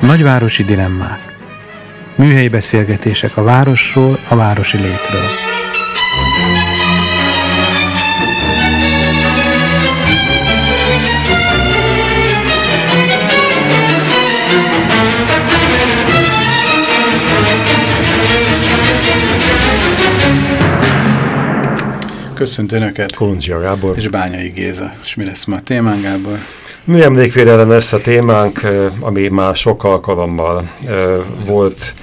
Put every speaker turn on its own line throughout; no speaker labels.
Nagyvárosi dilemmák. Műhelyi beszélgetések a városról, a városi létről.
Köszöntöm Önöket!
Kolundzsia Gábor.
És Bányai Géza. És mi lesz ma a témán, Gábor?
Műemlékvédelem lesz a témánk, ami már sok alkalommal volt,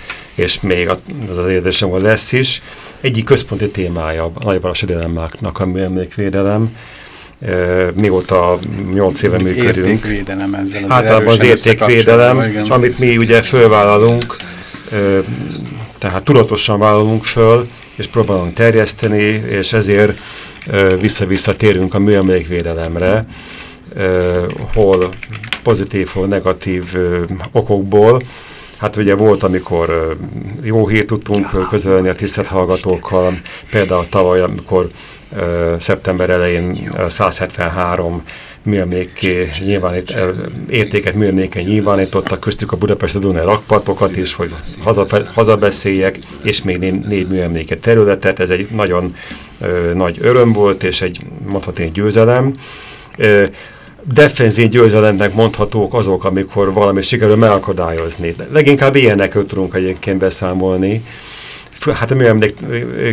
és még az az érdésem, hogy lesz is. Egyik központi témája a nagyvárosi dilemmáknak a műemlékvédelem. Mióta 8 éve működünk.
Értékvédelem ezzel az
Általában az értékvédelem, és amit mi ugye fölvállalunk, tehát tudatosan vállalunk föl, és próbálunk terjeszteni, és ezért vissza-vissza térünk a műemlékvédelemre hol pozitív, hol negatív okokból. Hát ugye volt, amikor jó hírt tudtunk közölni a tisztelt hallgatókkal, például tavaly, amikor szeptember elején 173 műemléké nyilvánít, értéket műemléken nyilvánítottak, köztük a Budapest Dunai rakpartokat is, hogy haza, hazabeszéljek, és még négy, négy műemléket területet. Ez egy nagyon ö, nagy öröm volt, és egy mondhatni egy győzelem. Ö, defenzív győzelemnek mondhatók azok, amikor valami sikerül megakadályozni. Leginkább ilyenekről tudunk egyébként beszámolni. Hát mi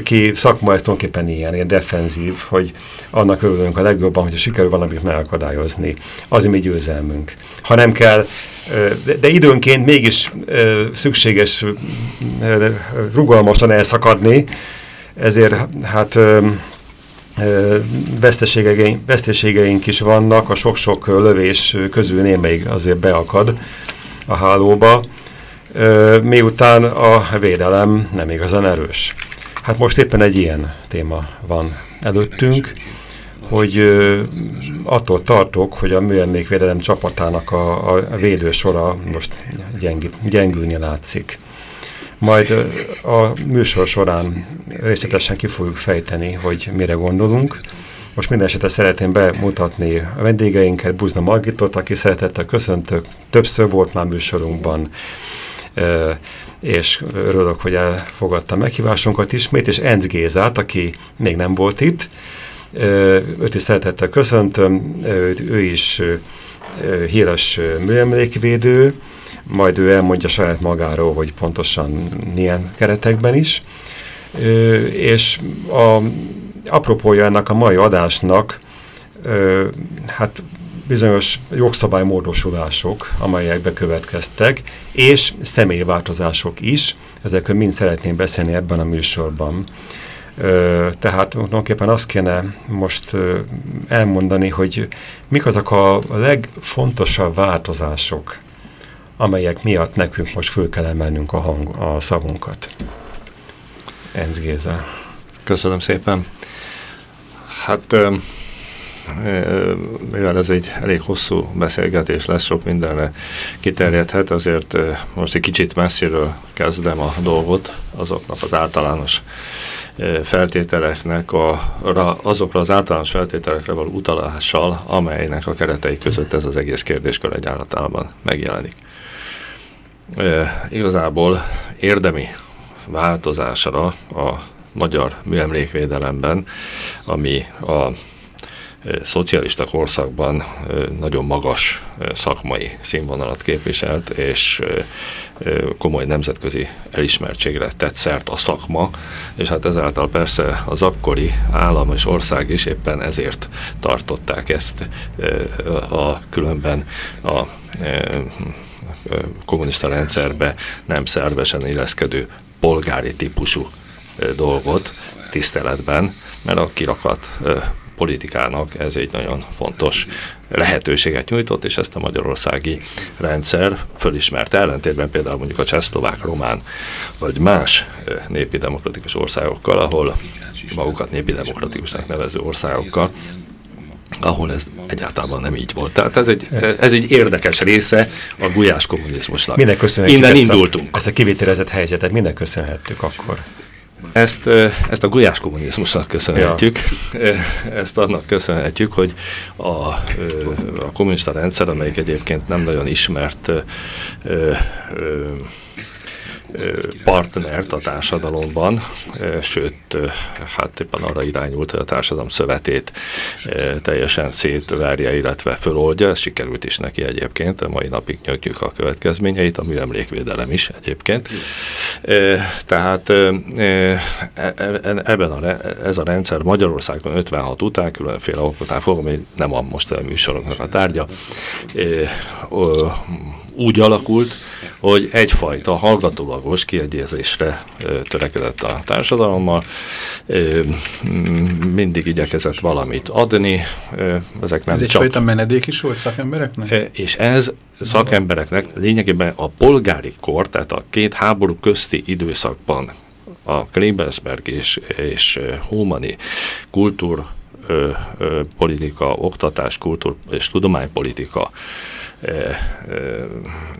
ki szakma ez tulajdonképpen ilyen, ilyen defenzív, hogy annak örülünk a legjobban, hogyha sikerül valamit megakadályozni. Az mi győzelmünk. Ha nem kell, de időnként mégis szükséges rugalmasan elszakadni, ezért hát veszteségeink, veszteségeink is vannak, a sok-sok lövés közül némelyik azért beakad a hálóba, miután a védelem nem igazán erős. Hát most éppen egy ilyen téma van előttünk, hogy attól tartok, hogy a műemlékvédelem csapatának a, a védősora most gyengülni látszik. Majd a műsor során részletesen ki fogjuk fejteni, hogy mire gondolunk. Most minden esetre szeretném bemutatni a vendégeinket, Buzna Margitot, aki szeretettel köszöntök, többször volt már műsorunkban, és örülök, hogy elfogadta meghívásunkat ismét, és Enz Gézát, aki még nem volt itt, őt is szeretettel köszöntöm, ő is híres műemlékvédő, majd ő elmondja saját magáról, hogy pontosan milyen keretekben is. És a apropója ennek a mai adásnak, hát bizonyos jogszabálymódosulások, amelyek bekövetkeztek, és személyváltozások is, ezekről mind szeretném beszélni ebben a műsorban. Tehát tulajdonképpen azt kéne most elmondani, hogy mik azok a legfontosabb változások, amelyek miatt nekünk most föl kell emelnünk a, hang, a szavunkat. Enz Géza.
Köszönöm szépen. Hát mivel ez egy elég hosszú beszélgetés lesz, sok mindenre kiterjedhet, azért most egy kicsit messziről kezdem a dolgot, azoknak az általános feltételeknek, a, azokra az általános feltételekre való utalással, amelynek a keretei között ez az egész kérdéskör egy állatában megjelenik e, igazából érdemi változásra a magyar műemlékvédelemben, ami a szocialista korszakban nagyon magas szakmai színvonalat képviselt, és komoly nemzetközi elismertségre tett szert a szakma, és hát ezáltal persze az akkori állam és ország is éppen ezért tartották ezt a különben a kommunista rendszerbe nem szervesen illeszkedő polgári típusú dolgot tiszteletben, mert a kirakat politikának ez egy nagyon fontos lehetőséget nyújtott, és ezt a magyarországi rendszer fölismerte ellentétben például mondjuk a csehszlovák, román vagy más népi demokratikus országokkal, ahol magukat népi demokratikusnak nevező országokkal, ahol ez egyáltalán nem így volt. Tehát ez egy, ez egy érdekes része a gulyás kommunizmusnak.
Minden köszönhetjük
Innen indultunk.
A, ezt a kivételezett helyzetet minden köszönhettük akkor.
Ezt, ezt a gulyás kommunizmusnak köszönhetjük. Ja. Ezt annak köszönhetjük, hogy a, a kommunista rendszer, amelyik egyébként nem nagyon ismert ö, ö, partnert a társadalomban, sőt, hát éppen arra irányult, hogy a társadalom szövetét teljesen szétverje, illetve föloldja, ez sikerült is neki egyébként, a mai napig nyögjük a következményeit, a műemlékvédelem is egyébként. Tehát e, e, e, ebben a, ez a rendszer Magyarországon 56 után, különféle okoknál fogom, hogy nem a mostani műsoroknak a tárgya, úgy alakult, hogy egyfajta hallgatólagos kiegyezésre törekedett a társadalommal, mindig igyekezett valamit adni. Ezek nem
ez
csak...
egyfajta menedék is volt szakembereknek?
És ez szakembereknek lényegében a polgári kor, tehát a két háború közti időszakban a Klebensberg és, és Humani kultúr ö, ö, politika, oktatás, kultúr és tudománypolitika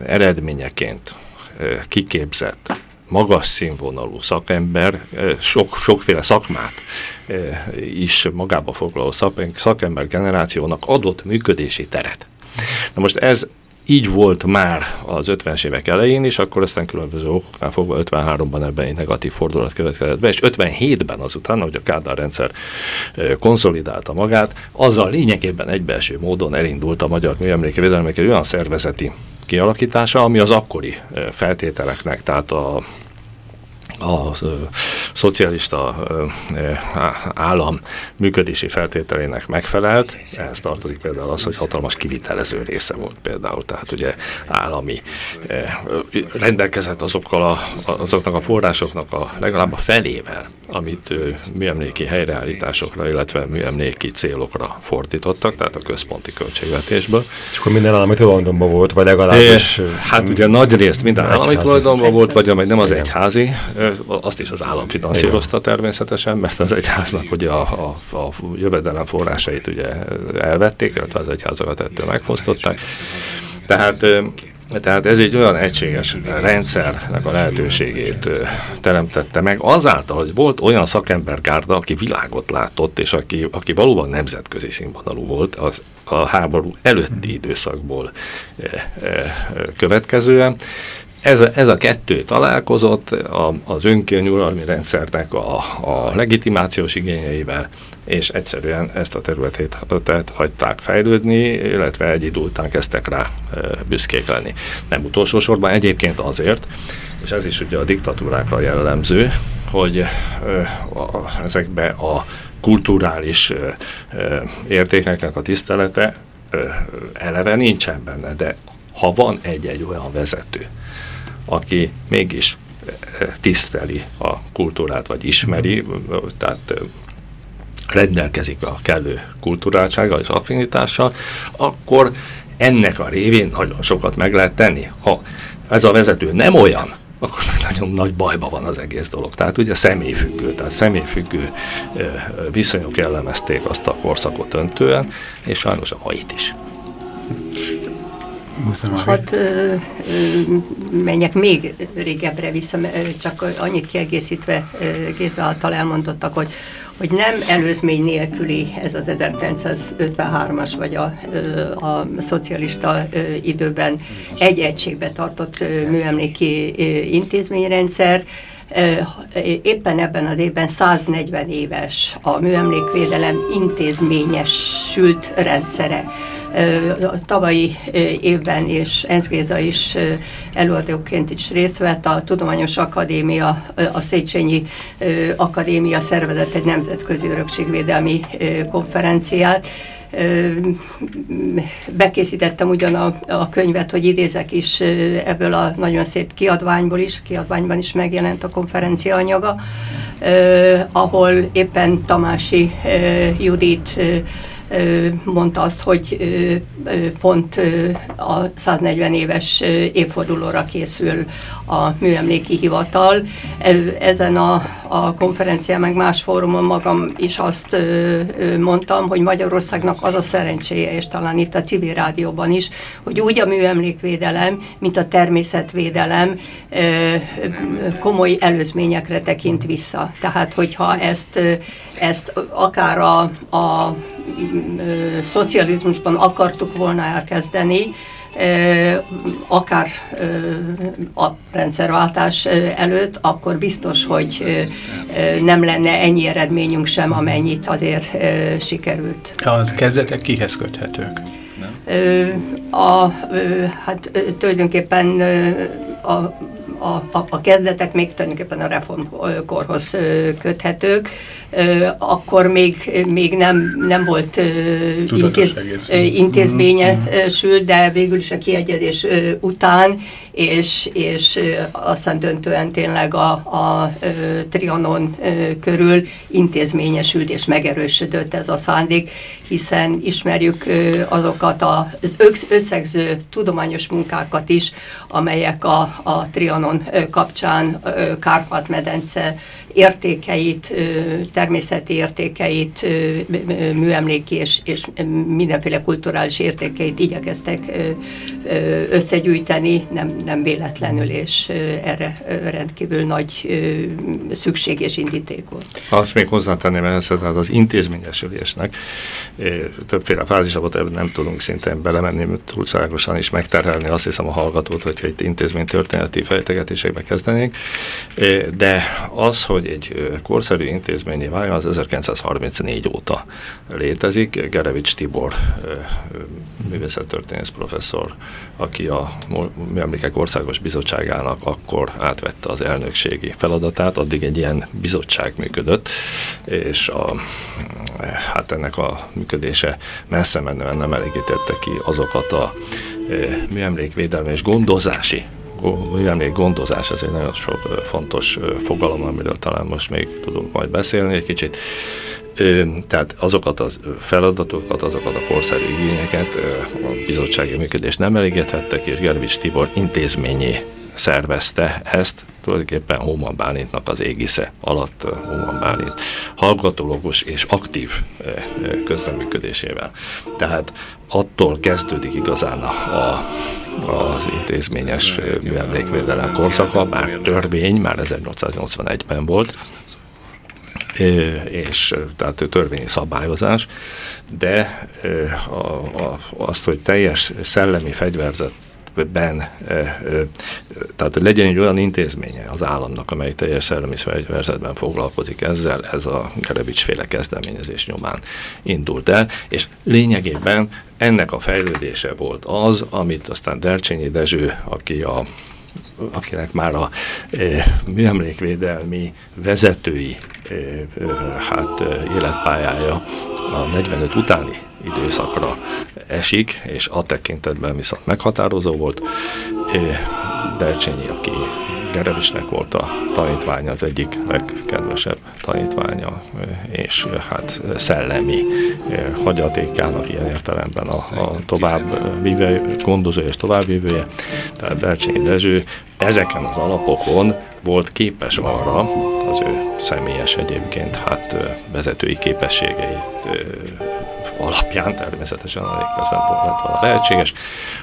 eredményeként kiképzett, magas színvonalú szakember, sok, sokféle szakmát is magába foglaló szakember generációnak adott működési teret. Na most ez így volt már az 50-es évek elején is, akkor aztán különböző okoknál fogva 53-ban ebben egy negatív fordulat következett be, és 57-ben azután, hogy a Kádár rendszer konszolidálta magát, azzal lényegében egybeeső módon elindult a Magyar Műemlékevédelmek egy olyan szervezeti kialakítása, ami az akkori feltételeknek, tehát a a ö, szocialista ö, ö, állam működési feltételének megfelelt. Ehhez tartozik például az, hogy hatalmas kivitelező része volt például, tehát ugye állami ö, rendelkezett azokkal a, azoknak a forrásoknak a legalább a felével, amit ö, műemléki helyreállításokra, illetve műemléki célokra fordítottak, tehát a központi költségvetésből.
És akkor minden állami tulajdonban volt, vagy legalábbis...
Hát ugye nagy részt minden állami tulajdonban volt, vagy amely nem az egyházi, azt is az állam finanszírozta természetesen, mert az egyháznak ugye a, a, a jövedelem forrásait ugye elvették, illetve az egyházakat ettől megfosztották. Tehát tehát ez egy olyan egységes rendszernek a lehetőségét teremtette meg, azáltal, hogy volt olyan szakembergárda, aki világot látott, és aki, aki valóban nemzetközi színvonalú volt, az a háború előtti időszakból következően, ez a, ez a kettő találkozott a, az önkényuralmi rendszernek a, a legitimációs igényeivel, és egyszerűen ezt a területét tehát hagyták fejlődni, illetve egy idő után kezdtek rá e, büszkék lenni. Nem utolsó sorban egyébként azért, és ez is ugye a diktatúrákra jellemző, hogy e, a, ezekbe a kulturális e, értékeknek a tisztelete eleve nincsen benne, de ha van egy-egy olyan vezető, aki mégis eh, tiszteli a kultúrát, vagy ismeri, tehát eh, rendelkezik a kellő kulturáltsággal és affinitással, akkor ennek a révén nagyon sokat meg lehet tenni. Ha ez a vezető nem olyan, akkor nagyon nagy bajba van az egész dolog. Tehát ugye személyfüggő, tehát személyfüggő eh, viszonyok jellemezték azt a korszakot öntően, és sajnos a mait is.
Hadd menjek még régebbre vissza, csak annyit kiegészítve Géza által elmondottak, hogy hogy nem előzmény nélküli ez az 1953-as vagy a, a szocialista időben egy egységbe tartott műemléki intézményrendszer, éppen ebben az évben 140 éves a műemlékvédelem intézményesült rendszere a tavalyi évben és Enz Géza is előadóként is részt vett, a Tudományos Akadémia, a Széchenyi Akadémia szervezett egy nemzetközi örökségvédelmi konferenciát, bekészítettem ugyan a, a könyvet, hogy idézek is ebből a nagyon szép kiadványból is, kiadványban is megjelent a konferencia anyaga, ahol éppen Tamási Judit mondta azt, hogy pont a 140 éves évfordulóra készül a műemléki hivatal. Ezen a, a konferencián, meg más fórumon magam is azt mondtam, hogy Magyarországnak az a szerencséje, és talán itt a civil rádióban is, hogy úgy a műemlékvédelem, mint a természetvédelem komoly előzményekre tekint vissza. Tehát, hogyha ezt, ezt akár a, a szocializmusban akartuk volna elkezdeni, akár a rendszerváltás előtt, akkor biztos, hogy nem lenne ennyi eredményünk sem, amennyit azért sikerült.
Az kezdetek kihez köthetők?
A, hát tulajdonképpen a, a, a, a kezdetek még tulajdonképpen a reformkorhoz köthetők. Akkor még, még nem, nem volt intéz, intézményesült, de végül is a kiegyezés után, és, és aztán döntően tényleg a, a Trianon körül intézményesült és megerősödött ez a szándék, hiszen ismerjük azokat az összegző tudományos munkákat is, amelyek a, a Trianon kapcsán Kárpát-medence értékeit, természeti értékeit, műemléki és, és mindenféle kulturális értékeit igyekeztek összegyűjteni, nem, nem véletlenül, és erre rendkívül nagy szükség és indíték volt.
Azt még hozzátenném ehhez, tehát az intézményesülésnek többféle fázisabot nem tudunk szintén belemenni, túlságosan is megterhelni azt hiszem a hallgatót, hogyha itt intézménytörténeti fejtegetésekbe kezdenénk, de az, hogy egy korszerű intézményé váljon, az 1934 óta létezik. Gerevics Tibor művészettörténész professzor, aki a Műemlékek Országos Bizottságának akkor átvette az elnökségi feladatát, addig egy ilyen bizottság működött, és a, hát ennek a működése messze menően nem elégítette ki azokat a műemlékvédelmi és gondozási műemlék gondozás, ez egy nagyon sok fontos fogalom, amiről talán most még tudunk majd beszélni egy kicsit. Tehát azokat a feladatokat, azokat a korszerű igényeket a bizottsági működés nem elégethettek, és Gervics Tibor intézményé szervezte ezt, tulajdonképpen Hóman Bálintnak az égisze alatt Hóman Bálint hallgatólogos és aktív közreműködésével. Tehát attól kezdődik igazán a, az intézményes műemlékvédelem korszaka, már törvény, már 1881-ben volt, és tehát törvényi szabályozás, de a, a, azt, hogy teljes szellemi fegyverzet tehát legyen egy olyan intézménye az államnak, amely teljes szellemi fegyverzetben foglalkozik ezzel, ez a Gerebics féle kezdeményezés nyomán indult el, és lényegében ennek a fejlődése volt az, amit aztán Dercsényi Dezső, aki a akinek már a e, műemlékvédelmi vezetői e, e, hát, életpályája a 45 utáni időszakra esik, és a tekintetben viszont meghatározó volt. Dercsényi, aki Gerevisnek volt a tanítványa, az egyik legkedvesebb tanítványa, és hát szellemi hagyatékának ilyen értelemben a, a tovább vívő, gondozó és továbbvívője. Tehát Dercsényi Dezső ezeken az alapokon volt képes arra, az ő személyes egyébként hát vezetői képességeit alapján természetesen a szempontból lett volna lehetséges,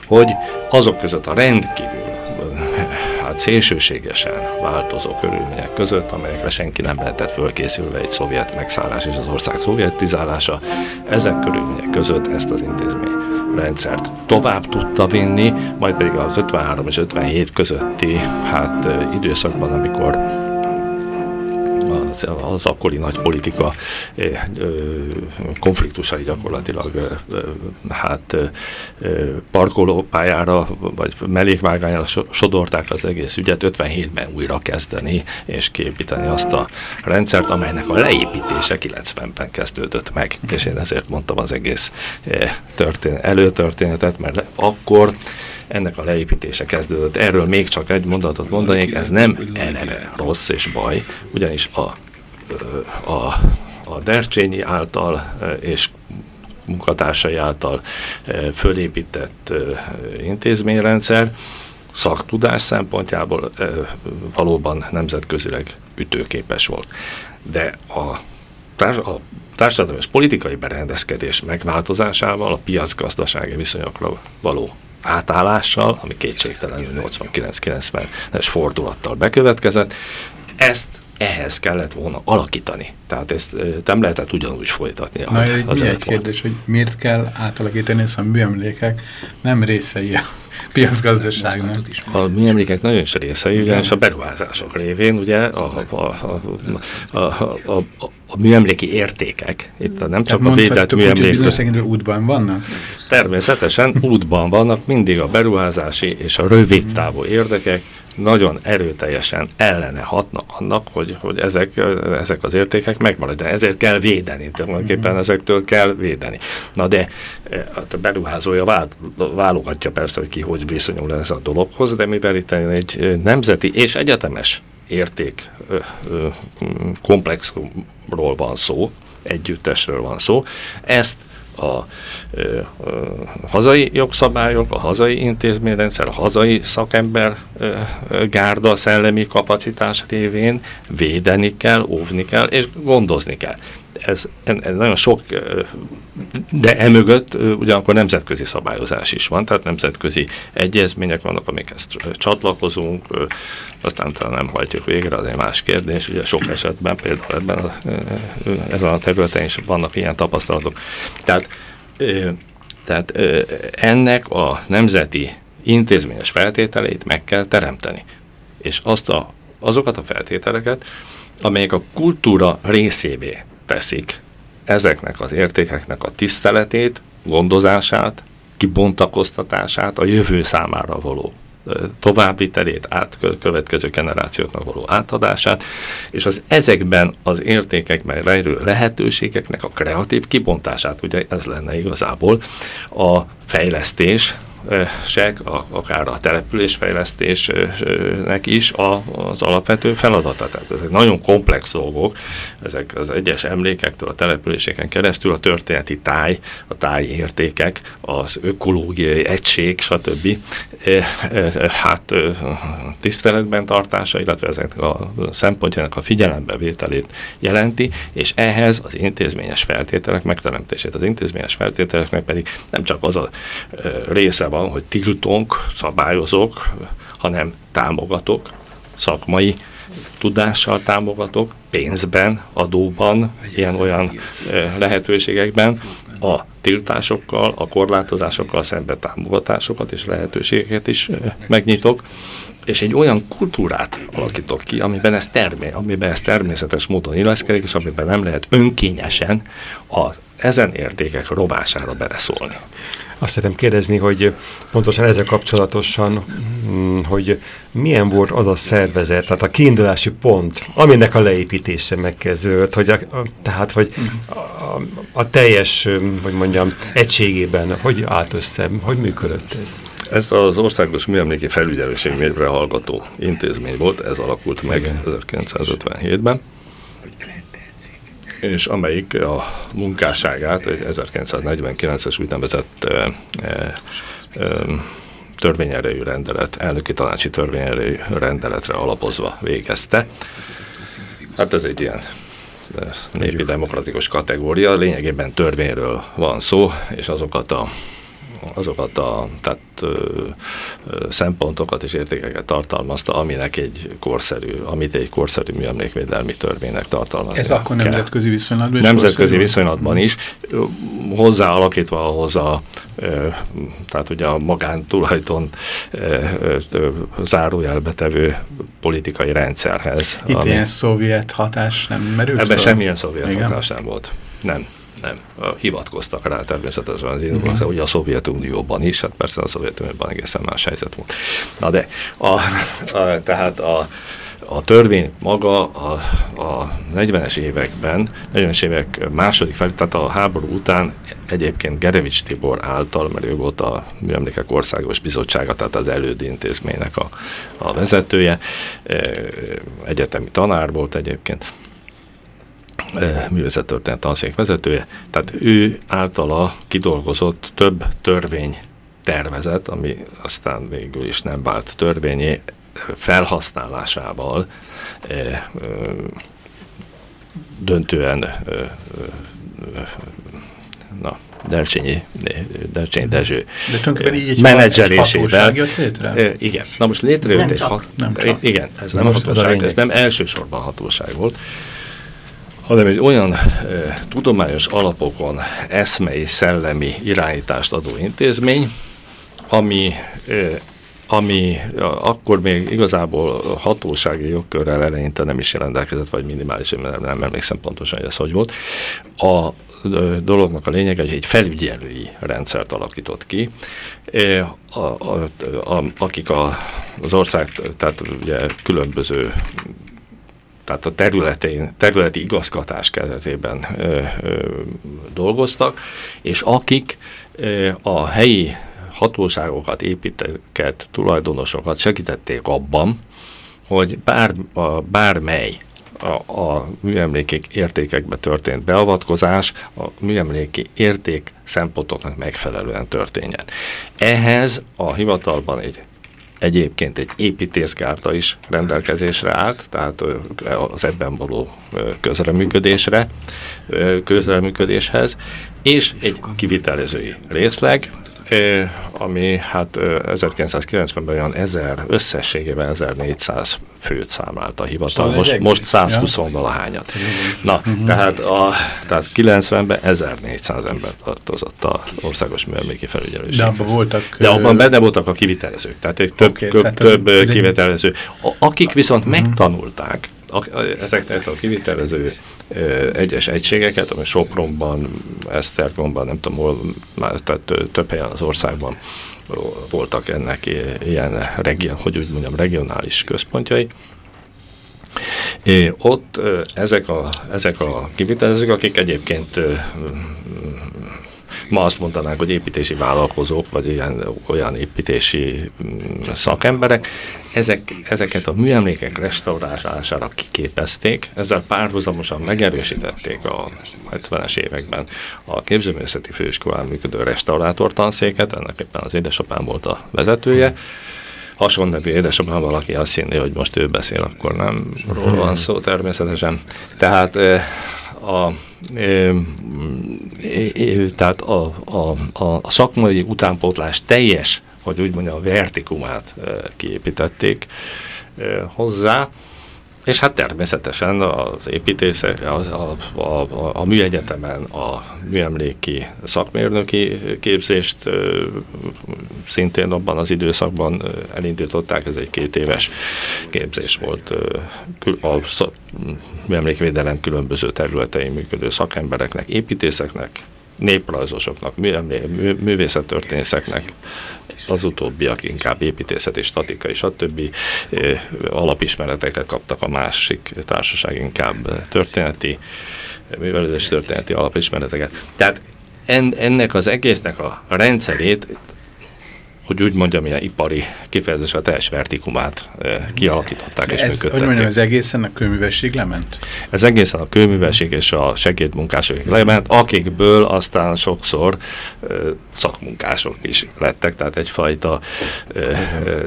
hogy azok között a rendkívül hát szélsőségesen változó körülmények között, amelyekre senki nem lehetett fölkészülve egy szovjet megszállás és az ország szovjetizálása, ezek körülmények között ezt az intézmény rendszert tovább tudta vinni, majd pedig az 53 és 57 közötti hát időszakban, amikor az akkori nagy politika konfliktusai gyakorlatilag hát parkolópályára vagy mellékvágányra sodorták az egész ügyet, 57-ben újra kezdeni és képíteni azt a rendszert, amelynek a leépítése 90-ben kezdődött meg. És én ezért mondtam az egész történet, előtörténetet, mert akkor ennek a leépítése kezdődött. Erről még csak egy mondatot mondanék, ez nem eleve rossz és baj, ugyanis a, a, a Dercsényi által és munkatársai által fölépített intézményrendszer szaktudás szempontjából valóban nemzetközileg ütőképes volt. De a, a társadalmi és politikai berendezkedés megváltozásával, a piacgazdasági viszonyokra való átállással, ami kétségtelenül 89-90-es fordulattal bekövetkezett, ezt ehhez kellett volna alakítani. Tehát ezt nem lehetett ugyanúgy folytatni.
Na, egy, az egy kérdés, hogy miért kell átalakítani, ezt a műemlékek nem részei a piacgazdaságnak.
A műemlékek nagyon is részei, ugyanis a beruházások révén ugye a, a, a, a, a, a, a műemléki értékek, itt nem csak Tehát a védett műemlékek.
Hogy útban vannak?
Természetesen útban vannak mindig a beruházási és a rövid távú érdekek, nagyon erőteljesen ellene hatnak annak, hogy, hogy ezek, ezek az értékek megmaradjanak. Ezért kell védeni, tulajdonképpen mm. ezektől kell védeni. Na de hát a beruházója válogatja persze, hogy ki hogy viszonyul ez a dologhoz, de mivel itt egy nemzeti és egyetemes érték komplexról van szó, együttesről van szó, ezt a, a hazai jogszabályok, a hazai intézményrendszer, a hazai szakember gárda szellemi kapacitás révén védeni kell, óvni kell és gondozni kell ez, ez nagyon sok, de emögött ugyanakkor nemzetközi szabályozás is van, tehát nemzetközi egyezmények vannak, amikhez csatlakozunk, aztán talán nem hajtjuk végre, az egy más kérdés, ugye sok esetben, például ebben a, ezen a területen is vannak ilyen tapasztalatok. Tehát, tehát ennek a nemzeti intézményes feltételeit meg kell teremteni. És azt a, azokat a feltételeket, amelyek a kultúra részévé teszik. Ezeknek az értékeknek a tiszteletét, gondozását, kibontakoztatását, a jövő számára való továbbvitelét, át, következő generációknak való átadását, és az ezekben az értékekben rejlő lehetőségeknek a kreatív kibontását, ugye ez lenne igazából a fejlesztés, sek, akár a településfejlesztésnek is az alapvető feladata. Tehát ezek nagyon komplex dolgok, ezek az egyes emlékektől, a településeken keresztül, a történeti táj, a tájértékek, az ökológiai egység, stb. Hát tiszteletben tartása, illetve ezek a szempontjának a figyelembevételét jelenti, és ehhez az intézményes feltételek megteremtését. Az intézményes feltételeknek pedig nem csak az a része van, hogy tiltunk, szabályozok, hanem támogatok, szakmai tudással támogatok, pénzben, adóban, ilyen-olyan lehetőségekben, a tiltásokkal, a korlátozásokkal szembe támogatásokat és lehetőségeket is megnyitok, és egy olyan kultúrát alakítok ki, amiben ez, termé, amiben ez természetes módon illeszkedik, és amiben nem lehet önkényesen a ezen értékek robására beleszólni.
Azt szeretném kérdezni, hogy pontosan ezzel kapcsolatosan, mm, hogy milyen volt az a szervezet, tehát a kiindulási pont, aminek a leépítése megkezdődött, hogy a, tehát, hogy a, a, a teljes, hogy mondjam, egységében hogy állt össze, hogy működött ez?
Ez az Országos Műemléki Felügyelőség mélyre hallgató intézmény volt, ez alakult meg 1957-ben és amelyik a munkásságát 1949-es úgynevezett e, e, e, törvényerejű rendelet, elnöki tanácsi törvényerejű rendeletre alapozva végezte. Hát ez egy ilyen népi demokratikus kategória, lényegében törvényről van szó, és azokat a azokat a tehát, ö, ö, szempontokat és értékeket tartalmazta, aminek egy korszerű, amit egy korszerű műemlékvédelmi törvénynek tartalmazta.
Ez akkor nemzetközi viszonylatban
Nemzetközi viszonylatban is, hozzá alakítva ahhoz a tehát ugye a magántulajdon zárójelbe tevő politikai rendszerhez.
Itt ami, ilyen szovjet hatás nem merült
Ebben semmilyen szovjet Igen? hatás nem volt. Nem nem hivatkoztak rá természetesen az indulók, uh-huh. ugye a Szovjetunióban is, hát persze a Szovjetunióban egészen más helyzet volt. Na de, a, a, tehát a, a törvény maga a, a 40-es években, 40-es évek második fel, tehát a háború után egyébként Gerevics Tibor által, mert ő volt a Műemlékek Országos Bizottsága, tehát az elődi intézménynek a, a vezetője, egyetemi tanár volt egyébként, művészettörténet tanszék vezetője, tehát ő általa kidolgozott több törvény tervezet, ami aztán végül is nem vált törvényé, felhasználásával döntően na, Dercsényi, Dercsényi Dezső
De tulajdonképpen így egy
menedzselésével.
jött létre?
Igen. Na most létrejött
nem
egy
csak.
Nem csak.
Igen, ez nem most hatóság, ez nem elsősorban hatóság volt, hanem egy olyan e, tudományos alapokon eszmei, szellemi irányítást adó intézmény, ami e, ami akkor még igazából hatósági jogkörrel eleinte nem is rendelkezett, vagy minimális, nem, nem emlékszem pontosan, hogy ez hogy volt. A dolognak a lényege, hogy egy felügyelői rendszert alakított ki, a, a, a, akik a, az ország, tehát ugye különböző tehát a területén, területi igazgatás keretében ö, ö, dolgoztak, és akik ö, a helyi hatóságokat, építeket, tulajdonosokat segítették abban, hogy bár, a, bármely a, a műemlékek értékekbe történt beavatkozás a műemléki érték szempontoknak megfelelően történjen. Ehhez a hivatalban egy egyébként egy építészgárda is rendelkezésre állt, tehát az ebben való közreműködésre, közreműködéshez, és egy kivitelezői részleg, ami hát 1990-ben olyan 1000, összességében 1400 főt számált a hivatal, szóval most, most 120 ja. valahányat. Na, uh-huh. tehát, a, tehát 90-ben 1400 ember tartozott a országos műemléki felügyelőség.
De abban voltak...
De abban benne voltak a kivitelezők, tehát egy több, okay, több, tehát több kivitelező. Akik viszont uh-huh. megtanulták, ezeknek a kivitelező egyes egységeket, ami Sopronban, Esztergomban, nem tudom, hol, tehát több helyen az országban voltak ennek ilyen, region, hogy úgy mondjam, regionális központjai. É, ott ezek a, ezek a kivitelezők, akik egyébként ma azt mondanák, hogy építési vállalkozók, vagy ilyen, olyan építési mm, szakemberek, ezek, ezeket a műemlékek restaurálására kiképezték, ezzel párhuzamosan megerősítették a 70-es években a képzőművészeti főiskolán működő restaurátor tanszéket, ennek éppen az édesapám volt a vezetője, hasonló nevű édesapám valaki azt hinné, hogy most ő beszél, akkor nem róla van szó természetesen. Tehát a, e, e, tehát a, a, a szakmai utánpótlás teljes, hogy úgy mondja, a vertikumát e, kiépítették e, hozzá, és hát természetesen az építészek, a, a, a, a műegyetemen a műemléki szakmérnöki képzést szintén abban az időszakban elindították, ez egy két éves képzés volt a műemlékvédelem különböző területein működő szakembereknek, építészeknek, néprajzosoknak, művészettörténészeknek, az utóbbiak inkább építészet és statika és stb. alapismereteket kaptak, a másik társaság inkább történeti, művelődés történeti alapismereteket. Tehát ennek az egésznek a rendszerét hogy úgy mondjam, ilyen ipari kifejezés a teljes vertikumát e, kialakították és ez, működtették.
Hogy mondjam, ez egészen a kőművesség lement?
Ez egészen a kőművesség és a segédmunkások lement, akikből aztán sokszor e, szakmunkások is lettek, tehát egyfajta e,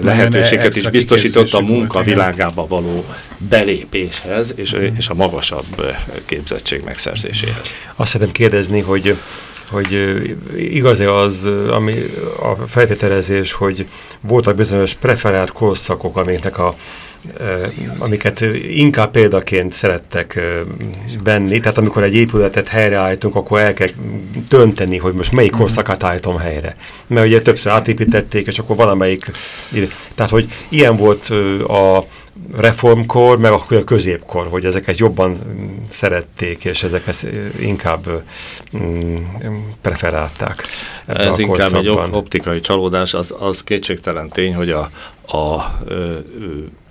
lehetőséget is biztosított a munka világába való belépéshez és, és a magasabb képzettség megszerzéséhez.
Azt szeretném kérdezni, hogy hogy igaz-e az, ami a feltételezés, hogy voltak bizonyos preferált korszakok, amiknek a, amiket inkább példaként szerettek venni, tehát amikor egy épületet helyreállítunk, akkor el kell dönteni, hogy most melyik mhm. korszakát állítom helyre. Mert ugye többször átépítették, és akkor valamelyik... Tehát, hogy ilyen volt a reformkor, meg akkor a középkor, hogy ezeket jobban szerették, és ezeket inkább mm, preferálták.
Ez inkább egy optikai csalódás, az, az kétségtelen tény, hogy a, a ö,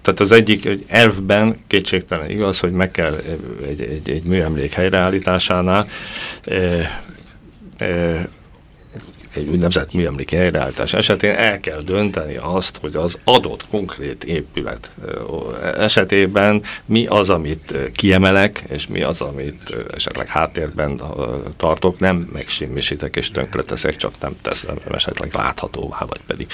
tehát az egyik egy elvben kétségtelen igaz, hogy meg kell egy, egy, egy műemlék helyreállításánál e, e, egy úgynevezett műemléki helyreállítás esetén el kell dönteni azt, hogy az adott konkrét épület esetében mi az, amit kiemelek, és mi az, amit esetleg háttérben tartok, nem megsimmisítek és tönkreteszek, csak nem teszem esetleg láthatóvá, vagy pedig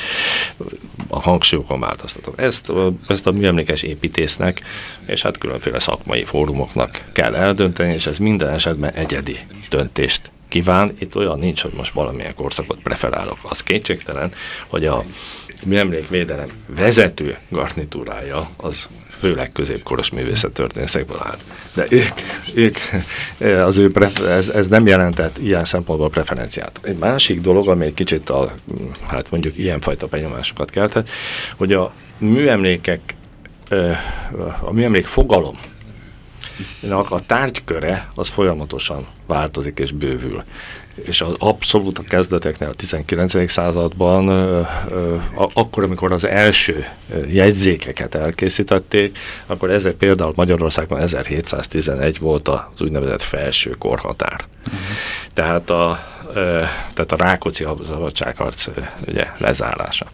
a hangsúlyokon változtatok. Ezt, ezt a műemlékes építésznek, és hát különféle szakmai fórumoknak kell eldönteni, és ez minden esetben egyedi döntést kíván. Itt olyan nincs, hogy most valamilyen korszakot preferálok. Az kétségtelen, hogy a műemlékvédelem vezető garnitúrája az főleg középkoros művészettörténészekből áll. De ők, ők az ő ez, ez nem jelentett ilyen szempontból preferenciát. Egy másik dolog, ami egy kicsit a, hát mondjuk ilyenfajta benyomásokat keltett, hogy a műemlékek, a műemlék fogalom a tárgyköre az folyamatosan változik és bővül. És az abszolút a kezdeteknél, a 19. században, ö, ö, akkor, amikor az első jegyzékeket elkészítették, akkor ezek például Magyarországon 1711 volt az úgynevezett felső korhatár. Uh-huh. Tehát a, ö, tehát a Rákóczi szabadságharc ugye, lezárása.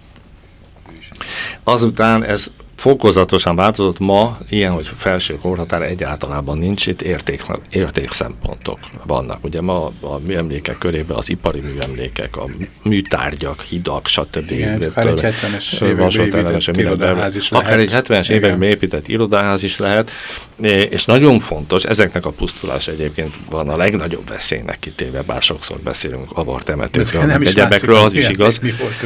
Azután ez fokozatosan változott. Ma ilyen, hogy felső korhatár egyáltalában nincs, itt érték, érték szempontok vannak. Ugye ma a műemlékek körében az ipari műemlékek, a műtárgyak, hidak, stb.
Igen, akár egy 70-es években irodaház is lehet.
Akár egy 70-es években épített irodaház is lehet, és nagyon fontos, ezeknek a pusztulás egyébként van a legnagyobb veszélynek kitéve, bár sokszor beszélünk avartemetőkről, meg egyebekről, az is igaz,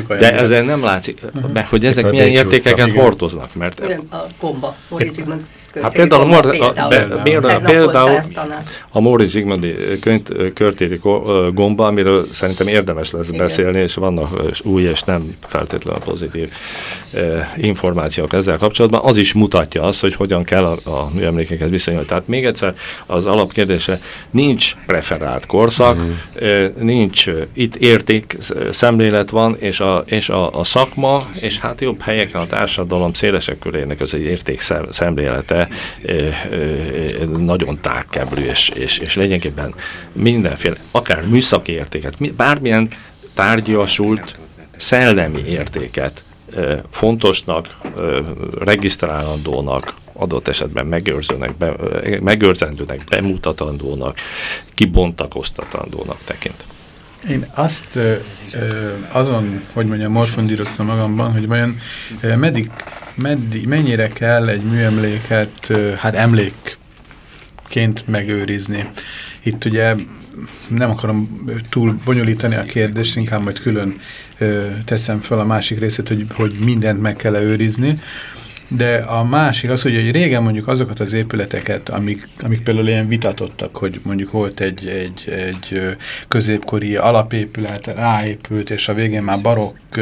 de ezzel nem látszik, mert hogy ezek milyen értékeket hordoznak, mert...
A komba,
Hát például a, Mor a, például, például a Móri Zsigmondi körtéri gomba, amiről szerintem érdemes lesz Igen. beszélni, és vannak új és nem feltétlenül pozitív információk ezzel kapcsolatban, az is mutatja azt, hogy hogyan kell a, a műemlékeket viszonyulni. Tehát még egyszer az alapkérdése, nincs preferált korszak, mm. nincs itt érték szemlélet van, és a, és a, a szakma, és hát jobb helyeken a társadalom szélesebb körének az egy érték szemlélete nagyon tágkebrű, és, és, és lényegében mindenféle, akár műszaki értéket, bármilyen tárgyasult szellemi értéket fontosnak, regisztrálandónak, adott esetben megőrzőnek, be, megőrzendőnek, bemutatandónak, kibontakoztatandónak tekint.
Én azt azon, hogy mondjam, morfondíroztam magamban, hogy vajon meddig meddig, mennyire kell egy műemléket hát emlékként megőrizni. Itt ugye nem akarom túl bonyolítani a kérdést, inkább majd külön teszem fel a másik részét, hogy, hogy mindent meg kell őrizni. De a másik az, hogy régen mondjuk azokat az épületeket, amik, amik például ilyen vitatottak, hogy mondjuk volt egy, egy, egy középkori alapépület, ráépült, és a végén már barokk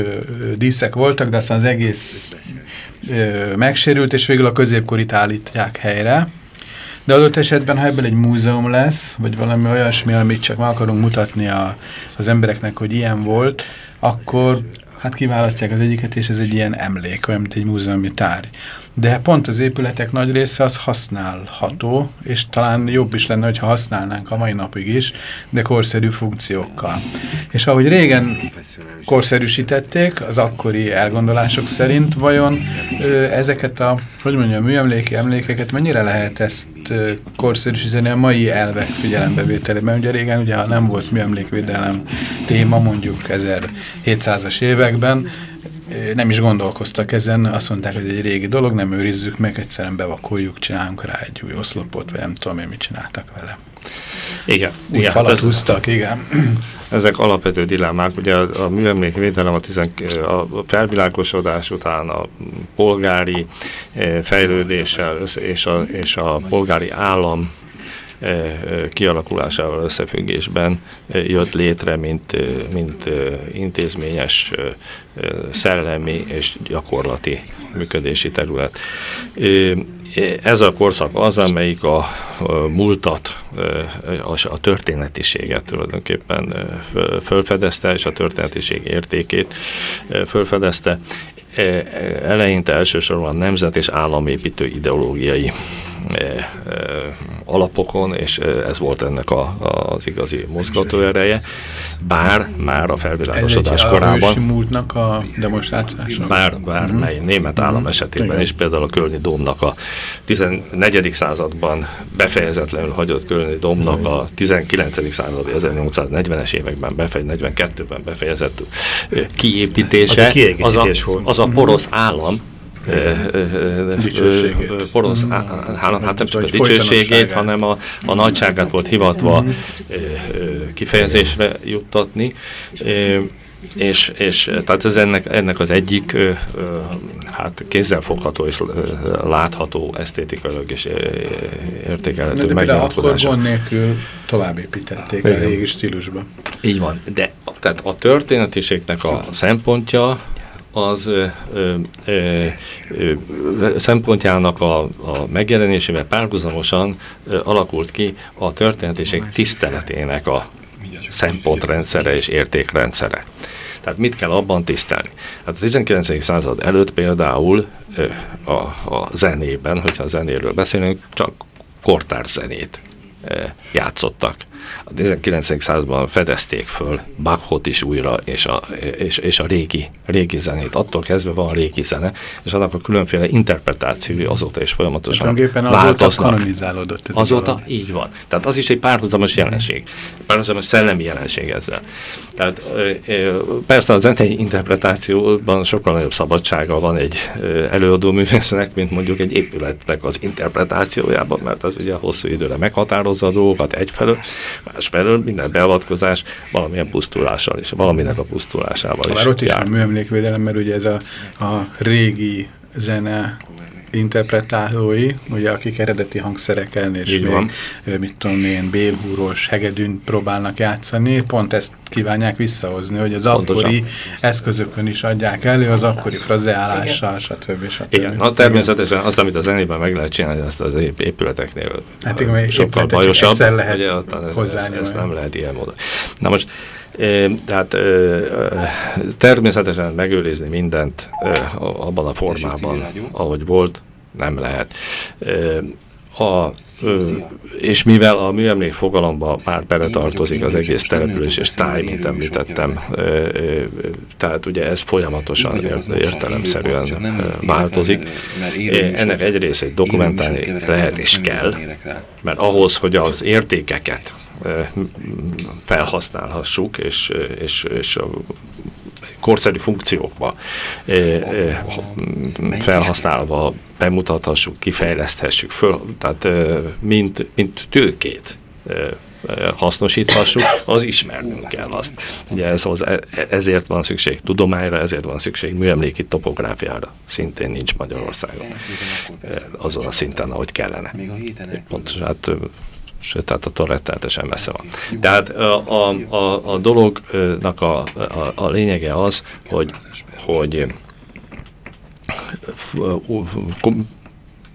díszek voltak, de aztán az egész megsérült, és végül a középkorit állítják helyre. De adott esetben, ha ebből egy múzeum lesz, vagy valami olyasmi, amit csak meg akarunk mutatni a, az embereknek, hogy ilyen volt, akkor hát kiválasztják az egyiket, és ez egy ilyen emlék, olyan, mint egy múzeumi tárgy. De pont az épületek nagy része az használható, és talán jobb is lenne, hogyha használnánk a mai napig is, de korszerű funkciókkal. És ahogy régen korszerűsítették, az akkori elgondolások szerint, vajon ezeket a, hogy mondjam, műemléki emlékeket mennyire lehet ezt korszerűsíteni a mai elvek figyelembevételében? Ugye régen ugye nem volt műemlékvédelem téma, mondjuk 1700-as években, nem is gondolkoztak ezen, azt mondták, hogy egy régi dolog, nem őrizzük meg, egyszerűen bevakoljuk, csinálunk rá egy új oszlopot, vagy nem tudom én, mit csináltak vele.
Igen.
Úgy
igen,
falat
hát ez,
húztak, igen.
Ezek alapvető dilemmák. Ugye a, a műemlékvédelem a, tizen, a felvilágosodás után a polgári fejlődéssel és a, és a polgári állam kialakulásával összefüggésben jött létre, mint, mint intézményes szellemi és gyakorlati működési terület. Ez a korszak az, amelyik a, múltat, a történetiséget tulajdonképpen fölfedezte, és a történetiség értékét fölfedezte, eleinte elsősorban nemzet és államépítő ideológiai alapokon, és ez volt ennek a, az igazi mozgatóereje, bár már a felvilágosodás korában... Ez
egy múltnak a demonstrációsa?
Bár, bár mely német állam uh-huh. esetében Igen. is, például a Kölni Domnak a 14. században befejezetlenül hagyott Kölni Domnak a 19. századi 1840-es években befejezett, 42-ben befejezett kiépítése, az, a, az, a, az a porosz állam, porosz, hát nem csak a dicsőségét, hanem a, a nagyságát volt hivatva mhm. kifejezésre juttatni. És, és tehát ez ennek, ennek az egyik hát kézzelfogható és látható esztétikailag és értékelhető
de megnyilatkozása. akkor gond nélkül tovább építették a régi stílusba.
Így van, de tehát a történetiségnek a szempontja az ö, ö, ö, szempontjának a, a megjelenésével párhuzamosan ö, alakult ki a történetiség tiszteletének a szempontrendszere és értékrendszere. Tehát mit kell abban tisztelni? Hát a 19. század előtt például a, a zenében, hogyha a zenéről beszélünk, csak kortárs zenét játszottak a 19. században fedezték föl Bachot is újra, és a, és, és a régi, régi zenét. Attól kezdve van a régi zene, és annak a különféle interpretációi azóta is folyamatosan
változnak. kanonizálódott
ez Azóta így van. Tehát az is egy párhuzamos jelenség. Párhuzamos szellemi jelenség ezzel. Tehát persze a zenei interpretációban sokkal nagyobb szabadsága van egy előadó művésznek, mint mondjuk egy épületnek az interpretációjában, mert az ugye hosszú időre meghatározza a dolgokat egyfelől, másfelől minden beavatkozás valamilyen pusztulással és valaminek a pusztulásával
is Már ott is jár. a műemlékvédelem, mert ugye ez a, a régi zene interpretálói, ugye akik eredeti hangszereken és Így még, van. mit tudom én, bélhúros, hegedűn próbálnak játszani, pont ezt kívánják visszahozni, hogy az Pontosan. akkori eszközökön is adják elő, az akkori frazeálással, stb. stb.
Igen, na természetesen azt, amit a zenében meg lehet csinálni, azt az épületeknél
hát igen, sokkal bajosabb. lehet ugye,
ez, ez, ez nem lehet ilyen módon. Na most tehát természetesen megőrizni mindent abban a formában, ahogy volt, nem lehet. A, és mivel a műemlék fogalomba már beletartozik az egész település és táj, mint említettem, tehát ugye ez folyamatosan értelemszerűen változik. Ennek egy részét dokumentálni lehet és kell, mert ahhoz, hogy az értékeket felhasználhassuk, és, és, és korszerű funkciókba felhasználva bemutathassuk, kifejleszthessük föl, tehát mint, mint tőkét hasznosíthassuk, az ismernünk kell azt. Ugye ez az, e, ezért van szükség tudományra, ezért van szükség műemléki topográfiára. Szintén nincs Magyarországon azon a szinten, ahogy kellene. Pontosan, hát sőt, tehát a rettenetesen messze van. Tehát a, a, a, a dolognak a, a, a lényege az, hogy, hogy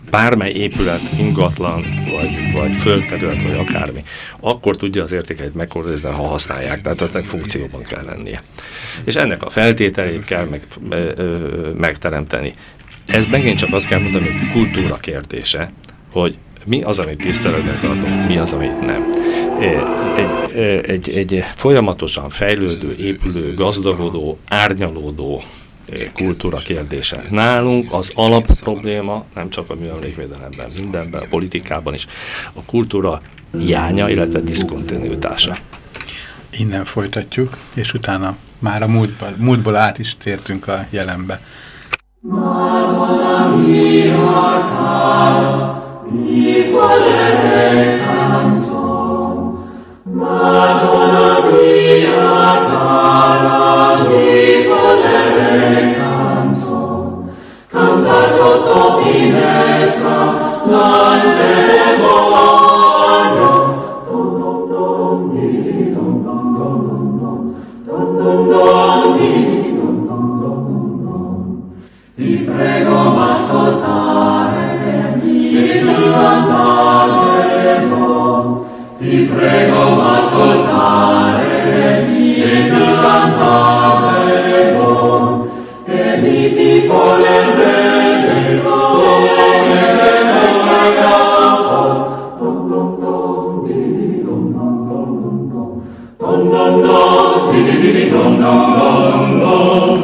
bármely épület, ingatlan, vagy, vagy földterület, vagy akármi, akkor tudja az értékeit megkordozni, ha használják, tehát aztán funkcióban kell lennie. És ennek a feltételét kell meg, megteremteni. Ez megint csak azt kell mondani, hogy kultúra kérdése, hogy mi az, amit tiszteletben tartunk, mi az, amit nem. Egy, egy, egy folyamatosan fejlődő, épülő, gazdagodó, árnyalódó kultúra kérdése. Nálunk az alap probléma, nem csak a műemlékvédelemben, mindenben, a politikában is, a kultúra hiánya, illetve diszkontinuitása.
Innen folytatjuk, és utána már a múltból, múltból át is tértünk a jelenbe. Dum dum dum Ti
prego ascoltare mie mi cantare bon, e mi ti voler bene Don don don, di di di don don don don.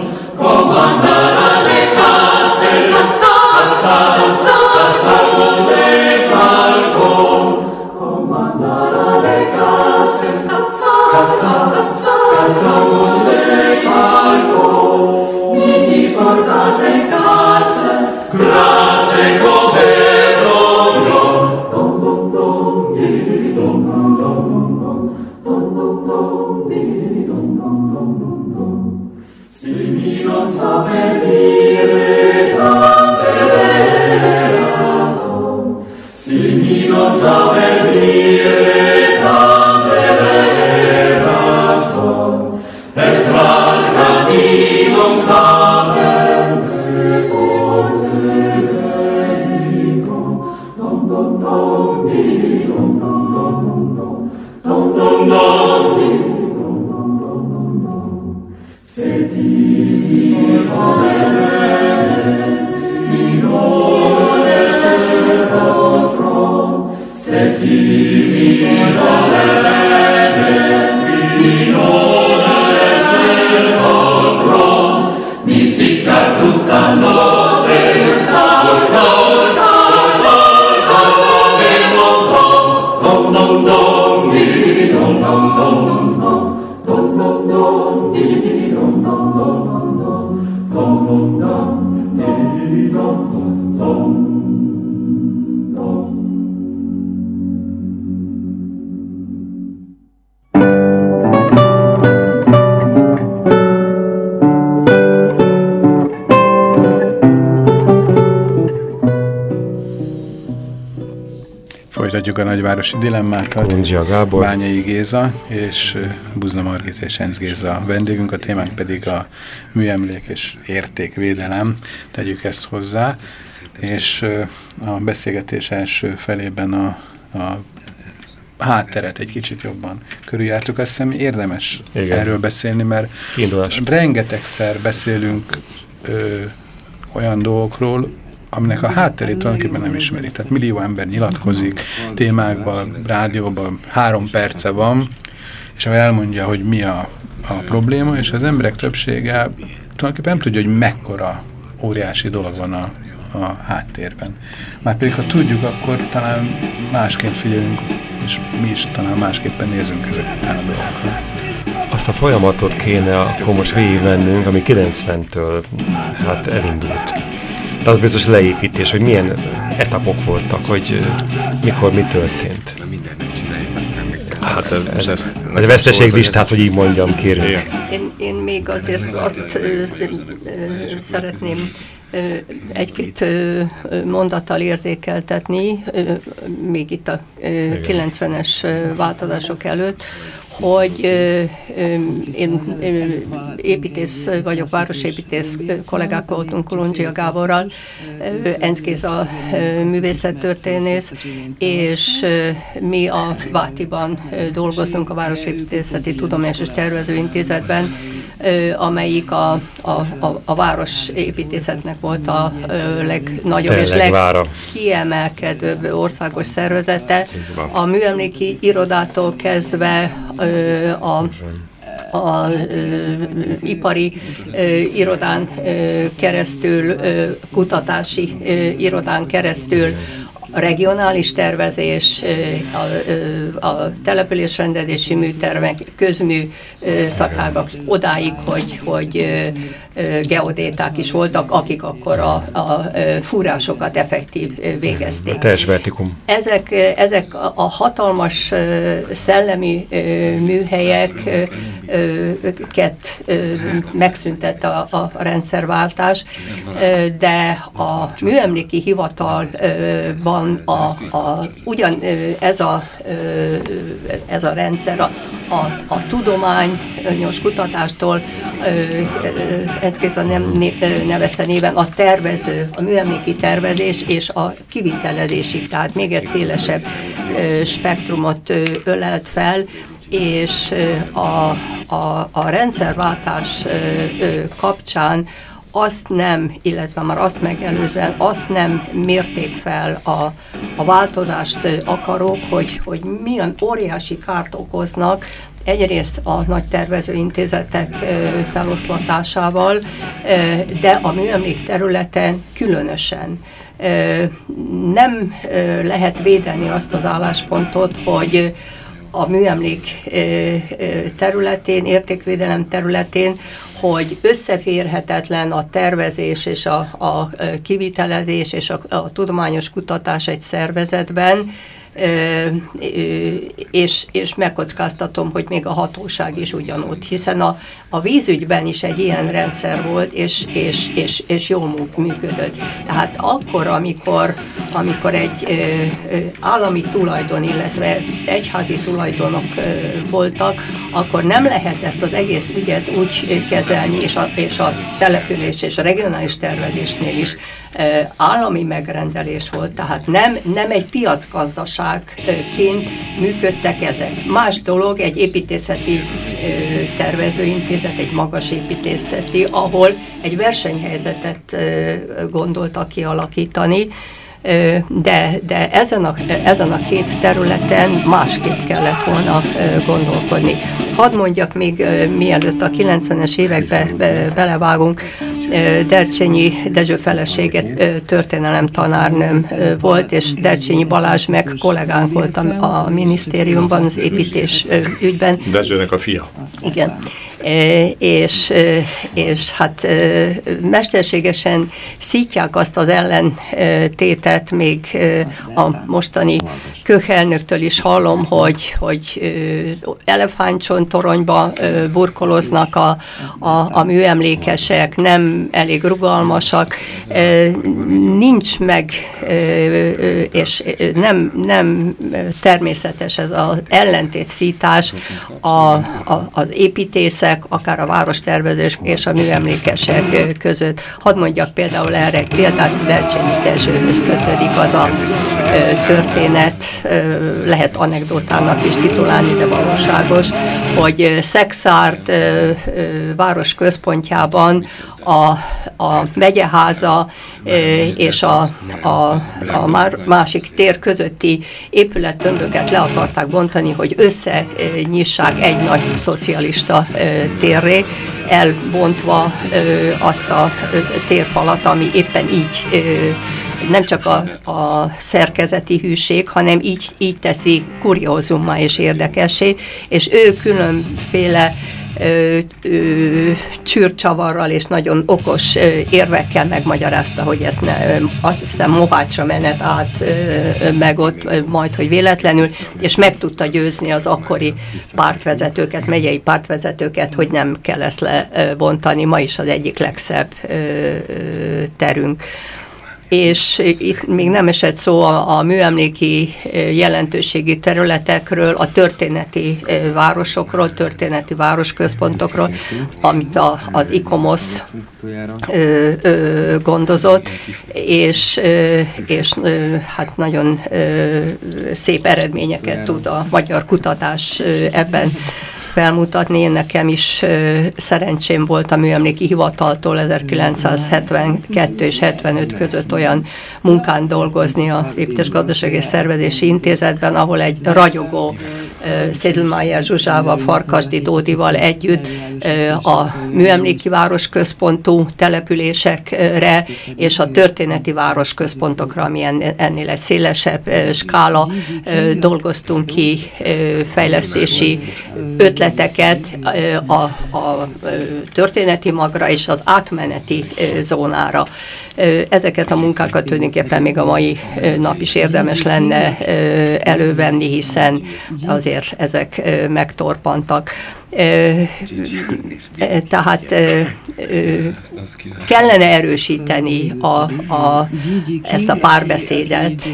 Am Sohn, nagyvárosi dilemmákat.
Kundzsia Gábor.
Bányai Géza és Buzna Margit és Enz Géza a vendégünk, a témánk pedig a műemlék és értékvédelem. Tegyük ezt hozzá. És a beszélgetés első felében a, a hátteret egy kicsit jobban körüljártuk. Azt hiszem érdemes Igen. erről beszélni, mert
Kiindulás.
rengetegszer beszélünk ö, olyan dolgokról, aminek a hátterét tulajdonképpen nem ismeri. Tehát millió ember nyilatkozik témákban, rádióban, három perce van, és elmondja, hogy mi a, a probléma, és az emberek többsége tulajdonképpen nem tudja, hogy mekkora óriási dolog van a, a háttérben. Már pedig, ha tudjuk, akkor talán másként figyelünk, és mi is talán másképpen nézünk ezeket a dolgokra.
Azt a folyamatot kéne akkor most végigvennünk, ami 90-től hát elindult de az biztos leépítés, hogy milyen etapok voltak, hogy mikor mi történt. Hát ez, ez a veszteséglistát, hogy így mondjam, kérünk.
Én, én még azért azt ö, ö, szeretném egy-két mondattal érzékeltetni, még itt a 90-es változások előtt, hogy én építész vagyok, városépítész kollégák voltunk Kolondzsia Gáborral, Enz a művészettörténész, és mi a Vátiban dolgoztunk a Városépítészeti Tudományos és Tervezőintézetben, amelyik a, a, a, a városépítészetnek volt a legnagyobb és legkiemelkedőbb országos szervezete. A műemléki irodától kezdve a a ö, ipari ö, irodán ö, keresztül, ö, kutatási ö, irodán keresztül, a regionális tervezés, a, a településrendezési műtervek, közmű szakágak odáig, hogy, hogy geodéták is voltak, akik akkor a, a fúrásokat effektív végezték.
Teljes vertikum.
Ezek, ezek a hatalmas szellemi műhelyeket megszüntette a, a rendszerváltás, de a műemléki hivatalban a, a, ugyan ez a, ez a rendszer a, a, a tudományos kutatástól, ez nem nevezte néven, a tervező, a műemléki tervezés és a kivitelezésig, tehát még egy szélesebb spektrumot ölelt fel, és a, a, a rendszerváltás kapcsán azt nem, illetve már azt megelőzően azt nem mérték fel a, a változást akarók, hogy, hogy milyen óriási kárt okoznak egyrészt a nagy tervezőintézetek feloszlatásával, de a műemlék területen különösen. Nem lehet védeni azt az álláspontot, hogy a műemlék területén, értékvédelem területén, hogy összeférhetetlen a tervezés és a, a kivitelezés és a, a tudományos kutatás egy szervezetben, és, és megkockáztatom, hogy még a hatóság is ugyanúgy, hiszen a, a vízügyben is egy ilyen rendszer volt, és, és, és, és jól működött. Tehát akkor, amikor, amikor egy állami tulajdon, illetve egyházi tulajdonok voltak, akkor nem lehet ezt az egész ügyet úgy kezelni, és a, és a település és a regionális tervezésnél is állami megrendelés volt, tehát nem, nem egy piacgazdaságként működtek ezek. Más dolog egy építészeti tervezőintézet, egy magas építészeti, ahol egy versenyhelyzetet gondoltak kialakítani, de, de ezen, a, ezen a két területen másképp kellett volna gondolkodni. Hadd mondjak még, mielőtt a 90-es évekbe belevágunk, Dercsényi Dezső felesége történelem tanárnőm volt, és Dercsényi Balázs meg kollégánk volt a, a minisztériumban, az építés ügyben.
Dezsőnek a fia.
Igen és, és hát mesterségesen szítják azt az ellentétet, még a mostani köhelnöktől is hallom, hogy, hogy elefántcsont toronyba burkoloznak a, a, a műemlékesek, nem elég rugalmasak, nincs meg, és nem, nem természetes ez az ellentétszítás a, a, az építészek, akár a várostervezés és a műemlékesek között. Hadd mondjak például erre egy példát, Delcsényi Dezsőhöz kötődik az a történet, lehet anekdotának is titulálni, de valóságos, hogy Szexárd város központjában a, a megyeháza és a, a, a másik tér közötti épülettömböket le akarták bontani, hogy összenyissák egy nagy szocialista térré, elbontva azt a térfalat, ami éppen így nem csak a, a szerkezeti hűség, hanem így, így teszi kuriózumma és érdekessé, és ő különféle ö, ö, csűrcsavarral és nagyon okos ö, érvekkel megmagyarázta, hogy ezt ne, aztán Mohácsra menet át ö, meg ott, ö, majd, hogy véletlenül, és meg tudta győzni az akkori pártvezetőket, megyei pártvezetőket, hogy nem kell ezt lebontani. Ma is az egyik legszebb ö, ö, terünk és itt még nem esett szó a, a műemléki jelentőségi területekről, a történeti városokról, történeti városközpontokról, amit a, az ICOMOS gondozott, és, és hát nagyon szép eredményeket tud a magyar kutatás ebben felmutatni. Én nekem is szerencsém volt a műemléki hivataltól 1972 és 75 között olyan munkán dolgozni a Építés Gazdasági Szervezési Intézetben, ahol egy ragyogó Szédelmájer Zsuzsával, Farkasdi Dódival együtt a műemléki városközpontú településekre és a történeti városközpontokra, ami ennél egy szélesebb skála, dolgoztunk ki fejlesztési ötleteket a, a történeti magra és az átmeneti zónára. Ezeket a munkákat tulajdonképpen még a mai nap is érdemes lenne elővenni, hiszen azért ezek megtorpantak. Tehát kellene erősíteni a, a, ezt a párbeszédet,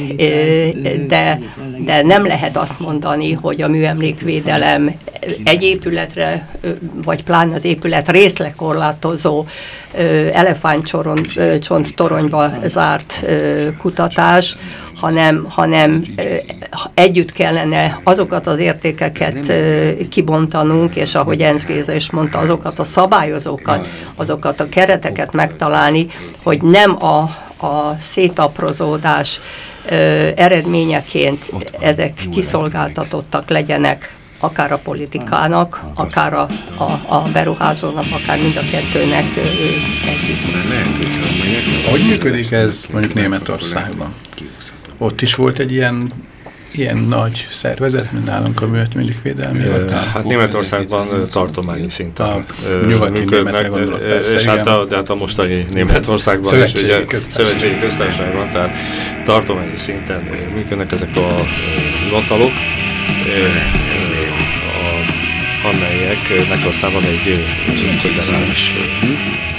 de, de nem lehet azt mondani, hogy a műemlékvédelem egy épületre, vagy pláne az épület részlekorlátozó elefántcsont toronyba zárt kutatás, hanem, hanem együtt kellene azokat az értékeket kibontanunk, és ahogy Enz Géza is mondta, azokat a szabályozókat, azokat a kereteket megtalálni, hogy nem a, a szétaprozódás eredményeként ezek kiszolgáltatottak legyenek akár a politikának, akár a, a, a beruházónak, akár mind a kettőnek együtt.
Hogy működik ez mondjuk Németországban? Ott is volt egy ilyen ilyen nagy szervezet, mint nálunk a művetműlik védelmi
Hát Németországban tartományi szinten. A
nyugati gondolok persze,
és hát a, de hát a mostani Németországban
szövetségi
is, ugye,
köztársaság.
szövetségi köztársaságban, tehát tartományi szinten működnek ezek a hivatalok, amelyeknek aztán van egy föderális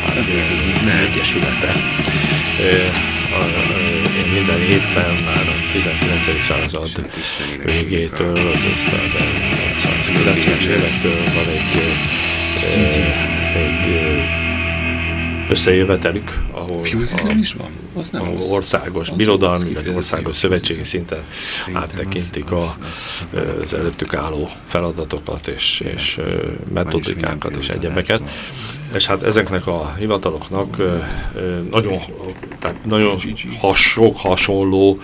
hát, egyesülete évben már a 19. század végétől, az 1990-es évektől van egy, egy összejövetelük, ahol, a, is van? Az nem ahol országos, birodalmi vagy országos szövetségi szinten áttekintik a, az előttük álló feladatokat és, és metodikákat és egyebeket. És hát ezeknek a hivataloknak nagyon, tehát nagyon has, sok hasonló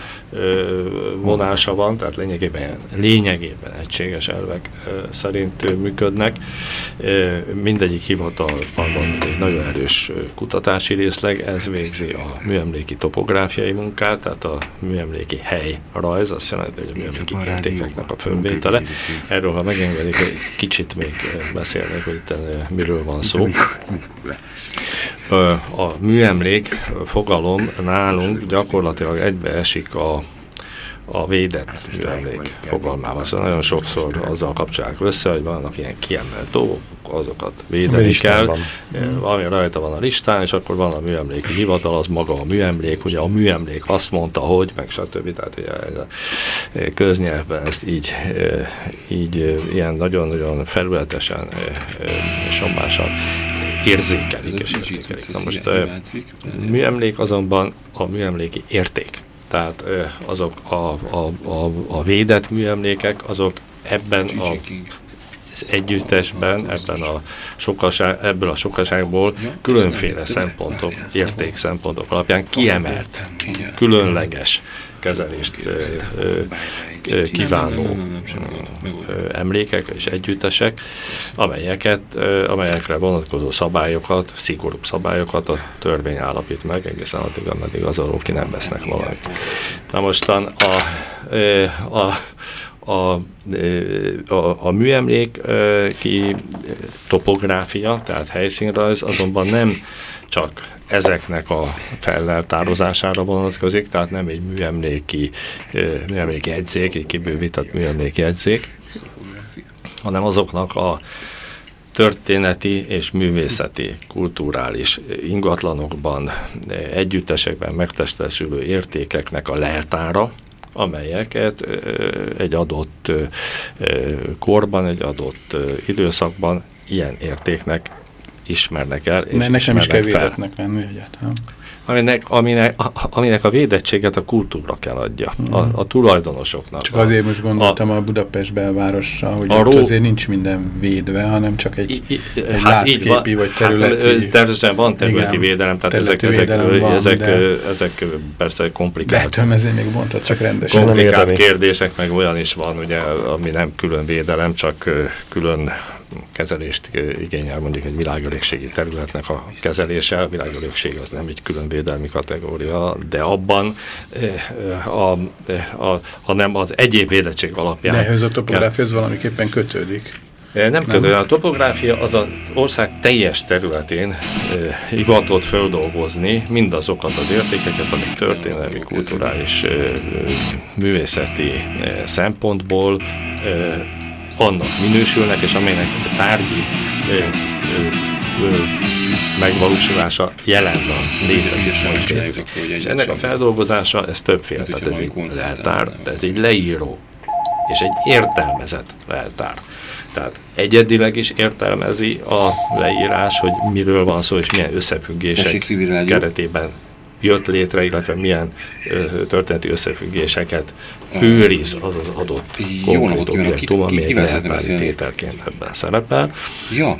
vonása van, tehát lényegében, lényegében egységes elvek szerint működnek. Mindegyik hivatalban van egy nagyon erős kutatási részleg, ez végzi a műemléki topográfiai munkát, tehát a műemléki hely rajz, azt jelenti, hogy a műemléki értékeknek a fönvétele. Erről, ha megengedik, egy kicsit még beszélnék, hogy itt miről van szó. A műemlék fogalom nálunk gyakorlatilag egybeesik a a védett műemlék fogalmával. Szóval nagyon sokszor azzal kapcsolják össze, hogy vannak ilyen kiemelt dolgok, azokat védeni kell. Valami rajta van a listán, és akkor van a műemléki hivatal, az maga a műemlék, ugye a műemlék azt mondta, hogy, meg stb. Tehát ugye ez a köznyelvben ezt így, így ilyen nagyon-nagyon felületesen, sombásan érzékelik és értékelik. Na most műemlék azonban a műemléki érték. Tehát azok a, a, a, a védett műemlékek, azok ebben a az együttesben, ebben a sokaság, ebből a sokaságból különféle szempontok, érték szempontok alapján kiemelt, különleges kezelést kívánó emlékek és együttesek, amelyeket, amelyekre vonatkozó szabályokat, szigorúbb szabályokat a törvény állapít meg, egészen addig, ameddig az arról ki nem vesznek valamit. Na mostan a, a a, a, a műemlék ki topográfia, tehát helyszínrajz azonban nem csak ezeknek a felleltározására vonatkozik, tehát nem egy műemléki, műemléki jegyzék, egy kibővített műemléki jegyzék, hanem azoknak a történeti és művészeti, kulturális ingatlanokban, együttesekben megtestesülő értékeknek a leltára, amelyeket egy adott korban, egy adott időszakban ilyen értéknek ismernek el. És
Mert nekem is kell védetnek lenni egyáltalán.
Aminek, aminek, aminek a védettséget a kultúra kell adja, mm. a, a tulajdonosoknak.
Csak azért most gondoltam a, a Budapest belvárosra, hogy a ott ró... azért nincs minden védve, hanem csak egy, I, I, egy hát látképi vagy hát, területi... Hát,
természetesen van területi igen, védelem, tehát területi ezek, védelem ezek, van, ezek, de... ezek persze komplikált.
De ezért még mondtad, csak rendesen.
Komplikált kérdések, meg olyan is van, ugye, ami nem külön védelem, csak külön kezelést igényel mondjuk egy világörökségi területnek a kezelése. A világörökség az nem egy külön védelmi kategória, de abban, eh, a, eh, a, hanem az egyéb védettség alapján.
De ehhez a topográfia az valamiképpen kötődik.
Eh, nem kötődik. A topográfia az az ország teljes területén hivatott földolgozni mindazokat az értékeket, amik történelmi, kulturális, művészeti szempontból annak minősülnek, és amelynek a tárgyi ö, ö, ö, megvalósulása jelen van, létezik, létezik. És ennek a feldolgozása, ez többféle, tehát ez egy leltár, ez egy leíró és egy értelmezett leltár. Tehát egyedileg is értelmezi a leírás, hogy miről van szó, és milyen összefüggések keretében jött létre, illetve milyen ö, történeti összefüggéseket őriz az az adott konkrét objektum, ami egy tételként ebben szerepel.
Ja,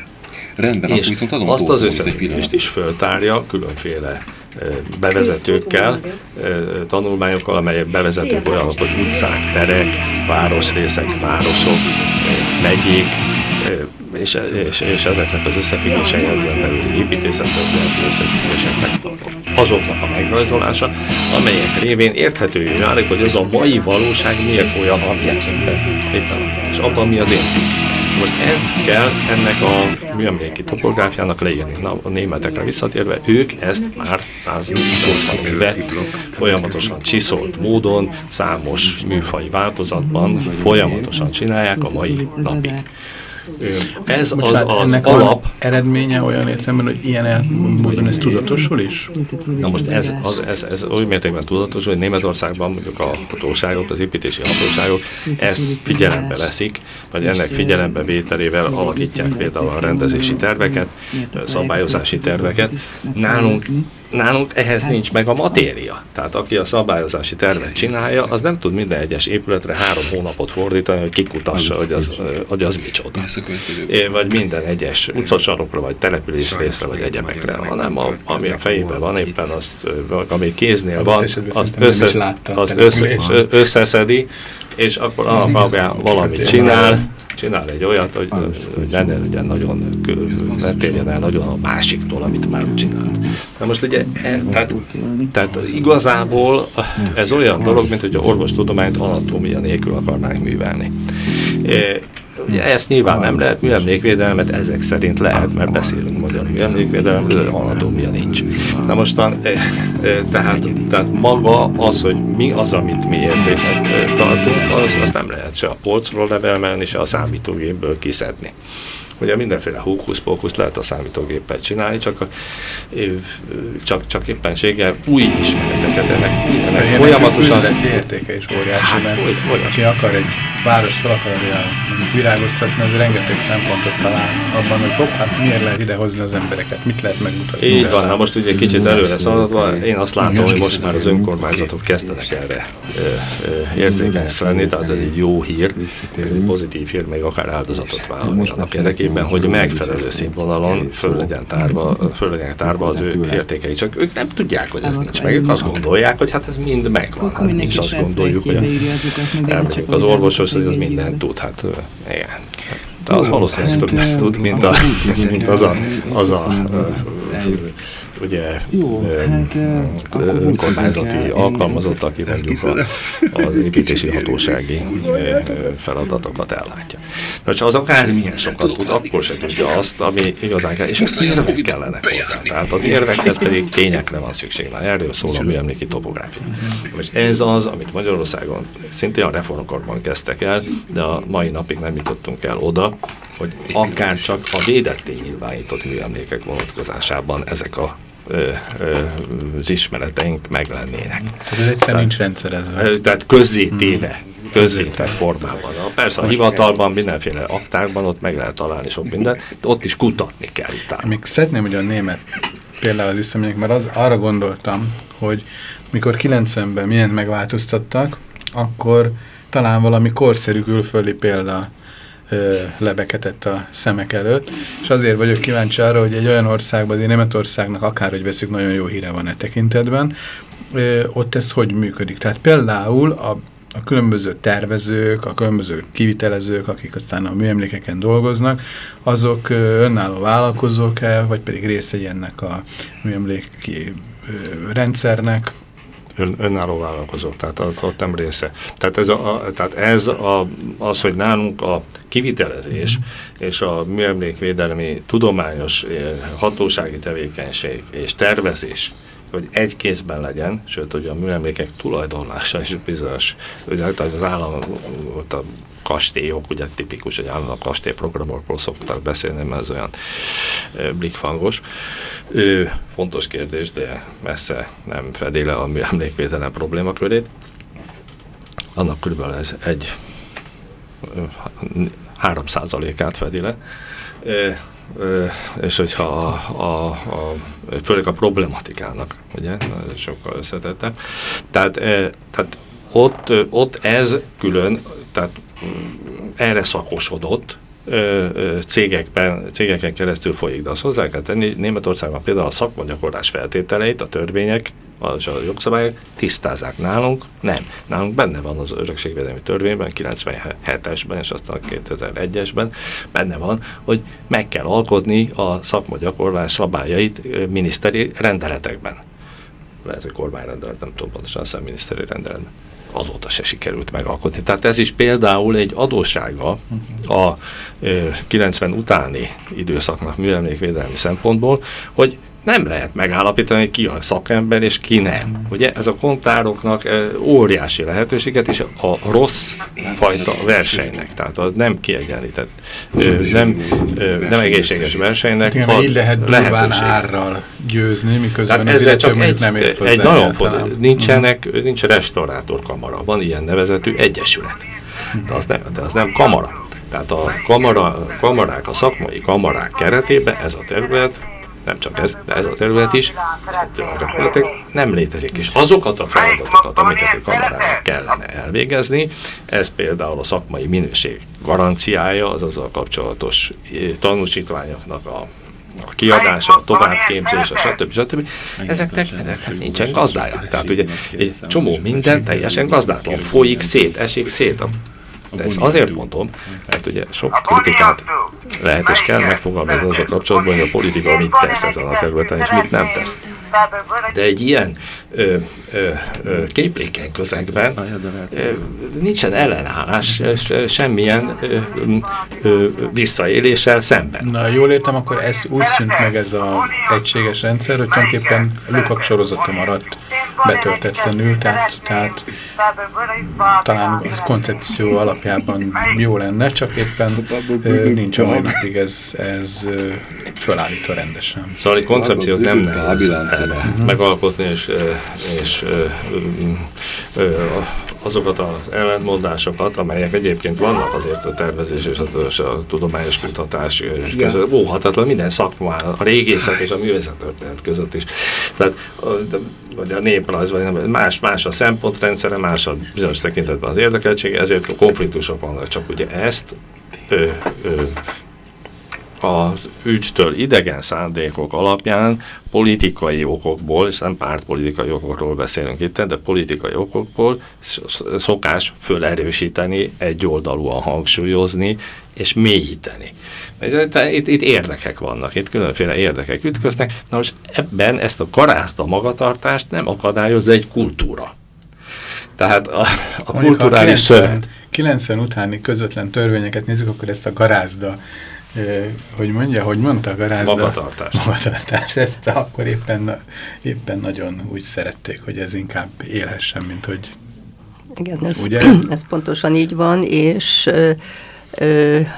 rendben, és viszont adom
azt az összefüggést is föltárja különféle bevezetőkkel, tanulmányokkal, amelyek bevezetők olyanok, hogy utcák, terek, városrészek, városok, megyék, és, és, és ezeknek az összefüggései ezen belül építészettörténeti összefüggéseknek azoknak a megrajzolása, amelyek révén érthető válik, hogy az a mai valóság miért olyan, amilyen éppen, és abban mi az érték. Most ezt kell ennek a műemléki topográfiának leírni. Na, a németekre visszatérve, ők ezt már 180 éve folyamatosan csiszolt módon, számos műfai változatban folyamatosan csinálják a mai napig. Ez az, az ennek alap.
eredménye olyan értelemben, hogy ilyen módon ez tudatosul is?
Na most ez, az, ez, ez oly mértékben tudatosul, hogy Németországban mondjuk a hatóságok, az építési hatóságok ezt figyelembe veszik, vagy ennek figyelembe vételével alakítják például a rendezési terveket, szabályozási terveket. Nálunk nálunk ehhez nincs meg a matéria. Tehát aki a szabályozási tervet csinálja, az nem tud minden egyes épületre három hónapot fordítani, hogy kikutassa, hogy az, hogy az micsoda. Vagy minden egyes utcasarokra, vagy település részre, vagy egyebekre, hanem a, ami a fejében van éppen, azt, ami kéznél van, azt, össze, azt össze, összeszedi, és akkor alapján valamit csinál, csinál egy olyat, hogy, hogy ne legyen nagyon, ne térjen el nagyon a másiktól, amit már csinált. Na most ugye, e, tehát, tehát igazából ez olyan dolog, mint hogy a orvostudományt anatómia nélkül akarnánk művelni. E, Ugye ezt nyilván nem lehet, műemlékvédelmet ezek szerint lehet, mert beszélünk magyar műemlékvédelemről, de anatómia nincs. Na mostan, e, e, tehát, tehát maga az, hogy mi az, amit mi értéknek tartunk, az, azt nem lehet se a polcról levelmelni, se a számítógépből kiszedni. Ugye mindenféle hókusz-pókusz lehet a számítógéppel csinálni, csak, a, csak, csak éppenséggel új ismereteket ennek, ennek folyamatosan...
Üzleti értéke is óriási, hát, mert aki akar egy város fel akarja virágoztatni, az rengeteg szempontot talál abban, hogy hopp, hát miért lehet idehozni az embereket, mit lehet megmutatni.
Így van, na most ugye kicsit előre szaladva, én azt látom, hogy most már az önkormányzatok kezdenek erre érzékenyek lenni, tehát ez egy jó hír, egy pozitív hír, még akár áldozatot vállalni annak érdekében, hogy megfelelő színvonalon föl legyen tárva, föl legyen tárva az ő értékei. Csak ők nem tudják, hogy ez nincs meg, ők azt gondolják, hogy hát ez mind megvan. Hát mi is azt gondoljuk, hogy elmegyünk az orvoshoz, hogy az mindent tud. Hát igen. De az valószínűleg többet tud, mint, a, mint az a, az a ugye Jó, hát, önkormányzati alkalmazott, aki mondjuk a, az építési hatósági feladatokat ellátja. Na, ha az akármilyen sokat tud, akkor se tudja azt, ami igazán kell, és az érvek kellene hozzá. Tehát az érvekhez pedig tényekre van szükség. Na, erről szól a műemléki topográfia. Most ez az, amit Magyarországon szintén a reformkorban kezdtek el, de a mai napig nem jutottunk el oda, hogy akár csak a védetté nyilvánított műemlékek vonatkozásában ezek a az ismereteink meg lennének.
Hát ez egyszer nincs rendszerezve.
Tehát közzétéve, hmm. közzétett formában. Persze a hivatalban, mindenféle aktákban ott meg lehet találni sok mindent, ott is kutatni kell utána.
Még szeretném, hogy a német például visszamegyek, mert az, arra gondoltam, hogy mikor 90-ben mindent megváltoztattak, akkor talán valami korszerű külföldi példa lebeketett a szemek előtt, és azért vagyok kíváncsi arra, hogy egy olyan országban, azért Németországnak akárhogy veszük, nagyon jó híre van e tekintetben, ott ez hogy működik. Tehát például a, a különböző tervezők, a különböző kivitelezők, akik aztán a műemlékeken dolgoznak, azok önálló vállalkozók-e, vagy pedig része ennek a műemléki rendszernek,
ön, önálló vállalkozók, tehát ott nem része. Tehát ez, a, tehát ez a, az, hogy nálunk a kivitelezés és a műemlékvédelmi tudományos eh, hatósági tevékenység és tervezés hogy egy kézben legyen, sőt, hogy a műemlékek tulajdonlása is bizonyos, ugye az állam, ott a kastélyok, ugye tipikus, hogy állam a kastélyprogramokról szoktak beszélni, mert ez olyan blikfangos. Fontos kérdés, de messze nem fedi le a műemlékvédelem problémakörét. Annak körülbelül ez egy 3%-át fedi le és hogyha a, a, a, főleg a problematikának, ugye, sokkal összetettem. Tehát, tehát ott, ott ez külön, tehát erre szakosodott, cégekben, cégeken keresztül folyik, de azt hozzá kell tenni, Németországban például a szakmagyakorlás feltételeit, a törvények az a jogszabályok tisztázzák nálunk, nem. Nálunk benne van az örökségvédelmi törvényben, 97-esben és aztán 2001-esben benne van, hogy meg kell alkotni a szakmagyakorlás szabályait miniszteri rendeletekben. Lehet, hogy kormányrendelet, nem tudom pontosan, azt miniszteri rendelet azóta se sikerült megalkotni. Tehát ez is például egy adóssága a 90 utáni időszaknak műemlékvédelmi szempontból, hogy nem lehet megállapítani, ki a szakember és ki nem. Ugye ez a kontároknak óriási lehetőséget, és a rossz fajta versenynek, tehát a nem kiegyenlített, nem, nem egészséges versenynek
Igen, így lehet durván árral győzni, miközben
tehát ez csak egy, nem ért egy nagyon fontos, nincsenek, nincs restaurátorkamara, van ilyen nevezetű egyesület. De az nem, de az nem kamara. Tehát a kamara, kamarák, a szakmai kamarák keretében ez a terület nem csak ez, de ez a terület is gyakorlatilag nem létezik. És azokat a feladatokat, amiket a kamarának kellene elvégezni, ez például a szakmai minőség garanciája, az azzal kapcsolatos eh, tanúsítványoknak a a kiadása, a továbbképzés, a stb. stb. Ezeknek, ezeknek nincsen gazdája. Tehát ugye egy csomó minden teljesen gazdátlan. Folyik szét, esik szét. De ezt azért mondom, mert ugye sok kritikát lehet és kell megfogalmazni azzal kapcsolatban, hogy a politika mit tesz ezen a területen, és mit nem tesz. De egy ilyen ö, ö, ö, képlékeny közegben ö, nincsen ellenállás semmilyen ö, ö, visszaéléssel szemben.
Na, jól értem, akkor ez úgy szűnt meg ez az egységes rendszer, hogy tulajdonképpen Lukak sorozata maradt betörtetlenül, tehát, tehát talán az koncepció alapjában jó lenne, csak éppen ö, nincs a mai napig ez, ez fölállítva rendesen.
Szóval egy koncepciót nem nehéz megalkotni, és, és azokat az ellentmondásokat, amelyek egyébként vannak azért a tervezés és a, a tudományos kutatás között, óhatatlan minden szakma, a régészet és a művészettörténet között is. Tehát, vagy a néprajz, vagy nem, más, más a szempontrendszere, más a bizonyos tekintetben az érdekeltsége, ezért a konfliktusok vannak, csak ugye ezt ö, ö, az ügytől idegen szándékok alapján politikai okokból, és nem pártpolitikai okokról beszélünk itt, de politikai okokból szokás fölerősíteni, egyoldalúan hangsúlyozni és mélyíteni. Itt, itt érdekek vannak, itt különféle érdekek ütköznek, na most ebben ezt a karázta magatartást nem akadályozza egy kultúra. Tehát a, a kulturális...
90, 90 utáni közvetlen törvényeket nézzük, akkor ezt a garázda hogy mondja, hogy mondta a garázda?
Magatartás.
Magatartás. Ezt akkor éppen, éppen nagyon úgy szerették, hogy ez inkább élhessen, mint hogy
igen, ez, ugye? ez pontosan így van, és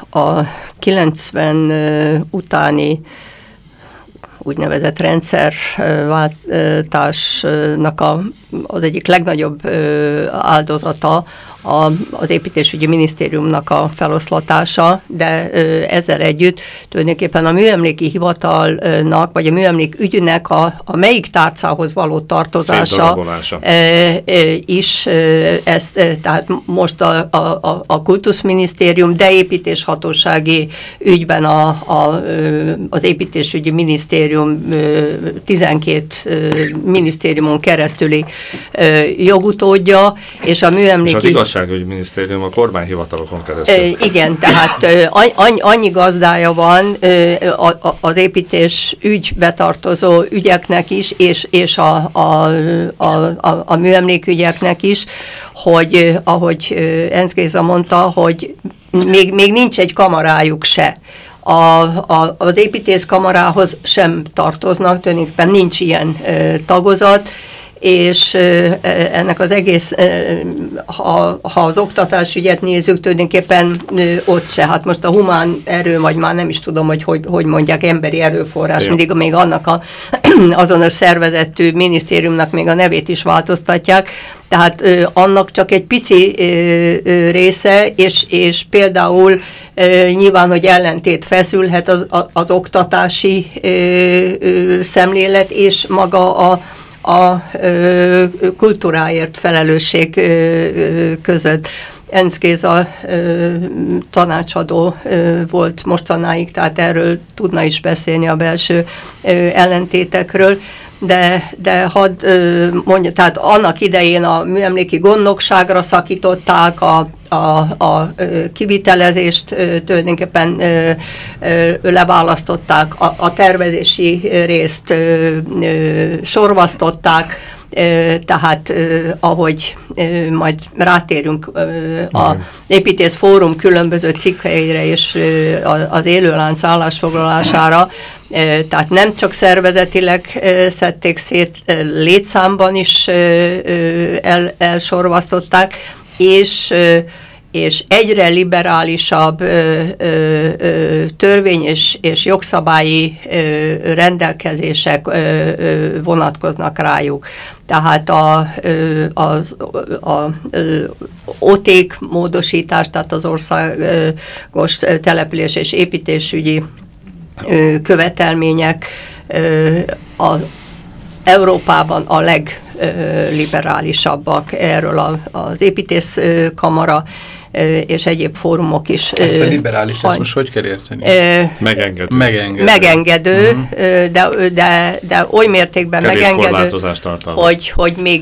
a 90 utáni úgynevezett rendszerváltásnak a, az egyik legnagyobb áldozata a, az építésügyi minisztériumnak a feloszlatása, de ezzel együtt tulajdonképpen a műemléki hivatalnak, vagy a műemlék ügynek a, a melyik tárcához való tartozása is ezt, tehát most a, a, a kultuszminisztérium, de építéshatósági ügyben a, a, az építésügyi minisztérium 12 minisztériumon keresztüli jogutódja, és a műemléki... És
az igazságügyi minisztérium a kormányhivatalokon keresztül.
Igen, tehát annyi, gazdája van az építés ügy betartozó ügyeknek is, és, és a, a, a, a, a műemlékügyeknek is, hogy ahogy Enz Géza mondta, hogy még, még nincs egy kamarájuk se. A, a, az építészkamarához sem tartoznak, tulajdonképpen nincs ilyen ö, tagozat, és ennek az egész, ha, ha az oktatásügyet nézzük, tulajdonképpen ott se. Hát most a humán erő, vagy már nem is tudom, hogy hogy, hogy mondják, emberi erőforrás, Igen. mindig még annak a azonos szervezetű minisztériumnak még a nevét is változtatják, tehát ö, annak csak egy pici ö, ö, része, és, és például ö, nyilván, hogy ellentét feszülhet az, az oktatási ö, ö, szemlélet, és maga a a kultúráért felelősség között. Enz Géza tanácsadó ö, volt mostanáig, tehát erről tudna is beszélni a belső ellentétekről de, de hadd mondja, tehát annak idején a műemléki gondnokságra szakították a, a, a kivitelezést, tulajdonképpen leválasztották, a, a tervezési részt sorvasztották, tehát ahogy majd rátérünk a Építész Fórum különböző cikkeire és az élőlánc állásfoglalására, tehát nem csak szervezetileg szedték szét, létszámban is el, elsorvasztották, és és egyre liberálisabb ö, törvény és, és jogszabályi rendelkezések vonatkoznak rájuk. Tehát a, ö, a, a, oték módosítás, tehát az országos település és építésügyi követelmények a, Európában a legliberálisabbak erről a, az építészkamara és egyéb fórumok is.
Ezt a liberális, ezt most hogy kell érteni?
Megengedő.
Megengedő.
Megengedő, uh mhm. -huh. de, de, de oly mértékben Kevés megengedő, hogy, hogy még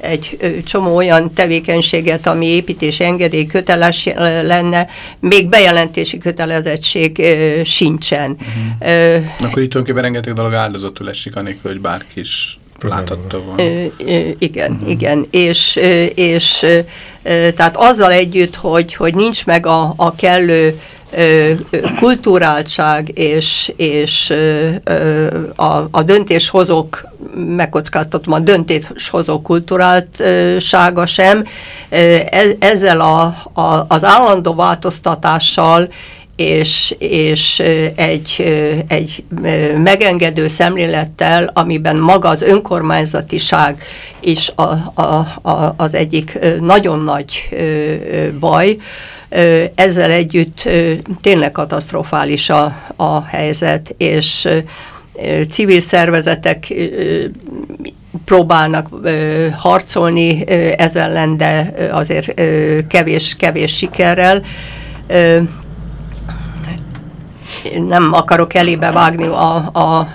egy csomó olyan tevékenységet, ami építési engedély köteles lenne, még bejelentési kötelezettség sincsen. Uh
-huh. uh, Akkor itt tulajdonképpen rengeteg dolog áldozatul esik, anélkül, hogy bárki is láthatta volna.
Igen, uh -huh. igen, és, és tehát azzal együtt, hogy, hogy nincs meg a, a kellő kulturáltság és, és a, a döntéshozók, megkockáztatom, a döntéshozók kulturáltsága sem, e, ezzel a, a, az állandó változtatással és, és egy, egy megengedő szemlélettel, amiben maga az önkormányzatiság is a, a, a, az egyik nagyon nagy baj, ezzel együtt tényleg katasztrofális a, a helyzet, és civil szervezetek próbálnak harcolni ezzel ellen, de azért kevés-kevés sikerrel nem akarok elébe vágni a, a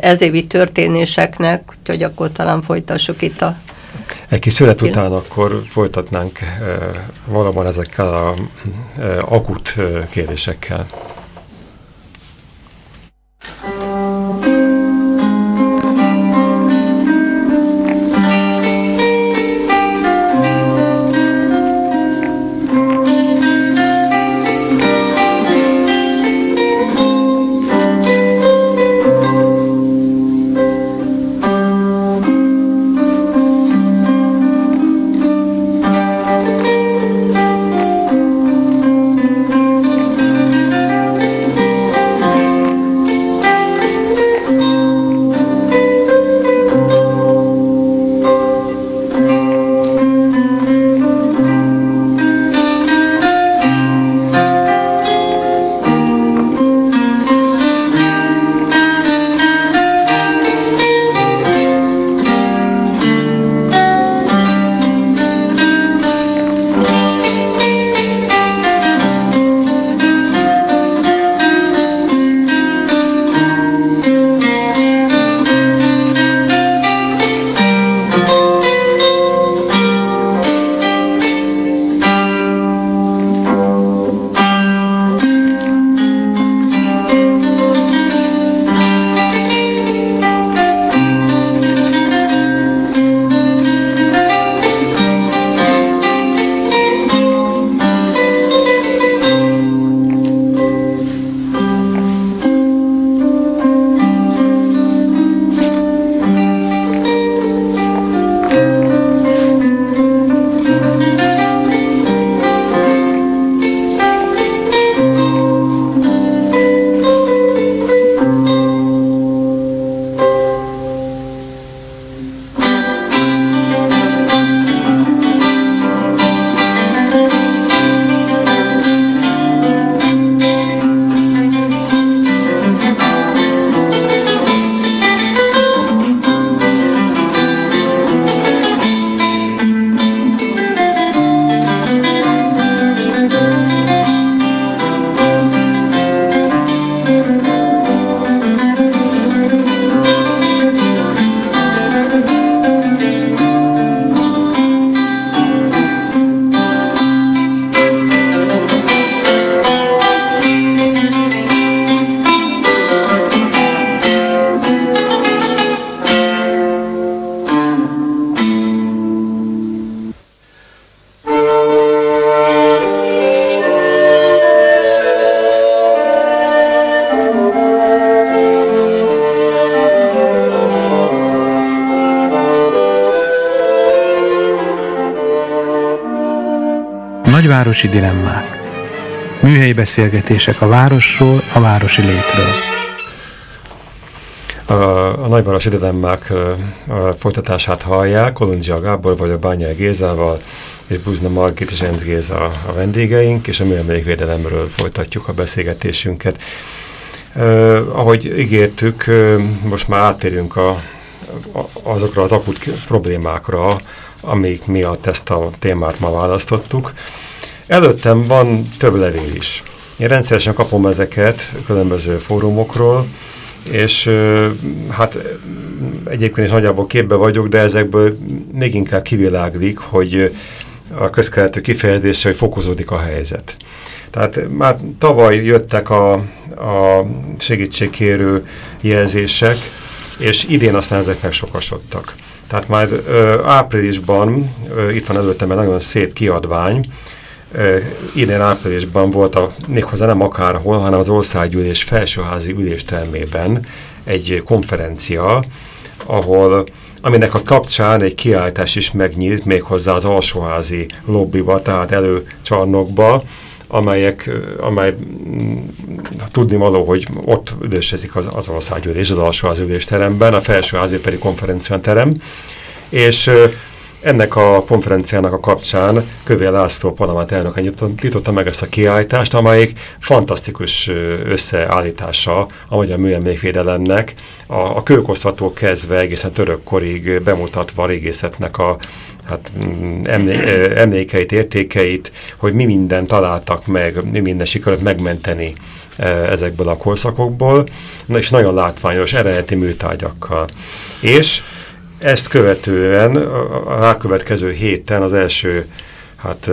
ezévi történéseknek, úgyhogy akkor talán folytassuk itt a
egy kis szület után akkor folytatnánk e, valóban ezekkel a e, akut e, kérésekkel.
Fővárosi dilemmák. Műhelyi beszélgetések a városról, a városi létről.
A, a nagyvárosi dilemmák folytatását hallják, Kolundzsia Gábor vagy a Bányai Gézával, és Buzna Margit és Enz Géza a vendégeink, és a műemlékvédelemről folytatjuk a beszélgetésünket. Uh, ahogy ígértük, uh, most már átérünk a, a, azokra az akut problémákra, amik miatt ezt a témát ma választottuk. Előttem van több levél is. Én rendszeresen kapom ezeket különböző fórumokról, és hát egyébként is nagyjából képbe vagyok, de ezekből még inkább kiviláglik, hogy a közkeletű kifejezése, hogy fokozódik a helyzet. Tehát már tavaly jöttek a, a segítségkérő jelzések, és idén aztán ezek megsokasodtak. Tehát már ö, áprilisban, ö, itt van előttem egy nagyon szép kiadvány, idén áprilisban volt a, méghozzá nem akárhol, hanem az országgyűlés felsőházi üléstermében egy konferencia, ahol aminek a kapcsán egy kiállítás is megnyílt méghozzá az alsóházi lobbiba, tehát előcsarnokba, amelyek, amely mm, tudni való, hogy ott üdösezik az, az országgyűlés, az alsóházi ülésteremben, a felsőházi pedig konferenciaterem, és ennek a konferenciának a kapcsán Kövér László parlament elnök nyitotta meg ezt a kiállítást, amelyik fantasztikus összeállítása a magyar műemlékvédelemnek, a, a kőkosztató kezdve egészen törökkorig bemutatva a régészetnek a hát, mm, emlé emlékeit, értékeit, hogy mi minden találtak meg, mi minden sikerült megmenteni ezekből a korszakokból, és nagyon látványos eredeti műtárgyakkal. És ezt követően a rákövetkező héten, az első hát,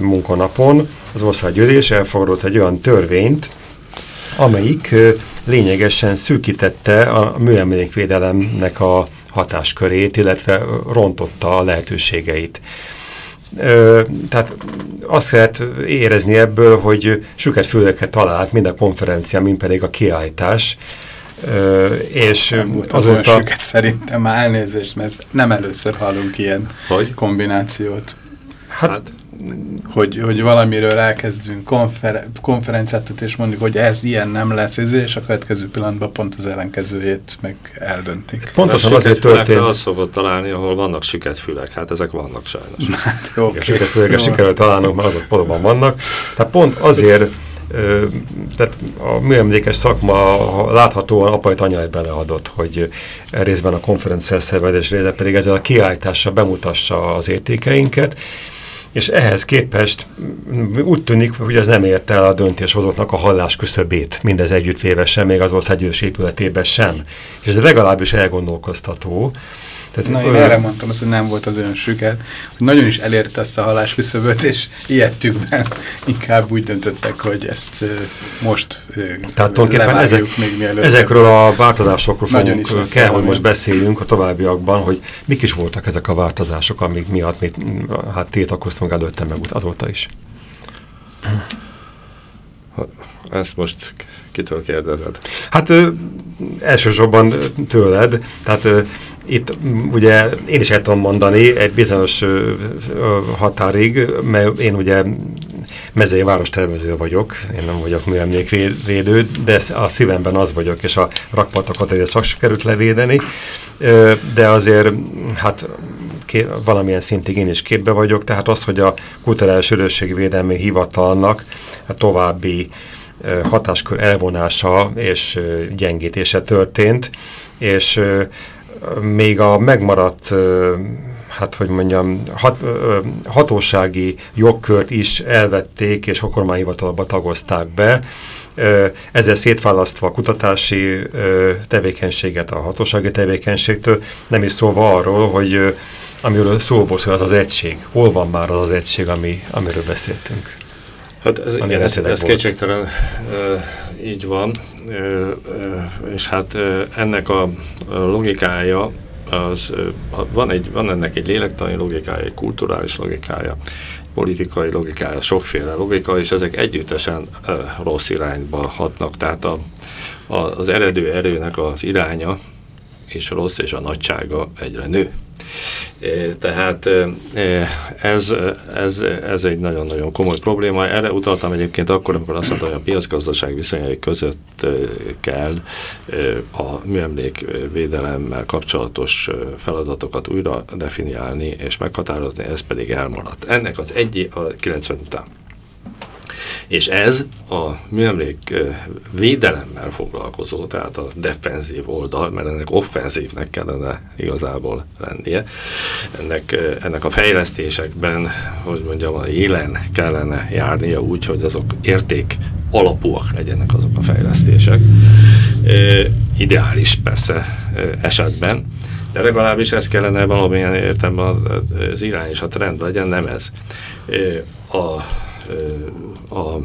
munkanapon az országgyűlés elfogadott egy olyan törvényt, amelyik lényegesen szűkítette a műemlékvédelemnek a hatáskörét, illetve rontotta a lehetőségeit. Ö, tehát azt lehet érezni ebből, hogy süket füleket talált mind a konferencia, mind pedig a kiállítás, és
nem volt azóta... Az szerintem elnézést, mert nem először hallunk ilyen hogy? kombinációt. Hát, hát hogy, hogy valamiről elkezdünk konfer konferenciát, és mondjuk, hogy ez ilyen nem lesz, és a következő pillanatban pont az ellenkezőjét meg eldöntik.
Pontosan azért történt. Azt szokott találni, ahol vannak süketfülek, hát ezek vannak sajnos.
Hát, okay. Süketfülek sikerült találnunk, mert azok valóban vannak. Tehát pont azért tehát a műemlékes szakma láthatóan apajt anyáit beleadott, hogy részben a konferenciás szervezés része pedig ezzel a kiállítással bemutassa az értékeinket, és ehhez képest úgy tűnik, hogy ez nem ért el a döntéshozóknak a hallás küszöbét, mindez együttvéve sem, még az országgyűlés épületében sem. És ez legalábbis elgondolkoztató,
tehát, Na, én erre mondtam azt, hogy nem volt az olyan süket, hogy nagyon is elérte azt a halás küszöböt, és ilyettükben inkább úgy döntöttek, hogy ezt most
Tehát tulajdonképpen ezek, még mielőtt. Ezekről a változásokról fogunk, kell, hogy most beszéljünk a továbbiakban, hogy mik is voltak ezek a változások, amik miatt mi hát tiltakoztunk előtte meg azóta is.
Ezt most kitől kérdezed?
Hát ö, elsősorban tőled, tehát ö, itt ugye én is el tudom mondani egy bizonyos ö, ö, határig, mert én ugye mezei várostervező vagyok, én nem vagyok műemlékvédő, de a szívemben az vagyok, és a rakpartokat azért csak került levédeni, ö, de azért hát valamilyen szintig én is képbe vagyok, tehát az, hogy a kulturális örökségvédelmi hivatalnak a további hatáskör elvonása és gyengítése történt, és még a megmaradt hát hogy mondjam, hat, hatósági jogkört is elvették, és a kormányhivatalba tagozták be, ezzel szétválasztva a kutatási tevékenységet a hatósági tevékenységtől, nem is szólva arról, hogy amiről szó volt, az az egység. Hol van már az az egység, ami, amiről beszéltünk?
Hát ez, igen, ez, ez kétségtelen e, így van, e, e, és hát e, ennek a logikája, az, van, egy, van ennek egy lélektani logikája, egy kulturális logikája, politikai logikája, sokféle logika, és ezek együttesen e, rossz irányba hatnak. Tehát a, a, az eredő erőnek az iránya és a rossz és a nagysága egyre nő. Tehát ez, ez, ez egy nagyon-nagyon komoly probléma. Erre utaltam egyébként akkor, amikor azt mondtam, hogy a piacgazdaság viszonyai között kell a műemlék védelemmel kapcsolatos feladatokat újra definiálni és meghatározni, ez pedig elmaradt. Ennek az egy a 90 után. És ez a műemlék védelemmel foglalkozó, tehát a defenzív oldal, mert ennek offenzívnek kellene igazából lennie. Ennek, ennek a fejlesztésekben, hogy mondjam, a élen kellene járnia úgy, hogy azok érték alapúak legyenek azok a fejlesztések. Ideális persze esetben, de legalábbis ez kellene valamilyen értelemben az irány és a trend legyen, nem ez. A a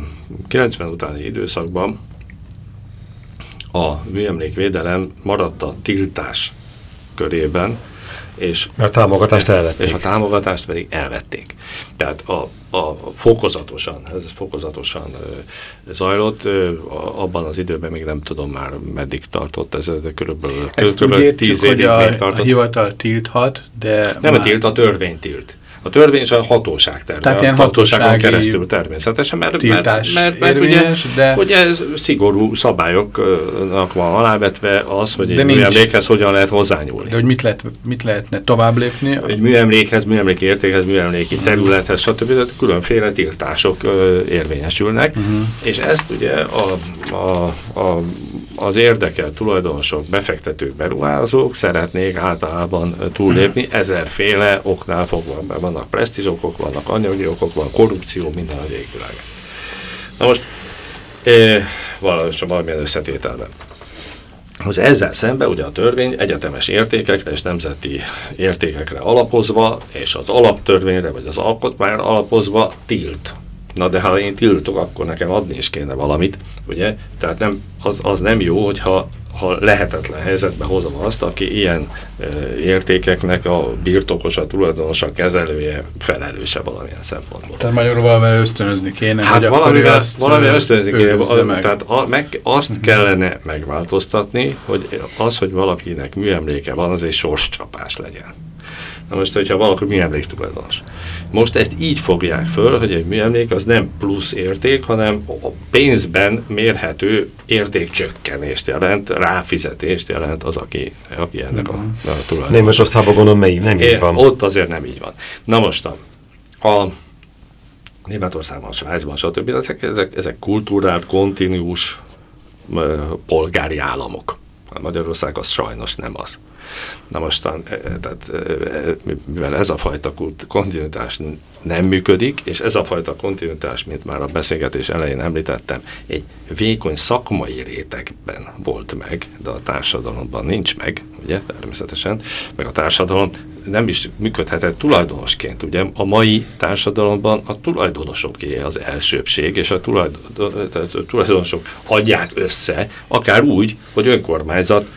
90 utáni időszakban a műemlékvédelem maradt a tiltás körében, és
a támogatást elvették.
És a támogatást pedig elvették. Tehát a, a fokozatosan, ez fokozatosan ö, zajlott, ö, abban az időben még nem tudom már meddig tartott, ez de körülbelül,
Ezt körülbelül tíz évig a, még tartott. a hivatal tilthat, de...
Nem már... a tilt, a törvény tilt. A törvény és a hatóság terve.
Tehát ilyen hatóságon
keresztül természetesen, mert, mert, mert, mert, mert ugye, de... ugye szigorú szabályoknak van alávetve az, hogy egy műemlékhez hogyan lehet hozzányúlni.
De hogy mit, lehet, mit lehetne tovább lépni?
Egy műemlékhez, műemléki értékhez, műemléki területhez, stb. De különféle tiltások érvényesülnek, uh mhm. -huh. és ezt ugye a, a, a az érdekelt tulajdonosok, befektetők, beruházók szeretnék általában túllépni, ezerféle oknál fogva. Vannak presztízs okok, vannak anyagi okok, van korrupció, minden az égvilág. Na most, e, valamilyen összetételben. Az ezzel szemben ugye a törvény egyetemes értékekre és nemzeti értékekre alapozva, és az alaptörvényre vagy az alkotmányra alapozva tilt Na de ha én tiltok, akkor nekem adni is kéne valamit, ugye? Tehát nem, az, az nem jó, hogyha ha lehetetlen helyzetbe hozom azt, aki ilyen e, értékeknek a birtokosa, tulajdonosa, kezelője, felelőse valamilyen szempontból.
Tehát magyarul valami ösztönözni kéne,
hát hogy valamivel, valami ösztönözni kéne, meg. tehát a, meg, azt uh mhm. -huh. kellene megváltoztatni, hogy az, hogy valakinek műemléke van, az egy sorscsapás legyen. Na most, hogyha valaki műemléktulajdonos. Most ezt így fogják föl, hogy egy műemlék az nem plusz érték, hanem a pénzben mérhető értékcsökkenést jelent, ráfizetést jelent az, aki, aki ennek a, a tulajdonos.
Németországban gondolom mely, nem így van.
Ott azért nem így van. Na most a, a Németországban, Svájcban, stb. Ezek, ezek, ezek kultúrált, kontinuus polgári államok. Magyarország az sajnos nem az. Na mostan, e, e, tehát, e, mivel ez a fajta kontinuitás nem működik, és ez a fajta kontinuitás, mint már a beszélgetés elején említettem, egy vékony szakmai rétegben volt meg, de a társadalomban nincs meg, ugye, természetesen, meg a társadalom nem is működhetett tulajdonosként. Ugye a mai társadalomban a tulajdonosoké az elsőbség, és a tulajdonosok adják össze, akár úgy, hogy önkormányzat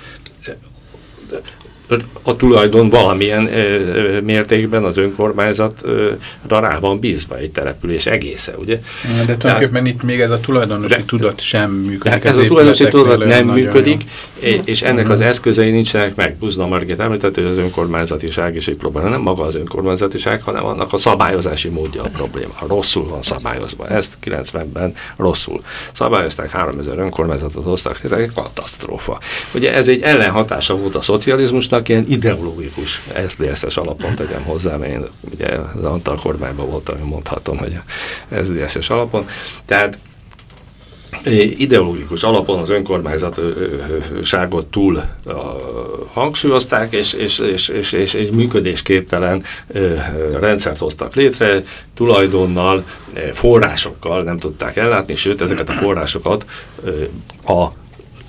a tulajdon valamilyen ö, mértékben az önkormányzatra rá van bízva egy település egésze, ugye?
De tulajdonképpen de, itt még ez a tulajdonosi de, tudat sem működik.
Ez a tulajdonosi tudat nem működik, jó. és ennek az eszközei nincsenek meg. Buzna Margit említett, hogy az önkormányzatiság is egy probléma. Nem maga az önkormányzatiság, hanem annak a szabályozási módja a probléma. Rosszul van szabályozva. Ezt 90-ben rosszul. Szabályozták 3000 önkormányzatot hoztak, ez egy katasztrófa. Ugye ez egy ellenhatása volt a szocializmusnak, csak ilyen ideológikus SZDSZ-es alapon tegyem hozzá, mert én ugye az Antal kormányban voltam, mondhatom, hogy SZDSZ-es alapon. Tehát ideológikus alapon az önkormányzatságot túl hangsúlyozták, és, és, és, és, és egy működésképtelen rendszert hoztak létre, tulajdonnal, forrásokkal nem tudták ellátni, sőt ezeket a forrásokat a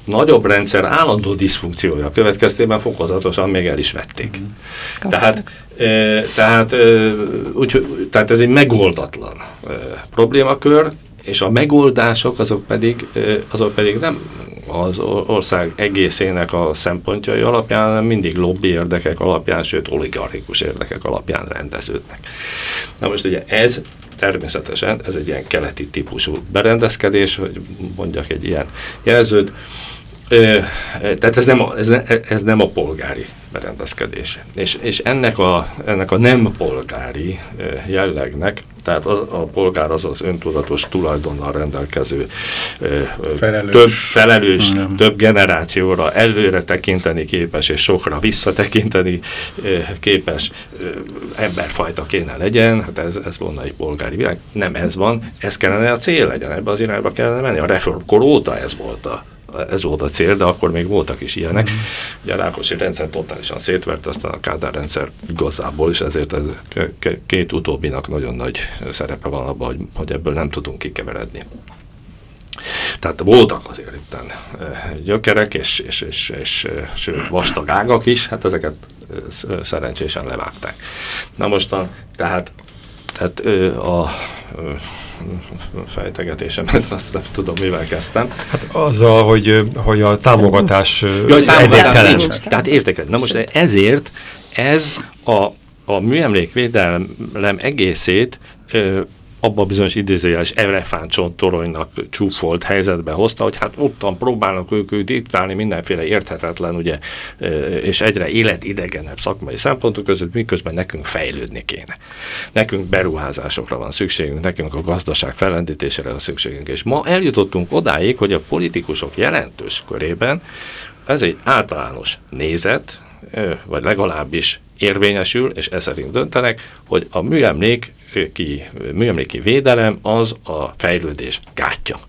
nagyobb rendszer állandó diszfunkciója következtében fokozatosan még el is vették. Mm. Tehát, e, tehát, e, úgy, tehát ez egy megoldatlan e, problémakör, és a megoldások azok pedig, e, azok pedig nem az ország egészének a szempontjai alapján, hanem mindig lobby érdekek alapján, sőt oligarchikus érdekek alapján rendeződnek. Na most ugye ez természetesen, ez egy ilyen keleti típusú berendezkedés, hogy mondjak egy ilyen jelzőt, Ö, tehát ez nem, a, ez, ne, ez nem a polgári berendezkedés. És, és ennek, a, ennek a nem polgári jellegnek, tehát az, a polgár az az öntudatos tulajdonnal rendelkező felelős, több felelős, nem. több generációra előre tekinteni képes, és sokra visszatekinteni képes emberfajta kéne legyen, hát ez, ez volna egy polgári világ. Nem ez van, ez kellene a cél legyen, ebbe az irányba kellene menni. A reformkor óta ez volt a ez volt a cél, de akkor még voltak is ilyenek. Mm. Ugye a Rákosi rendszer totálisan szétvert, aztán a Kádár rendszer igazából, és ezért ez, két utóbbinak nagyon nagy szerepe van abban, hogy, hogy ebből nem tudunk kikeveredni. Tehát voltak azért itt gyökerek, és, és, és, és, és vastag ágak is, hát ezeket szerencsésen levágták. Na mostan, tehát, tehát a, a fejtegetésemet, azt nem tudom, mivel kezdtem.
Hát azzal, hogy, hogy a támogatás
Jaj, támogatás Tehát értek, na most ezért ez a, a műemlékvédelem egészét abba bizonyos idézőjeles elefántcsont toronynak csúfolt helyzetbe hozta, hogy hát ottan próbálnak ők, ők diktálni mindenféle érthetetlen, ugye, és egyre életidegenebb szakmai szempontok között, miközben nekünk fejlődni kéne. Nekünk beruházásokra van szükségünk, nekünk a gazdaság fellendítésére van szükségünk, és ma eljutottunk odáig, hogy a politikusok jelentős körében ez egy általános nézet, vagy legalábbis érvényesül, és ez szerint döntenek, hogy a műemlék ki, műemléki védelem az a fejlődés gátja.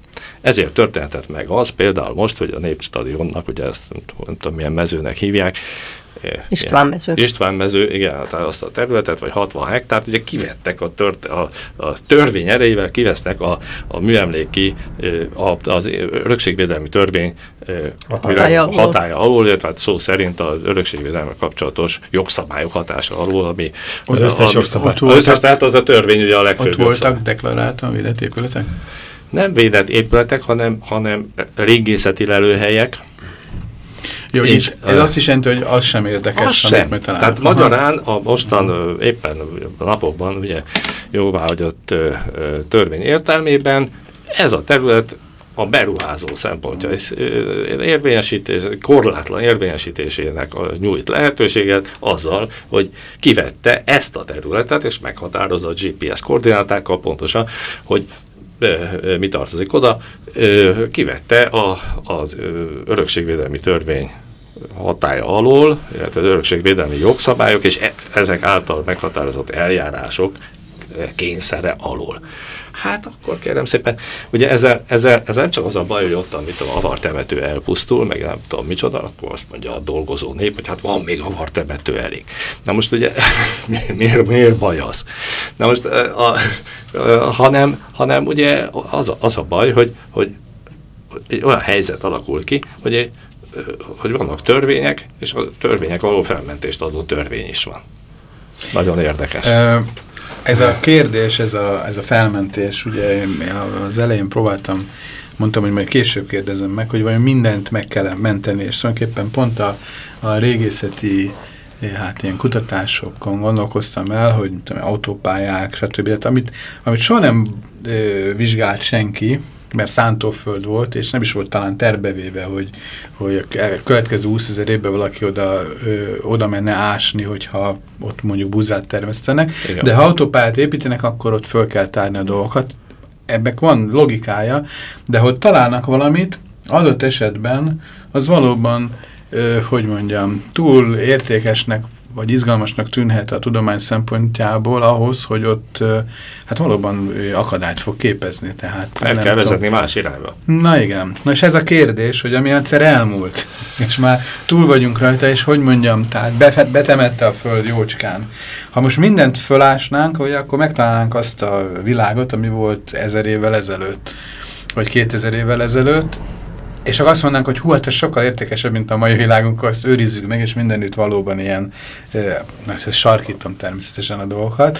Ezért történhetett meg az például most, hogy a Népstadionnak, ugye ezt nem tudom milyen mezőnek hívják,
István mező.
István mező, igen, tehát azt a területet, vagy 60 hektárt, ugye kivettek a, tört, a, a törvény erejével, kivesznek a, a műemléki, a, az örökségvédelmi törvény hatája, alól. hatája alól, illetve hát szó szerint az örökségvédelmi kapcsolatos jogszabályok hatása alól, ami
az összes jogszabály.
Az összes, tehát az a törvény ugye a legfőbb
Ott voltak jogszabály. deklaráltan védett épületek?
Nem védett épületek, hanem, hanem régészeti lelőhelyek,
jó, és ez azt is jelenti, hogy az sem érdekes,
az sem. Meg Tehát Aha. magyarán a mostan éppen a napokban ugye jóváhagyott törvény értelmében ez a terület a beruházó szempontja és érvényesítés, korlátlan érvényesítésének nyújt lehetőséget azzal, hogy kivette ezt a területet, és meghatározza a GPS koordinátákkal pontosan, hogy mi tartozik oda, kivette a, az örökségvédelmi törvény hatája alól, illetve az örökségvédelmi jogszabályok és e, ezek által meghatározott eljárások kényszere alól. Hát akkor kérem szépen, ugye ezzel, ezzel, ez nem csak az a baj, hogy ott, amit a avartemető elpusztul, meg nem tudom micsoda, akkor azt mondja a dolgozó nép, hogy hát van még avartemető elég. Na most ugye miért, miért baj az? Na most a, a, hanem, hanem ugye az a, az a baj, hogy, hogy egy olyan helyzet alakul ki, hogy, hogy vannak törvények, és a törvények alól felmentést adó törvény is van. Nagyon érdekes.
Ez a kérdés, ez a, ez a felmentés, ugye én az elején próbáltam, mondtam, hogy majd később kérdezem meg, hogy vajon mindent meg kell menteni, és tulajdonképpen pont a, a régészeti hát ilyen kutatásokon gondolkoztam el, hogy tudom, autópályák, stb. Hát, amit, amit soha nem ö, vizsgált senki, mert szántóföld volt, és nem is volt talán terbevéve, hogy, hogy a következő 20 ezer évben valaki oda, ö, oda menne ásni, hogyha ott mondjuk buzát termesztenek. Igen. De ha autópályát építenek, akkor ott föl kell tárni a dolgokat. Ebbek van logikája, de hogy találnak valamit, adott esetben az valóban, ö, hogy mondjam, túl értékesnek vagy izgalmasnak tűnhet a tudomány szempontjából ahhoz, hogy ott hát valóban akadályt fog képezni. Tehát
El kell tudom. vezetni más irányba.
Na igen. Na és ez a kérdés, hogy ami egyszer elmúlt, és már túl vagyunk rajta, és hogy mondjam, tehát betemette a föld jócskán. Ha most mindent fölásnánk, hogy akkor megtalálnánk azt a világot, ami volt ezer évvel ezelőtt, vagy kétezer évvel ezelőtt, és akkor azt mondanánk, hogy hú, hát ez sokkal értékesebb, mint a mai világunk, azt őrizzük meg, és mindenütt valóban ilyen, ezt sarkítom természetesen a dolgokat,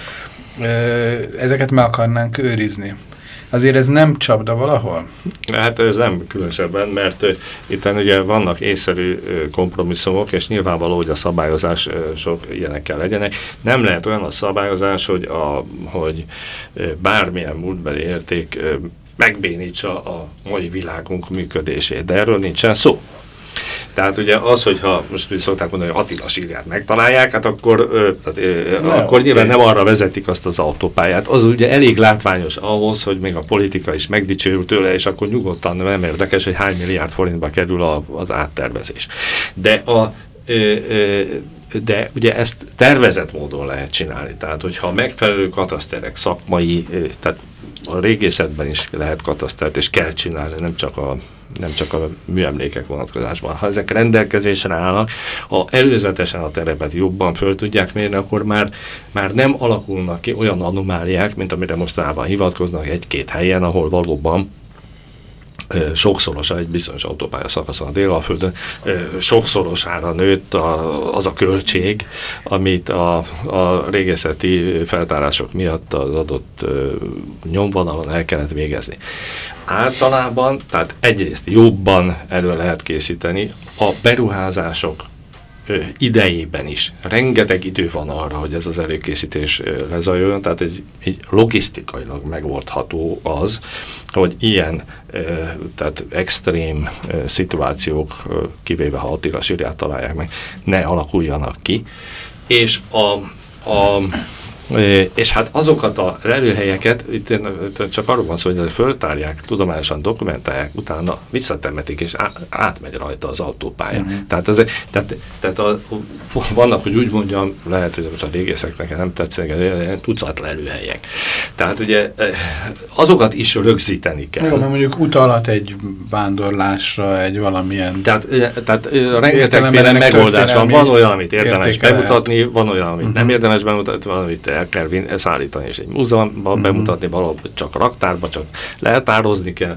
ezeket meg akarnánk őrizni. Azért ez nem csapda valahol?
Hát ez nem különösebben, mert itt ugye vannak észszerű kompromisszumok, és nyilvánvaló, hogy a szabályozás sok ilyenek kell legyenek. Nem lehet olyan a szabályozás, hogy, a, hogy bármilyen múltbeli érték megbénítsa a mai világunk működését, de erről nincsen szó. Tehát ugye az, hogyha most szokták mondani, hogy Attila sírját megtalálják, hát akkor, tehát, ne, akkor nyilván nem arra vezetik azt az autópályát. Az ugye elég látványos ahhoz, hogy még a politika is megdicsőül tőle, és akkor nyugodtan nem érdekes, hogy hány milliárd forintba kerül a, az áttervezés. De a de ugye ezt tervezett módon lehet csinálni. Tehát, hogyha megfelelő kataszterek szakmai, tehát a régészetben is lehet katasztert, és kell csinálni, nem csak a nem csak a műemlékek vonatkozásban. Ha ezek rendelkezésre állnak, ha előzetesen a terepet jobban föl tudják mérni, akkor már, már nem alakulnak ki olyan anomáliák, mint amire mostanában hivatkoznak egy-két helyen, ahol valóban sokszorosa egy bizonyos autópálya szakaszon a Délalföldön, sokszorosára nőtt a, az a költség, amit a, a régészeti feltárások miatt az adott nyomvonalon el kellett végezni. Általában, tehát egyrészt jobban elő lehet készíteni, a beruházások idejében is. Rengeteg idő van arra, hogy ez az előkészítés lezajoljon, tehát egy, egy logisztikailag megoldható az, hogy ilyen tehát extrém szituációk, kivéve ha Attila sírját találják meg, ne alakuljanak ki. És a, a és hát azokat a lelőhelyeket, itt csak arról van szó, hogy föltárják, tudományosan dokumentálják, utána visszatemetik, és átmegy rajta az autópálya. Uh-huh. Tehát, ez, tehát, tehát a, vannak, hogy úgy mondjam, lehet, hogy most a régészeknek nem tetszik, tucat lelőhelyek. Tehát ugye azokat is rögzíteni kell.
Jó, mert mondjuk utalat egy vándorlásra, egy valamilyen...
Tehát, tehát rengetegféle megoldás van. Van olyan, amit érdemes bemutatni, van olyan, amit uh-huh. nem érdemes bemutatni, van, amit el kell vin, szállítani, és egy múzeumban mm-hmm. bemutatni, valahol csak a raktárba, csak lehetározni kell.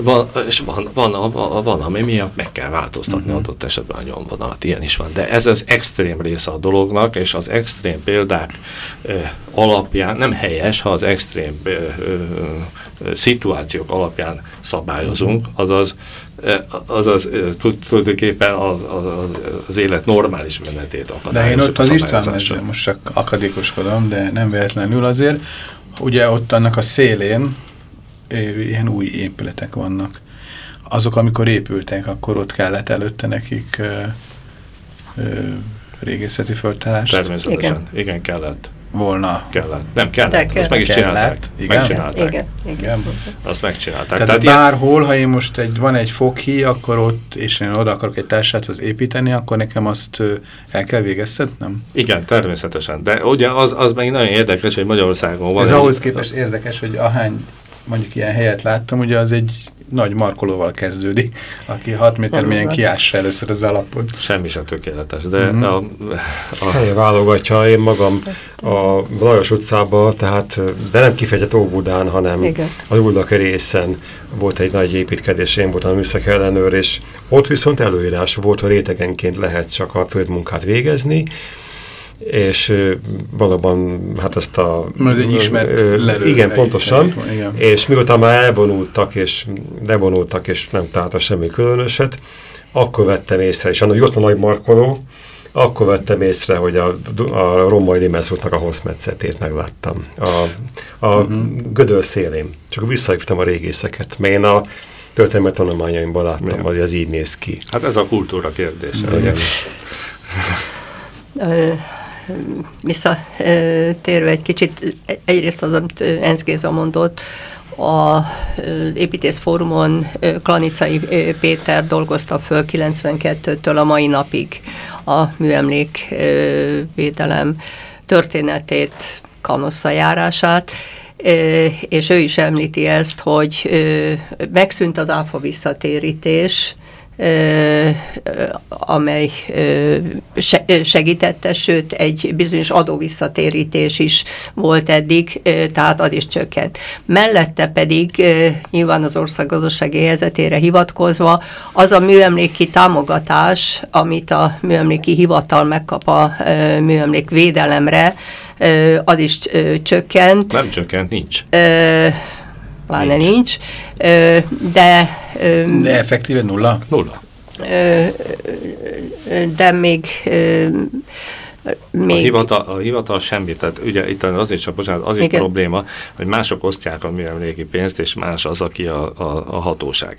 Van, és van, van, van, van ami miatt meg kell változtatni mm-hmm. adott esetben a nyomvonalat, ilyen is van. De ez az extrém része a dolognak, és az extrém példák ö, alapján nem helyes, ha az extrém ö, ö, szituációk alapján szabályozunk, azaz azaz tulajdonképpen az, az, az élet normális menetét
akadályozik. De én ott az István most csak akadékoskodom, de nem véletlenül azért, ugye ott annak a szélén ilyen új épületek vannak. Azok, amikor épültek, akkor ott kellett előtte nekik ö, ö, régészeti föltárást.
Természetesen, igen, igen kellett
volna.
Kellett. Nem kellett, kell. azt meg is csinálták.
Igen?
Megcsinálták.
Igen, igen.
Azt megcsinálták.
Tehát, Tehát bárhol, ilyen... ha én most egy, van egy foghí, akkor ott, és én oda akarok egy társát az építeni, akkor nekem azt el kell végeztetnem?
Igen, természetesen. De ugye az, az meg nagyon érdekes, hogy Magyarországon van.
Ez egy... ahhoz képest érdekes, hogy ahány mondjuk ilyen helyet láttam, ugye az egy nagy markolóval kezdődik, aki 6 méter milyen kiássa először az alapot.
Semmi sem tökéletes, de mm -hmm. a,
a... Helye válogatja, én magam a Lajos utcában, tehát, de nem kifejezett Óbudán, hanem Igen. az Uldaki részen volt egy nagy építkedés, én voltam a ellenőr, és ott viszont előírás volt, hogy rétegenként lehet csak a földmunkát végezni, és valóban hát ezt a...
Mert egy ismert lelő,
Igen, pontosan. igen. És miután már elvonultak, és levonultak, és nem találtak semmi különöset, akkor vettem észre, és annak ott a nagy markoló, akkor vettem észre, hogy a, a Romai Dimeszútnak a hosszmetszetét megláttam. A, a uh mhm. -huh. gödör szélén. Csak visszahívtam a régészeket, mert én a történelmi tanulmányaimban láttam, Igen. hogy ez így néz ki.
Hát ez a kultúra kérdése.
Igen
visszatérve egy kicsit, egyrészt az, amit Enz Géza mondott, a építészfórumon Klanicai Péter dolgozta föl 92-től a mai napig a műemlékvédelem történetét, kanosszajárását, és ő is említi ezt, hogy megszűnt az áfa visszatérítés, amely segítette, sőt egy bizonyos adóvisszatérítés is volt eddig, tehát az is csökkent. Mellette pedig nyilván az ország gazdasági helyzetére hivatkozva az a műemléki támogatás, amit a műemléki hivatal megkap a műemlék védelemre, az is csökkent.
Nem csökkent, nincs
pláne nincs, nincs de...
De effektíve nulla?
Nulla.
De még
még... A, hivatal, a hivatal semmi, tehát ugye itt azért csak, bocsánat, az is Igen. probléma, hogy mások osztják a műemléki pénzt, és más az, aki a, a, a hatóság.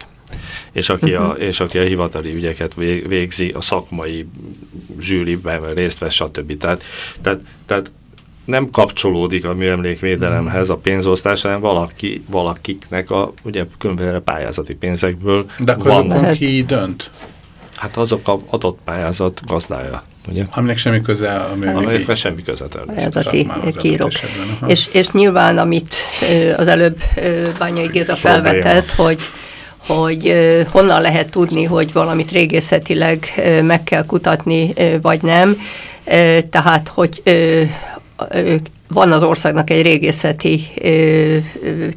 és aki, uh -huh. a, mhm. és aki a hivatali ügyeket végzi, a szakmai zsűriben részt vesz, stb. Tehát, tehát, tehát nem kapcsolódik a műemlékvédelemhez a pénzosztás, hanem valaki, valakiknek a ugye különböző pályázati pénzekből
De akkor van. ki dönt?
Hát azok a adott pályázat gazdája. Ugye?
Aminek semmi köze a
műemléki. Aminek semmi köze
természetesen. kírok. És, és nyilván, amit az előbb Bányai Géza felvetett, hogy hogy honnan lehet tudni, hogy valamit régészetileg meg kell kutatni, vagy nem. Tehát, hogy van az országnak egy régészeti ö,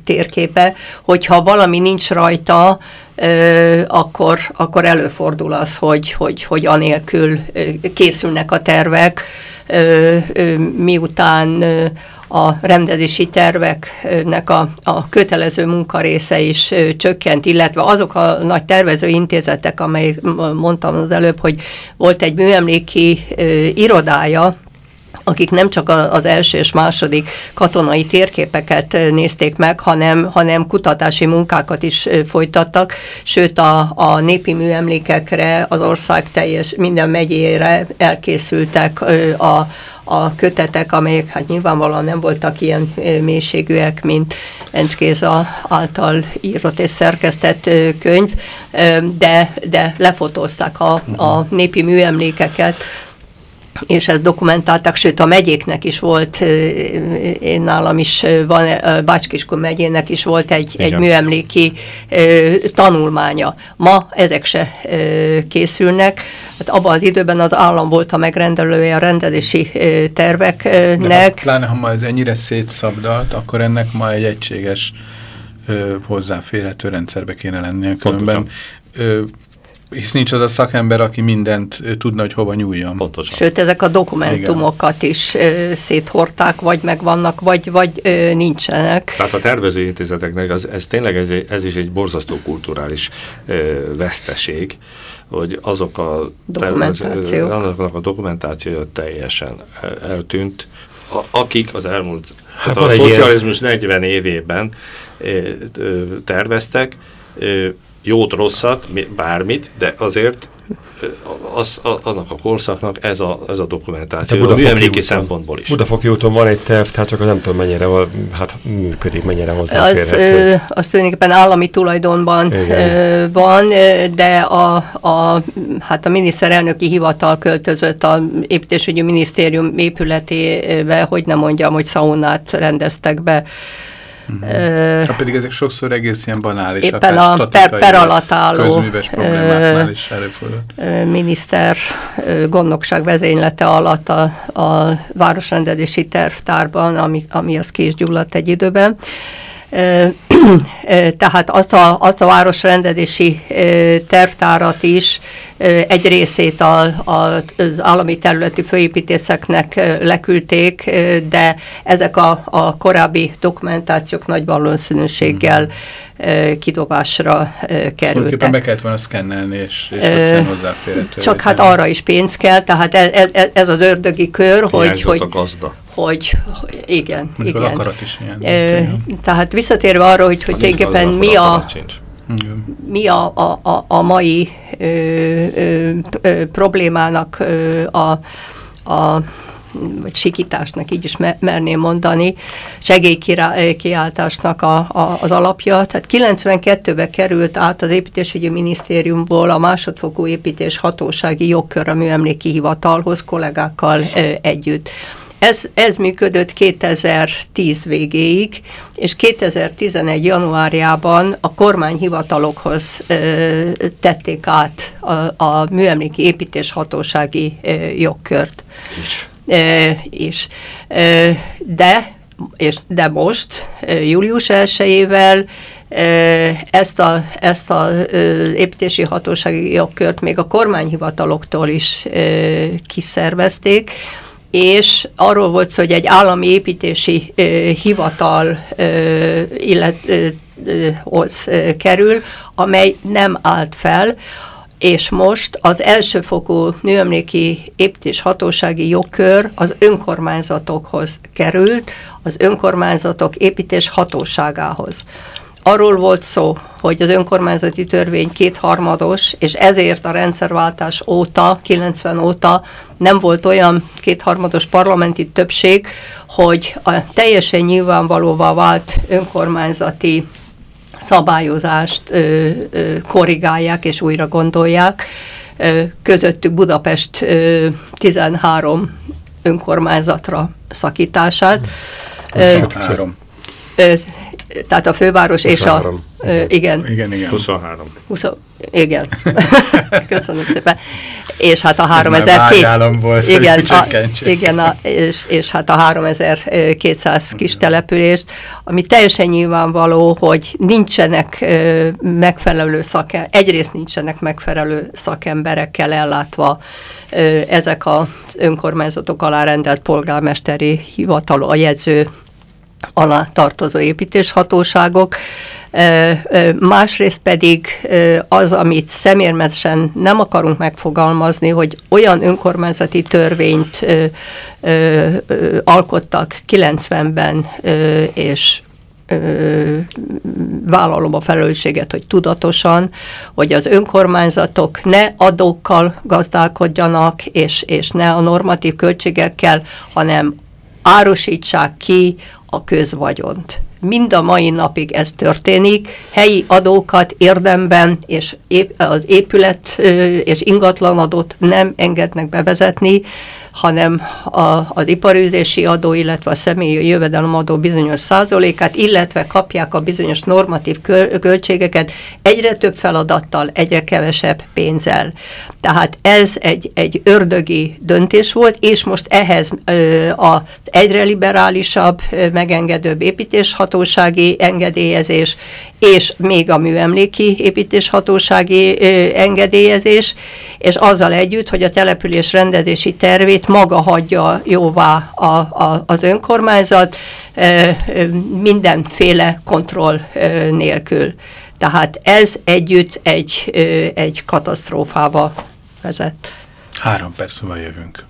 térképe, hogyha valami nincs rajta, ö, akkor, akkor előfordul az, hogy, hogy, hogy anélkül készülnek a tervek, ö, ö, miután ö, a rendezési terveknek a, a kötelező munkarésze is ö, csökkent, illetve azok a nagy tervező intézetek, amelyek mondtam az előbb, hogy volt egy műemléki ö, irodája, akik nem csak az első és második katonai térképeket nézték meg, hanem, hanem kutatási munkákat is folytattak, sőt a, a népi műemlékekre az ország teljes minden megyére elkészültek a, a kötetek, amelyek hát nyilvánvalóan nem voltak ilyen mélységűek, mint Enc Géza által írott és szerkesztett könyv, de, de lefotózták a, a népi műemlékeket, és ezt dokumentáltak, sőt a megyéknek is volt, én nálam is van, Bácskiskun megyének is volt egy, egy műemléki tanulmánya. Ma ezek se készülnek. Hát abban az időben az állam volt a megrendelője a rendelési terveknek. De
hát, pláne, ha ma ez ennyire szétszabdalt, akkor ennek ma egy egységes hozzáférhető rendszerbe kéne lennie. Különben hisz nincs az a szakember, aki mindent tudna, hogy hova nyúljon.
Pontosan. Sőt, ezek a dokumentumokat Igen. is ö, széthorták, vagy megvannak, vagy, vagy ö, nincsenek.
Tehát a tervezőintézeteknek az, ez tényleg ez, ez is egy borzasztó kulturális ö, veszteség, hogy azok a,
Dokumentáció.
azoknak a dokumentációja teljesen eltűnt, a, akik az elmúlt hát a szocializmus ilyen... 40 évében terveztek, jót, rosszat, bármit, de azért az, az, annak a korszaknak ez a, ez a dokumentáció, hát a műemléki szempontból is.
Budafoki úton van egy terv, tehát csak nem tudom mennyire hát működik, mennyire
hozzáférhető. Az, az tulajdonképpen állami tulajdonban Igen. van, de a, a, hát a miniszterelnöki hivatal költözött a építésügyi minisztérium épületébe, hogy nem mondjam, hogy szaunát rendeztek be
Uh, uh, pedig ezek sokszor egész ilyen banális,
éppen a per, per alatt álló
közműves problémáknál is
előfordult. Miniszter gondnokság vezénylete alatt a, a városrendezési tervtárban, ami, ami az késgyulladt egy időben. Tehát azt a, azt a városrendezési tervtárat is egy részét a, a, az állami területi főépítészeknek leküldték, de ezek a, a korábbi dokumentációk nagy valószínűséggel mm kidobásra kerültek.
Szóval be kellett volna szkennelni, és, és egyszerűen hozzáférhető.
Csak hát arra is pénz kell, tehát ez, ez, ez az ördögi kör, hogy, hogy,
a gazda.
Hogy igen,
Mondjuk
igen.
akarat is ilyen.
E, tehát visszatérve arra, hogy, hogy tulajdonképpen mi a, mi a, a, a, a mai ö, ö, ö, problémának ö, a, a vagy sikításnak, így is merném mondani, segélykiáltásnak a, a, az alapja. Tehát 92-ben került át az építésügyi minisztériumból a másodfokú építés hatósági jogkör a műemléki hivatalhoz kollégákkal együtt. Ez, ez működött 2010 végéig, és 2011 januárjában a kormányhivatalokhoz ö, tették át a, a műemléki építés hatósági ö, jogkört. És is. De, és, de most, július 1-ével ezt a, ezt a építési hatósági jogkört még a kormányhivataloktól is kiszervezték, és arról volt szó, hogy egy állami építési hivatal illet, hoz kerül, amely nem állt fel, és most az elsőfokú nőemléki építés hatósági jogkör az önkormányzatokhoz került, az önkormányzatok építés hatóságához. Arról volt szó, hogy az önkormányzati törvény kétharmados, és ezért a rendszerváltás óta, 90 óta nem volt olyan kétharmados parlamenti többség, hogy a teljesen nyilvánvalóvá vált önkormányzati szabályozást ö, ö, korrigálják és újra gondolják. Ö, közöttük Budapest ö, 13 önkormányzatra szakítását. Ö, Ö, tehát a főváros 23. és a... Ö, igen.
Igen, igen.
23.
20, igen. Köszönöm szépen. És hát a 3002...
volt,
igen, a, igen a, és, és hát a 3200 kis települést, ami teljesen nyilvánvaló, hogy nincsenek ö, megfelelő szakemberek, egyrészt nincsenek megfelelő szakemberekkel ellátva ö, ezek az önkormányzatok alá rendelt polgármesteri hivatal, a jegyző alá tartozó építéshatóságok, másrészt pedig az, amit szemérmesen nem akarunk megfogalmazni, hogy olyan önkormányzati törvényt alkottak 90-ben, és vállalom a felelősséget, hogy tudatosan, hogy az önkormányzatok ne adókkal gazdálkodjanak, és, és ne a normatív költségekkel, hanem árusítsák ki a közvagyont. Mind a mai napig ez történik, helyi adókat érdemben és az épület és ingatlanadót nem engednek bevezetni, hanem a, az iparűzési adó, illetve a személyi jövedelemadó bizonyos százalékát, illetve kapják a bizonyos normatív költségeket egyre több feladattal, egyre kevesebb pénzzel. Tehát ez egy, egy ördögi döntés volt, és most ehhez az egyre liberálisabb, megengedőbb építéshatósági engedélyezés, és még a műemléki építéshatósági engedélyezés, és azzal együtt, hogy a település rendezési tervét maga hagyja jóvá a, a, az önkormányzat mindenféle kontroll nélkül. Tehát ez együtt egy, egy katasztrófába vezet.
Három perc múlva jövünk.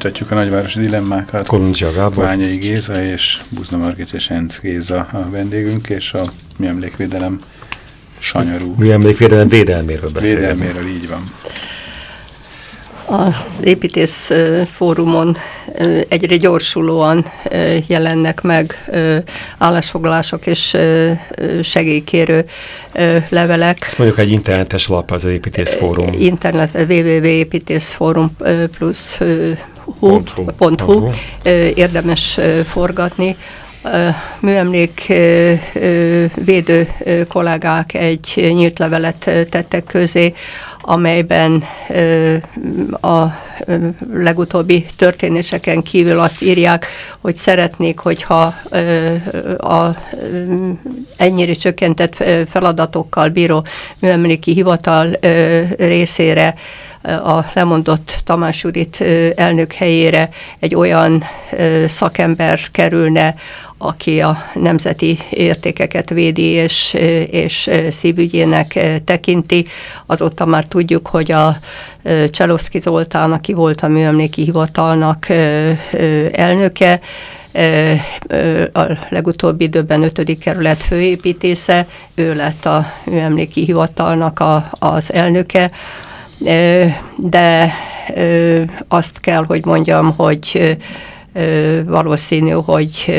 Folytatjuk a nagyvárosi dilemmákat.
Koluncia Gábor.
Bányai Géza és Buzna Margit és Enc Géza a vendégünk, és a műemlékvédelem sanyarú.
Műemlékvédelem védelméről beszélünk.
Védelméről, így van.
az építész fórumon egyre gyorsulóan jelennek meg állásfoglalások és segélykérő levelek.
Ezt mondjuk egy internetes lap az építész fórum.
Internet www.építészfórum plusz hu, érdemes forgatni. Műemlék védő kollégák egy nyílt levelet tettek közé, amelyben a legutóbbi történéseken kívül azt írják, hogy szeretnék, hogyha a ennyire csökkentett feladatokkal bíró műemléki hivatal részére a lemondott Tamás Judit elnök helyére egy olyan szakember kerülne, aki a nemzeti értékeket védi és, és szívügyének tekinti. Azóta már tudjuk, hogy a Cseloszki Zoltán, aki volt a műemléki hivatalnak elnöke, a legutóbbi időben ötödik kerület főépítésze, ő lett a műemléki hivatalnak a, az elnöke, de azt kell, hogy mondjam, hogy valószínű, hogy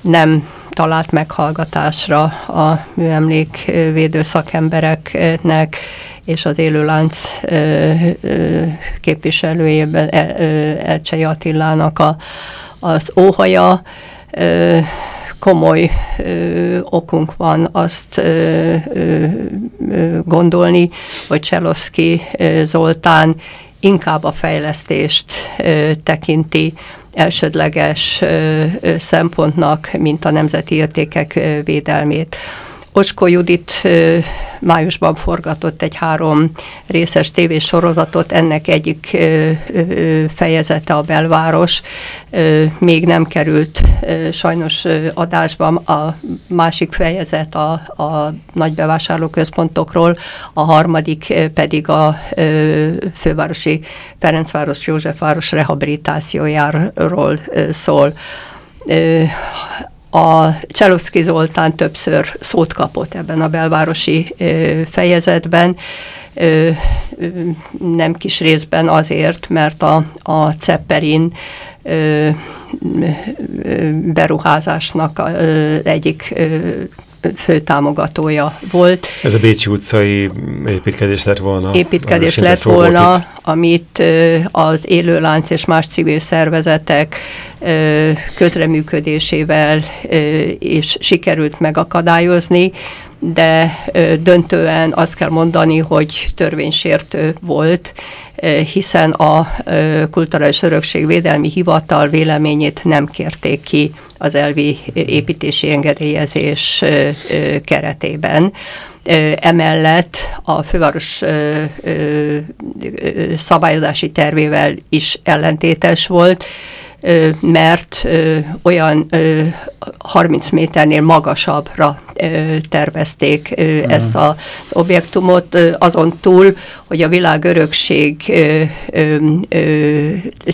nem talált meghallgatásra a műemlékvédő szakembereknek, és az élőlánc képviselőjében Elcsei Attilának a, az óhaja komoly ö, okunk van azt ö, ö, gondolni, hogy Cselovszki Zoltán inkább a fejlesztést ö, tekinti elsődleges ö, szempontnak, mint a nemzeti értékek ö, védelmét. Ocskó Judit májusban forgatott egy három részes tévésorozatot, ennek egyik fejezete a belváros, még nem került sajnos adásban, a másik fejezet a, a nagy a harmadik pedig a fővárosi Ferencváros Józsefváros rehabilitációjáról szól a Cselovszki Zoltán többször szót kapott ebben a belvárosi fejezetben, nem kis részben azért, mert a, a Cepperin beruházásnak egyik fő támogatója volt.
Ez a Bécsi utcai építkezés lett volna?
Építkezés lett volna, itt. amit az élőlánc és más civil szervezetek közreműködésével is sikerült megakadályozni, de döntően azt kell mondani, hogy törvénysértő volt, hiszen a Kulturális Örökség Védelmi Hivatal véleményét nem kérték ki az elvi építési engedélyezés keretében. Emellett a főváros szabályozási tervével is ellentétes volt, mert olyan 30 méternél magasabbra tervezték ezt az objektumot, azon túl, hogy a világörökség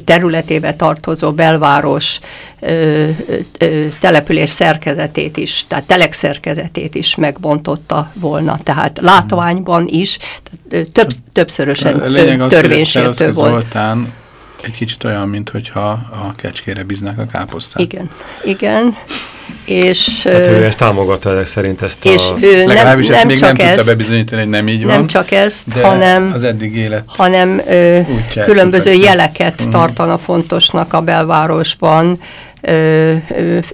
területébe tartozó belváros település szerkezetét is, tehát telek szerkezetét is megbontotta volna. Tehát látványban is több, többszörösen törvénysértő volt.
Zoltán egy kicsit olyan, mint hogyha a kecskére bíznák a káposztát.
Igen, igen. És,
hát ő ezt támogatta ezek szerint ezt
és a... Ő
Legalábbis nem, ezt még nem ezt, tudta bebizonyítani, hogy nem így van.
Nem csak ezt, hanem,
az eddig élet
hanem ö, különböző jeleket uh mhm. -huh. tartana fontosnak a belvárosban,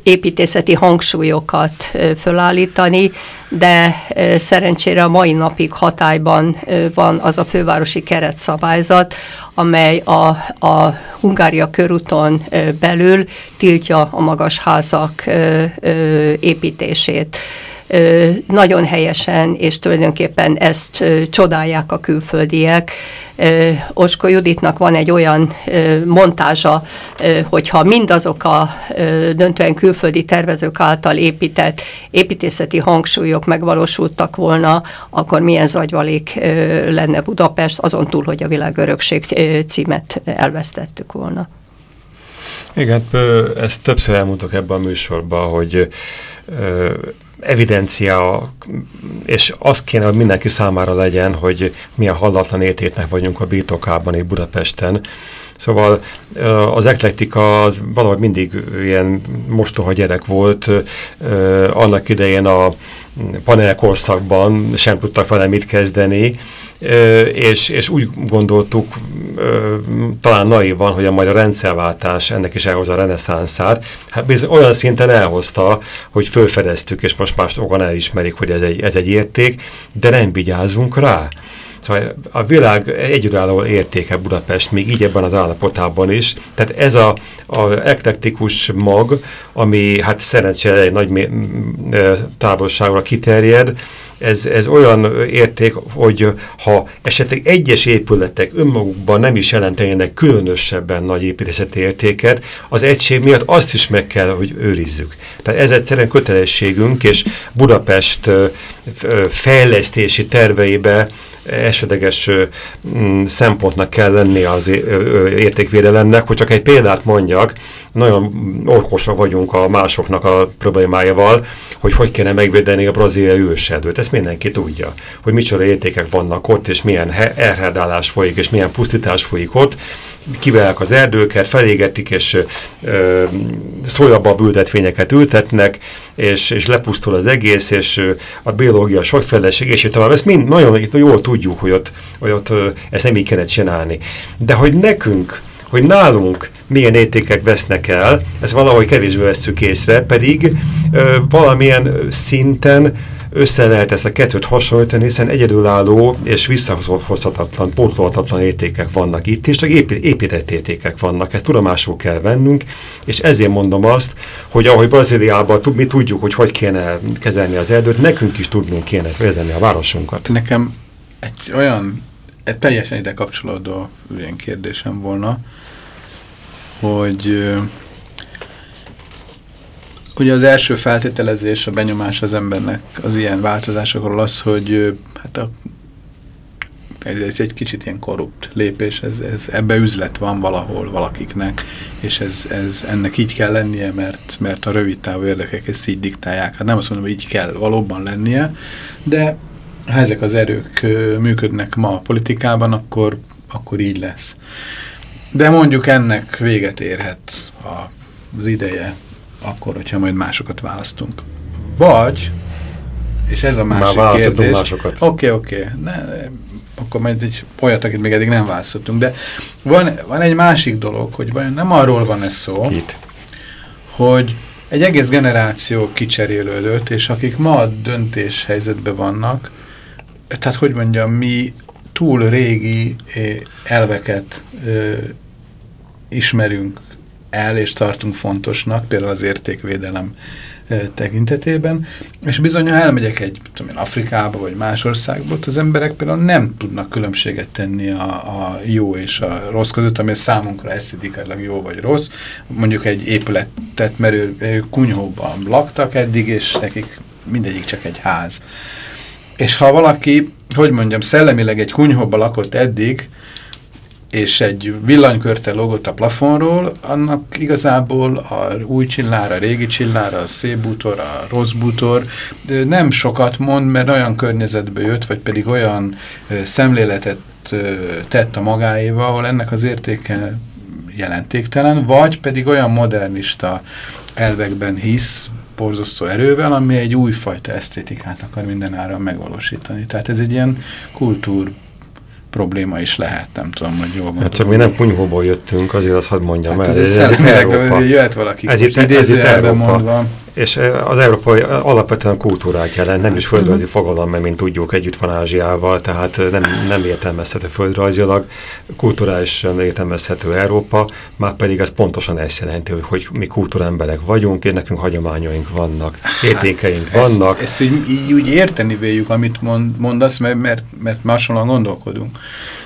építészeti hangsúlyokat fölállítani, de szerencsére a mai napig hatályban van az a fővárosi keretszabályzat, amely a, a Hungária körúton belül tiltja a magas házak építését nagyon helyesen, és tulajdonképpen ezt csodálják a külföldiek. Osko Juditnak van egy olyan montázsa, hogyha mindazok a döntően külföldi tervezők által épített építészeti hangsúlyok megvalósultak volna, akkor milyen zagyvalék lenne Budapest, azon túl, hogy a világörökség címet elvesztettük volna.
Igen, ezt többször elmondok ebben a műsorban, hogy evidencia, és az kéne, hogy mindenki számára legyen, hogy milyen hallatlan értéknek vagyunk a birtokában itt Budapesten. Szóval az eklektika az valahogy mindig ilyen mostoha gyerek volt, annak idején a panelkorszakban sem tudtak vele mit kezdeni, és, és úgy gondoltuk, talán naivan, hogy a majd a rendszerváltás ennek is elhozza a reneszánszát. Hát bizony olyan szinten elhozta, hogy fölfedeztük, és most más sokan elismerik, hogy ez egy, ez egy érték, de nem vigyázunk rá. Szóval a világ egyedülálló értéke Budapest, még így ebben az állapotában is. Tehát ez a, a eklektikus mag, ami hát szerencsére egy nagy távolságra kiterjed, ez, ez olyan érték, hogy ha esetleg egyes épületek önmagukban nem is jelentenének különösebben nagy építészeti értéket, az egység miatt azt is meg kell, hogy őrizzük. Tehát ez egyszerűen kötelességünk, és Budapest fejlesztési terveibe esetleges mm, szempontnak kell lenni az értékvédelemnek, hogy csak egy példát mondjak, nagyon okosak vagyunk a másoknak a problémájával, hogy hogy kéne megvédeni a braziliai őserdőt. Ezt mindenki tudja, hogy micsoda értékek vannak ott, és milyen elherdálás folyik, és milyen pusztítás folyik ott, kivelek az erdőket, felégetik, és ö, ültetvényeket ültetnek, és, és lepusztul az egész, és a biológia sokféleség, és tovább. Ezt mind nagyon jól tudjuk, hogy ott, hogy ott ö, ezt nem így kellene csinálni. De hogy nekünk, hogy nálunk milyen értékek vesznek el, ezt valahogy kevésbé vesszük észre, pedig ö, valamilyen szinten össze lehet ezt a kettőt hasonlítani, hiszen egyedülálló és visszahozhatatlan, pótolhatatlan értékek vannak itt, és csak épített értékek vannak. Ezt tudomásul kell vennünk, és ezért mondom azt, hogy ahogy Brazíliában mi tudjuk, hogy hogy kéne kezelni az erdőt, nekünk is tudnunk kéne kezelni a városunkat.
Nekem egy olyan, egy teljesen ide kapcsolódó ilyen kérdésem volna, hogy Ugye az első feltételezés, a benyomás az embernek az ilyen változásokról az, hogy hát a, ez, ez egy kicsit ilyen korrupt lépés, ez, ez, ebbe üzlet van valahol valakiknek, és ez, ez ennek így kell lennie, mert, mert a rövid távú érdekek ezt így diktálják. Hát nem azt mondom, hogy így kell valóban lennie, de ha ezek az erők működnek ma a politikában, akkor, akkor így lesz. De mondjuk ennek véget érhet az ideje akkor, hogyha majd másokat választunk. Vagy, és ez a másik Már kérdés. másokat. Oké, okay, oké. Okay. Akkor majd egy olyat, akit még eddig nem választottunk. De van, van egy másik dolog, hogy vajon nem arról van ez szó, Kit? hogy egy egész generáció kicserélődött, és akik ma döntés helyzetben vannak, tehát hogy mondjam, mi túl régi eh, elveket ö, ismerünk el és tartunk fontosnak, például az értékvédelem tekintetében, és bizony, ha elmegyek egy tudom én, Afrikába vagy más országba, ott az emberek például nem tudnak különbséget tenni a, a jó és a rossz között, ami számunkra eszidikailag jó vagy rossz. Mondjuk egy épületet, mert ő kunyhóban laktak eddig, és nekik mindegyik csak egy ház. És ha valaki, hogy mondjam, szellemileg egy kunyhóban lakott eddig, és egy villanykörte logott a plafonról, annak igazából a új csillár, a régi csillár, a szép bútor, a rossz bútor nem sokat mond, mert olyan környezetbe jött, vagy pedig olyan szemléletet tett a magáéval, ahol ennek az értéke jelentéktelen, vagy pedig olyan modernista elvekben hisz, borzasztó erővel, ami egy újfajta esztétikát akar mindenáron megvalósítani. Tehát ez egy ilyen kultúr probléma is lehet, nem tudom, hogy jól
mondom. Hát csak mi nem kunyhóból jöttünk, azért azt hadd mondjam
hát el. Ez, ez, ez, ez jöhet valaki,
ez itt idéző mondva. És az európai alapvetően kultúrát jelent, nem is földrajzi fogalom, mert mint tudjuk, együtt van Ázsiával, tehát nem, nem értelmezhető földrajzilag, kulturálisan értelmezhető Európa, már pedig ez pontosan ezt jelenti, hogy mi kultúremberek vagyunk, és nekünk hagyományaink vannak, hát, értékeink hát, vannak.
Ezt, ezt így, így úgy érteni véljük, amit mond, mondasz, mert, mert, mert máshonnan gondolkodunk.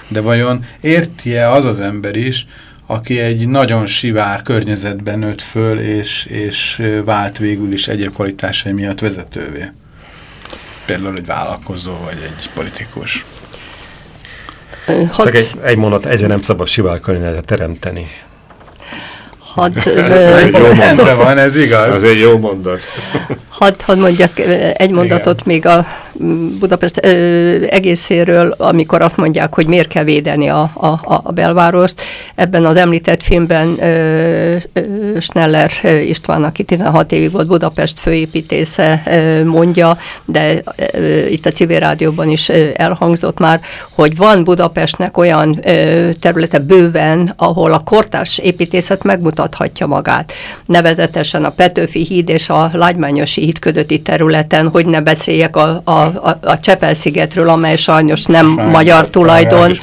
De vajon érti-e az az ember is, aki egy nagyon sivár környezetben nőtt föl, és, és vált végül is egyéb kvalitásai miatt vezetővé. Például egy vállalkozó, vagy egy politikus.
Hat... Csak egy, egy mondat, ezért nem szabad sivár környezetet teremteni.
Hadd,
jó mondat. van, ez igaz.
Az egy jó mondat.
Hadd had mondjak egy mondatot Igen. még a Budapest ö, egészéről, amikor azt mondják, hogy miért kell védeni a, a, a belvárost. Ebben az említett filmben ö, ö, Schneller István, aki 16 évig volt Budapest főépítésze, ö, mondja, de ö, itt a civil rádióban is ö, elhangzott már, hogy van Budapestnek olyan ö, területe bőven, ahol a kortárs építészet megmutathatja magát. Nevezetesen a Petőfi híd és a Lágymányosi híd közötti területen, hogy ne beszéljek a, a a, a Csepel-szigetről, amely sajnos nem Sajnos, magyar tulajdon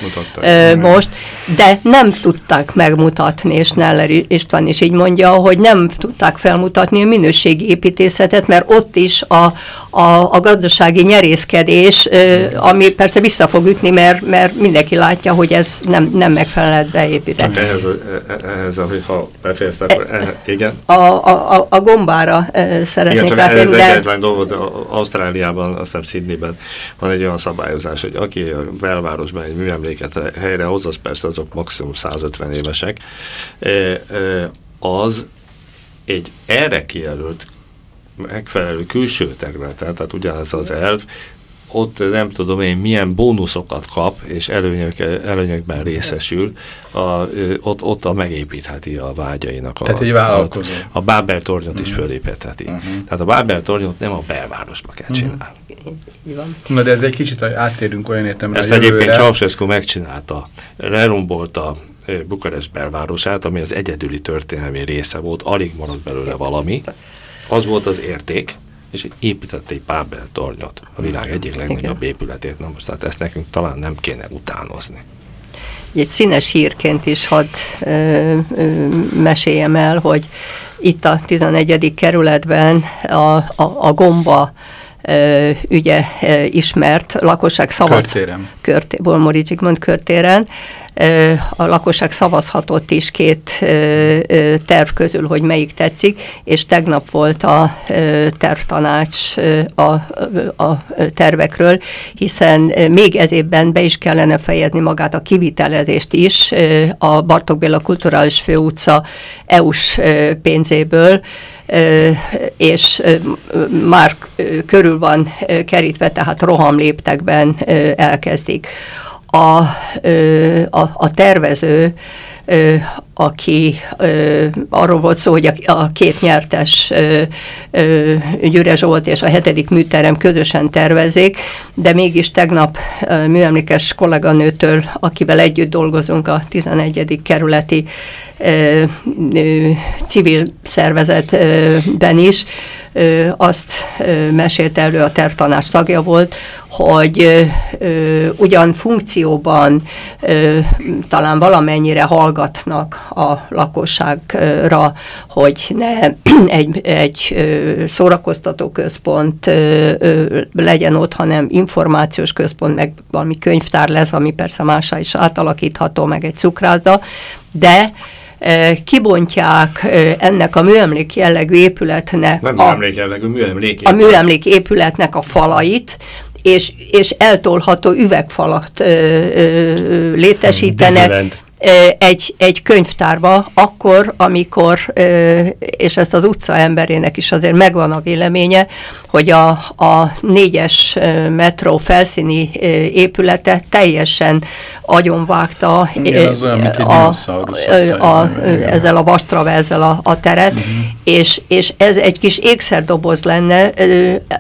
most, de nem tudták megmutatni, és Neller István is így mondja, hogy nem tudták felmutatni a minőségi építészetet, mert ott is a, a, a gazdasági nyerészkedés, ami persze vissza fog ütni, mert, mert mindenki látja, hogy ez nem, nem megfelelően beépített.
Ehhez, ehhez, ha befejeztem, e, igen.
A, a, a gombára szeretnék
igen, látni. Ez de... egyetlen dolgot, Ausztráliában, azt hiszem Sydneyben van egy olyan szabályozás, hogy aki a belvárosban egy műemléket helyre hoz, az persze azok maximum 150 évesek, az egy erre kijelölt megfelelő külső területen, tehát ugyanez az elv, ott nem tudom én milyen bónuszokat kap, és előnyök, előnyökben részesül, a, ott, ott a megépítheti a vágyainak.
Tehát a, egy vállalkozó.
A, a Bábel tornyot is uh mhm. fölépítheti. Mhm. -huh. Tehát a Bábel tornyot nem a belvárosba kell mhm. csinálni.
Na de ez egy kicsit áttérünk olyan értelemre
Ezt egyébként Ceausescu megcsinálta. Lerombolta Bukarest belvárosát, ami az egyedüli történelmi része volt, alig maradt belőle valami. Az volt az érték, és épített egy Pábel tornyot, a világ egyik legnagyobb épületét. Na most tehát ezt nekünk talán nem kéne utánozni.
Egy színes hírként is hadd ö, ö, meséljem el, hogy itt a 11. kerületben a, a, a gomba ö, ügye ö, ismert lakosság szavaz...
Körtéren.
Körté, Bolmori Zsigmond körtéren a lakosság szavazhatott is két terv közül, hogy melyik tetszik, és tegnap volt a tervtanács a, a tervekről, hiszen még ez évben be is kellene fejezni magát a kivitelezést is a Bartók Béla Kulturális Főutca EU-s pénzéből, és már körül van kerítve, tehát rohamléptekben elkezdik a, a, a tervező, aki arról volt szó, hogy a, két nyertes Gyüre Zsolt és a hetedik műterem közösen tervezik, de mégis tegnap műemlékes kolléganőtől, akivel együtt dolgozunk a 11. kerületi civil szervezetben is, azt mesélt elő, a tervtanács tagja volt, hogy ugyan funkcióban talán valamennyire hallgatnak a lakosságra, hogy ne egy, egy szórakoztató központ legyen ott, hanem információs központ, meg valami könyvtár lesz, ami persze másra is átalakítható, meg egy cukrászda, de kibontják ennek a műemlék jellegű épületnek
Nem a, műemlék jellegű, műemlék
épület. A műemlék épületnek a falait, és, és eltolható üvegfalat ö, ö, létesítenek egy, egy könyvtárba, akkor, amikor, és ezt az utca emberének is azért megvan a véleménye, hogy a, a négyes metró felszíni épülete teljesen agyonvágta
igen, a,
a, a, ezzel a a, teret, uh -huh. és, és ez egy kis ékszerdoboz lenne,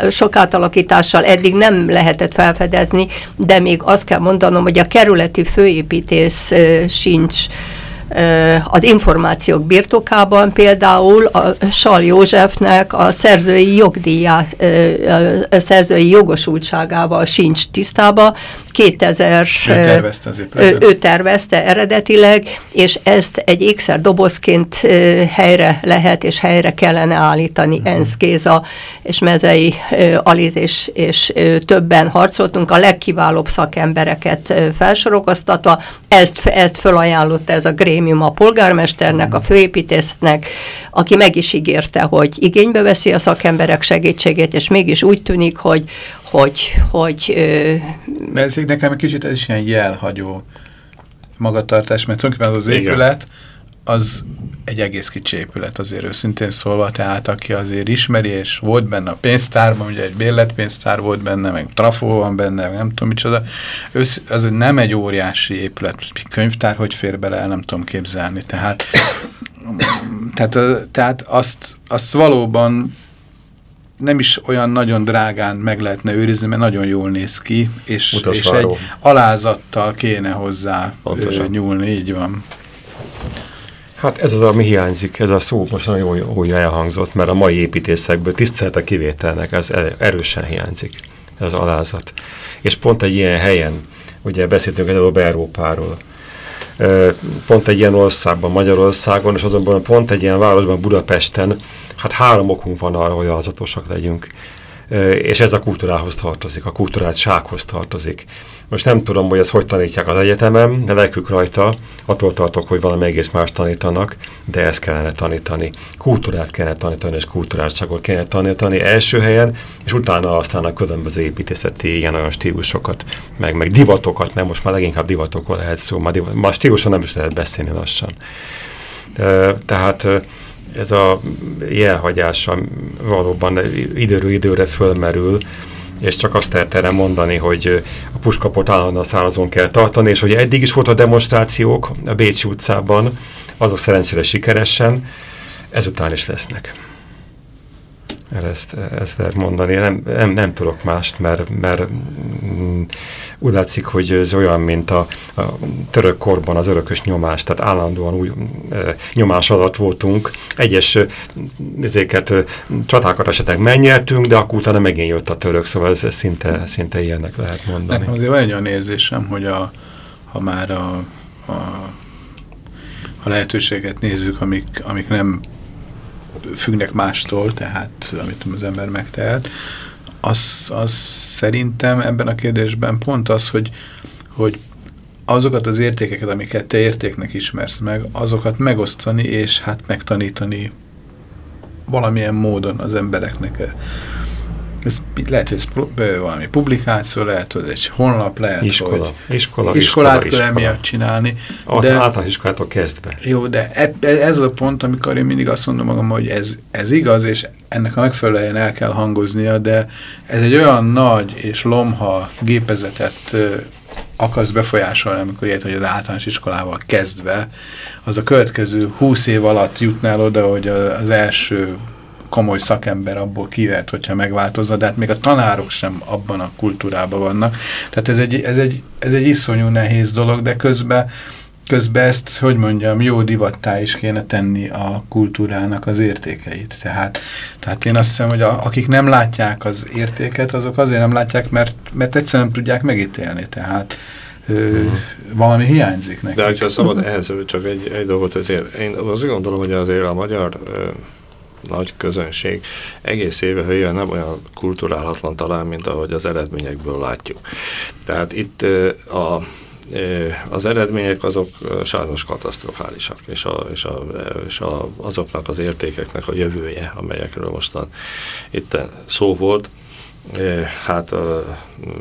sok átalakítással eddig nem lehetett felfedezni, de még azt kell mondanom, hogy a kerületi főépítési 5 az információk birtokában például a Sal Józsefnek a szerzői jogdíját, a szerzői jogosultságával sincs tisztába. 2000... Ő tervezte ő, tervezte eredetileg, és ezt egy ékszer dobozként helyre lehet, és helyre kellene állítani. Uh-huh. Ensz Géza és Mezei Aliz és, és többen harcoltunk, a legkiválóbb szakembereket felsorokoztatva. Ezt, ezt felajánlotta ez a grém grémium a polgármesternek, a főépítésznek, aki meg is ígérte, hogy igénybe veszi a szakemberek segítségét, és mégis úgy tűnik, hogy hogy, hogy
ö... ez nekem egy kicsit ez is ilyen jelhagyó magatartás, mert tulajdonképpen az, az épület, az egy egész kicsi épület azért őszintén szólva, tehát aki azért ismeri, és volt benne a pénztárban, ugye egy bérletpénztár volt benne, meg trafó van benne, nem tudom micsoda, Össz, az nem egy óriási épület, könyvtár, hogy fér bele, el nem tudom képzelni, tehát, tehát, tehát azt, azt valóban nem is olyan nagyon drágán meg lehetne őrizni, mert nagyon jól néz ki, és, és egy alázattal kéne hozzá Pontosan. nyúlni, így van.
Hát ez az, ami hiányzik, ez a szó most nagyon jó, jó elhangzott, mert a mai építészekből tisztelt a kivételnek, ez erősen hiányzik, ez az alázat. És pont egy ilyen helyen, ugye beszéltünk előbb Európáról, pont egy ilyen országban, Magyarországon, és azonban pont egy ilyen városban, Budapesten, hát három okunk van arra, hogy alázatosak legyünk és ez a kultúrához tartozik, a kultúrátsághoz tartozik. Most nem tudom, hogy ezt hogy tanítják az egyetemem, de lelkük rajta, attól tartok, hogy valami egész más tanítanak, de ezt kellene tanítani. Kultúrát kellene tanítani, és kultúrátságot kellene tanítani első helyen, és utána aztán a különböző építészeti ilyen olyan stílusokat, meg, meg divatokat, mert most már leginkább divatokról lehet szó, már, divat, már stíluson nem is lehet beszélni lassan. Tehát ez a jelhagyása valóban időről időre fölmerül, és csak azt lehet erre mondani, hogy a puskapot állandóan szárazon kell tartani, és hogy eddig is volt a demonstrációk a Bécsi utcában, azok szerencsére sikeresen, ezután is lesznek ezt, ezt lehet mondani. Nem, nem, nem tudok mást, mert, mert mm, úgy látszik, hogy ez olyan, mint a, a török korban az örökös nyomás, tehát állandóan új e, nyomás alatt voltunk. Egyes ezeket csatákat esetleg megnyertünk, de akkor utána megint jött a török, szóval ez, ez szinte, szinte ilyennek lehet mondani.
Nekem azért van egy olyan érzésem, hogy a, ha már a, a, a lehetőséget nézzük, amik, amik nem függnek mástól, tehát amit az ember megtehet, az, az szerintem ebben a kérdésben pont az, hogy, hogy azokat az értékeket, amiket te értéknek ismersz meg, azokat megosztani és hát megtanítani valamilyen módon az embereknek ez lehet, hogy ez valami publikáció, lehet, hogy egy honlap, lehet,
iskola.
hogy
iskola,
iskolát iskola, kell emiatt csinálni.
De, általános iskolától kezdve.
Jó, de e, ez a pont, amikor én mindig azt mondom magam, hogy ez, ez igaz, és ennek a megfelelően el kell hangoznia, de ez egy olyan nagy és lomha gépezetet akarsz befolyásolni, amikor ilyet, hogy az általános iskolával kezdve, az a következő húsz év alatt jutnál oda, hogy az első komoly szakember abból kivet, hogyha megváltozna, de hát még a tanárok sem abban a kultúrában vannak. Tehát ez egy, ez egy, ez egy iszonyú nehéz dolog, de közben közben ezt, hogy mondjam, jó divattá is kéne tenni a kultúrának az értékeit. Tehát, tehát én azt hiszem, hogy a, akik nem látják az értéket, azok azért nem látják, mert, mert egyszerűen nem tudják megítélni. Tehát ö, uh mhm. -huh. valami hiányzik nekik.
De ha szabad ehhez csak egy, egy dolgot, azért én azt gondolom, hogy azért a magyar nagy közönség egész éve hője nem olyan kulturálatlan talán, mint ahogy az eredményekből látjuk. Tehát itt a az eredmények azok sajnos katasztrofálisak, és, a, és, a, és a, azoknak az értékeknek a jövője, amelyekről mostan itt szó volt, hát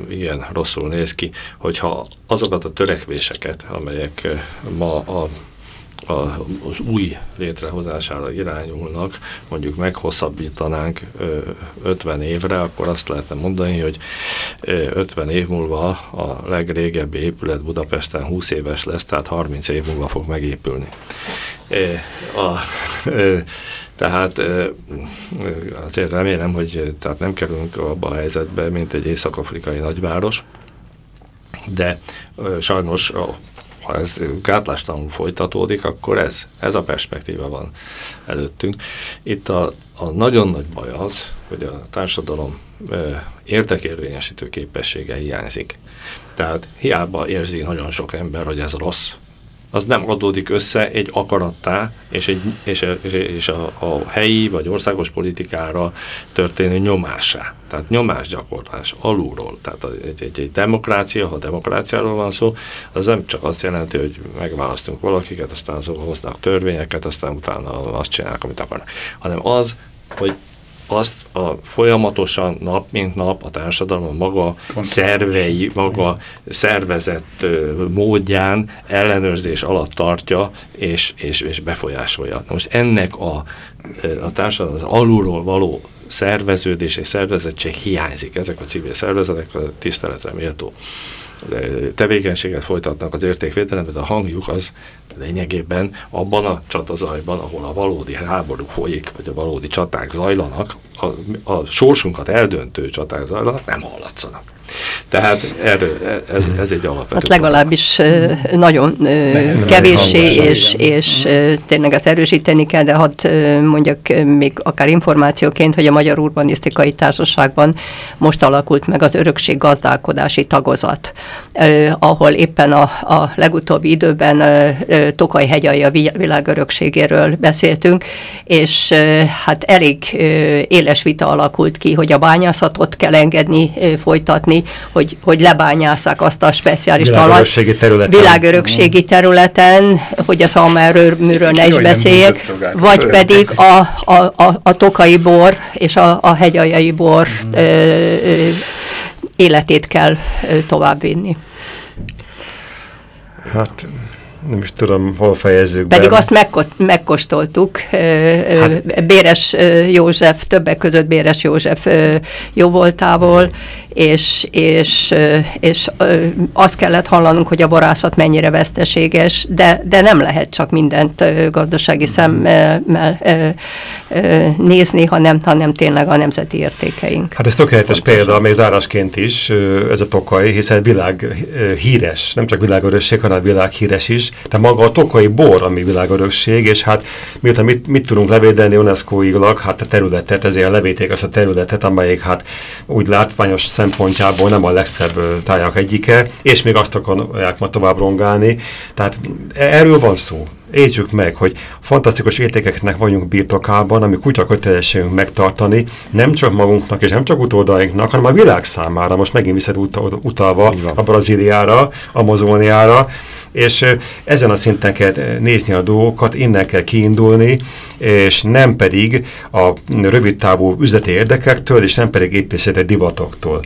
igen, rosszul néz ki, hogyha azokat a törekvéseket, amelyek ma a az új létrehozására irányulnak, mondjuk meghosszabbítanánk 50 évre, akkor azt lehetne mondani, hogy 50 év múlva a legrégebbi épület Budapesten 20 éves lesz, tehát 30 év múlva fog megépülni. A, tehát azért remélem, hogy tehát nem kerülünk abba a helyzetbe, mint egy észak-afrikai nagyváros, de sajnos a ha ez gátlástalanul folytatódik, akkor ez, ez a perspektíva van előttünk. Itt a, a nagyon nagy baj az, hogy a társadalom érdekérvényesítő képessége hiányzik. Tehát hiába érzi nagyon sok ember, hogy ez rossz, az nem adódik össze egy akarattá, és, egy, és, és, és a, a helyi vagy országos politikára történő nyomásá. Tehát nyomásgyakorlás alulról. Tehát egy, egy, egy demokrácia, ha demokráciáról van szó, az nem csak azt jelenti, hogy megválasztunk valakiket, aztán azok hoznak törvényeket, aztán utána azt csinálnak, amit akarnak, hanem az, hogy azt a folyamatosan nap mint nap a társadalom maga szervei, maga szervezett módján ellenőrzés alatt tartja és, és, és befolyásolja. Na most ennek a, a társadalom az alulról való szerveződés és szervezettség hiányzik. Ezek a civil szervezetek a tiszteletre méltó tevékenységet folytatnak az értékvédelemben, de a hangjuk az lényegében abban a csatazajban, ahol a valódi háború folyik, vagy a valódi csaták zajlanak, a, a sorsunkat eldöntő csaták zajlanak, nem hallatszanak. Tehát erről, ez, ez egy alapvető.
Hát legalábbis probléma. nagyon kevéssé, és, és tényleg ezt erősíteni kell, de hadd mondjak még akár információként, hogy a Magyar Urbanisztikai Társaságban most alakult meg az örökség gazdálkodási tagozat, ahol éppen a, a legutóbbi időben Tokaj hegyai a világörökségéről beszéltünk, és hát elég éles vita alakult ki, hogy a bányászatot kell engedni, folytatni, hogy, hogy lebányásszák azt a speciális
talajt. Területen.
Világörökségi területen, hogy a szalmerőműről ne is beszéljek, vagy pedig a, a, a, a tokai bor és a, a hegyajai bor mm. ö, ö, életét kell továbbvinni.
Hát nem is tudom, hol fejezzük
Pedig be. azt megko megkostoltuk. Hát. Béres József, többek között Béres József jó voltából, és, és, és azt kellett hallanunk, hogy a borászat mennyire veszteséges, de, de nem lehet csak mindent gazdasági szemmel nézni, hanem, hanem tényleg a nemzeti értékeink.
Hát ez tökéletes példa, még zárásként is, ez a Tokaj, hiszen világ híres, nem csak világörösség, hanem világ híres is, de maga a Tokai bor, ami világörökség, és hát miután mit, mit tudunk levédelni UNESCO-ilag, hát a területet, ezért levéték azt a területet, amelyik hát úgy látványos szempontjából nem a legszebb tájak egyike, és még azt akarják ma tovább rongálni. Tehát erről van szó. Értsük meg, hogy fantasztikus értékeknek vagyunk birtokában, ami kutya kötelességünk megtartani, nem csak magunknak és nem csak utódainknak, hanem a világ számára. Most megint vissza utalva a Brazíliára, Amazóniára, és ezen a szinten kell nézni a dolgokat, innen kell kiindulni, és nem pedig a rövidtávú üzleti érdekektől, és nem pedig építészeti divatoktól.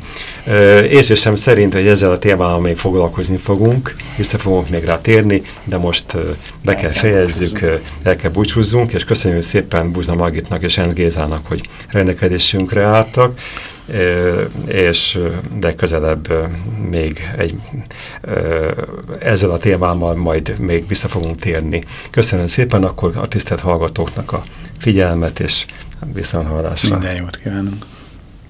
Észrésem szerint, hogy ezzel a témával még foglalkozni fogunk, vissza fogunk még rá térni, de most be kell fejezzük, el kell búcsúzzunk, és köszönjük szépen Buzna Magitnak és Enz Gézának, hogy rendelkezésünkre álltak és de közelebb még egy, ezzel a témával majd még vissza fogunk térni. Köszönöm szépen akkor a tisztelt hallgatóknak a figyelmet, és viszonthallásra.
Minden jót kívánunk!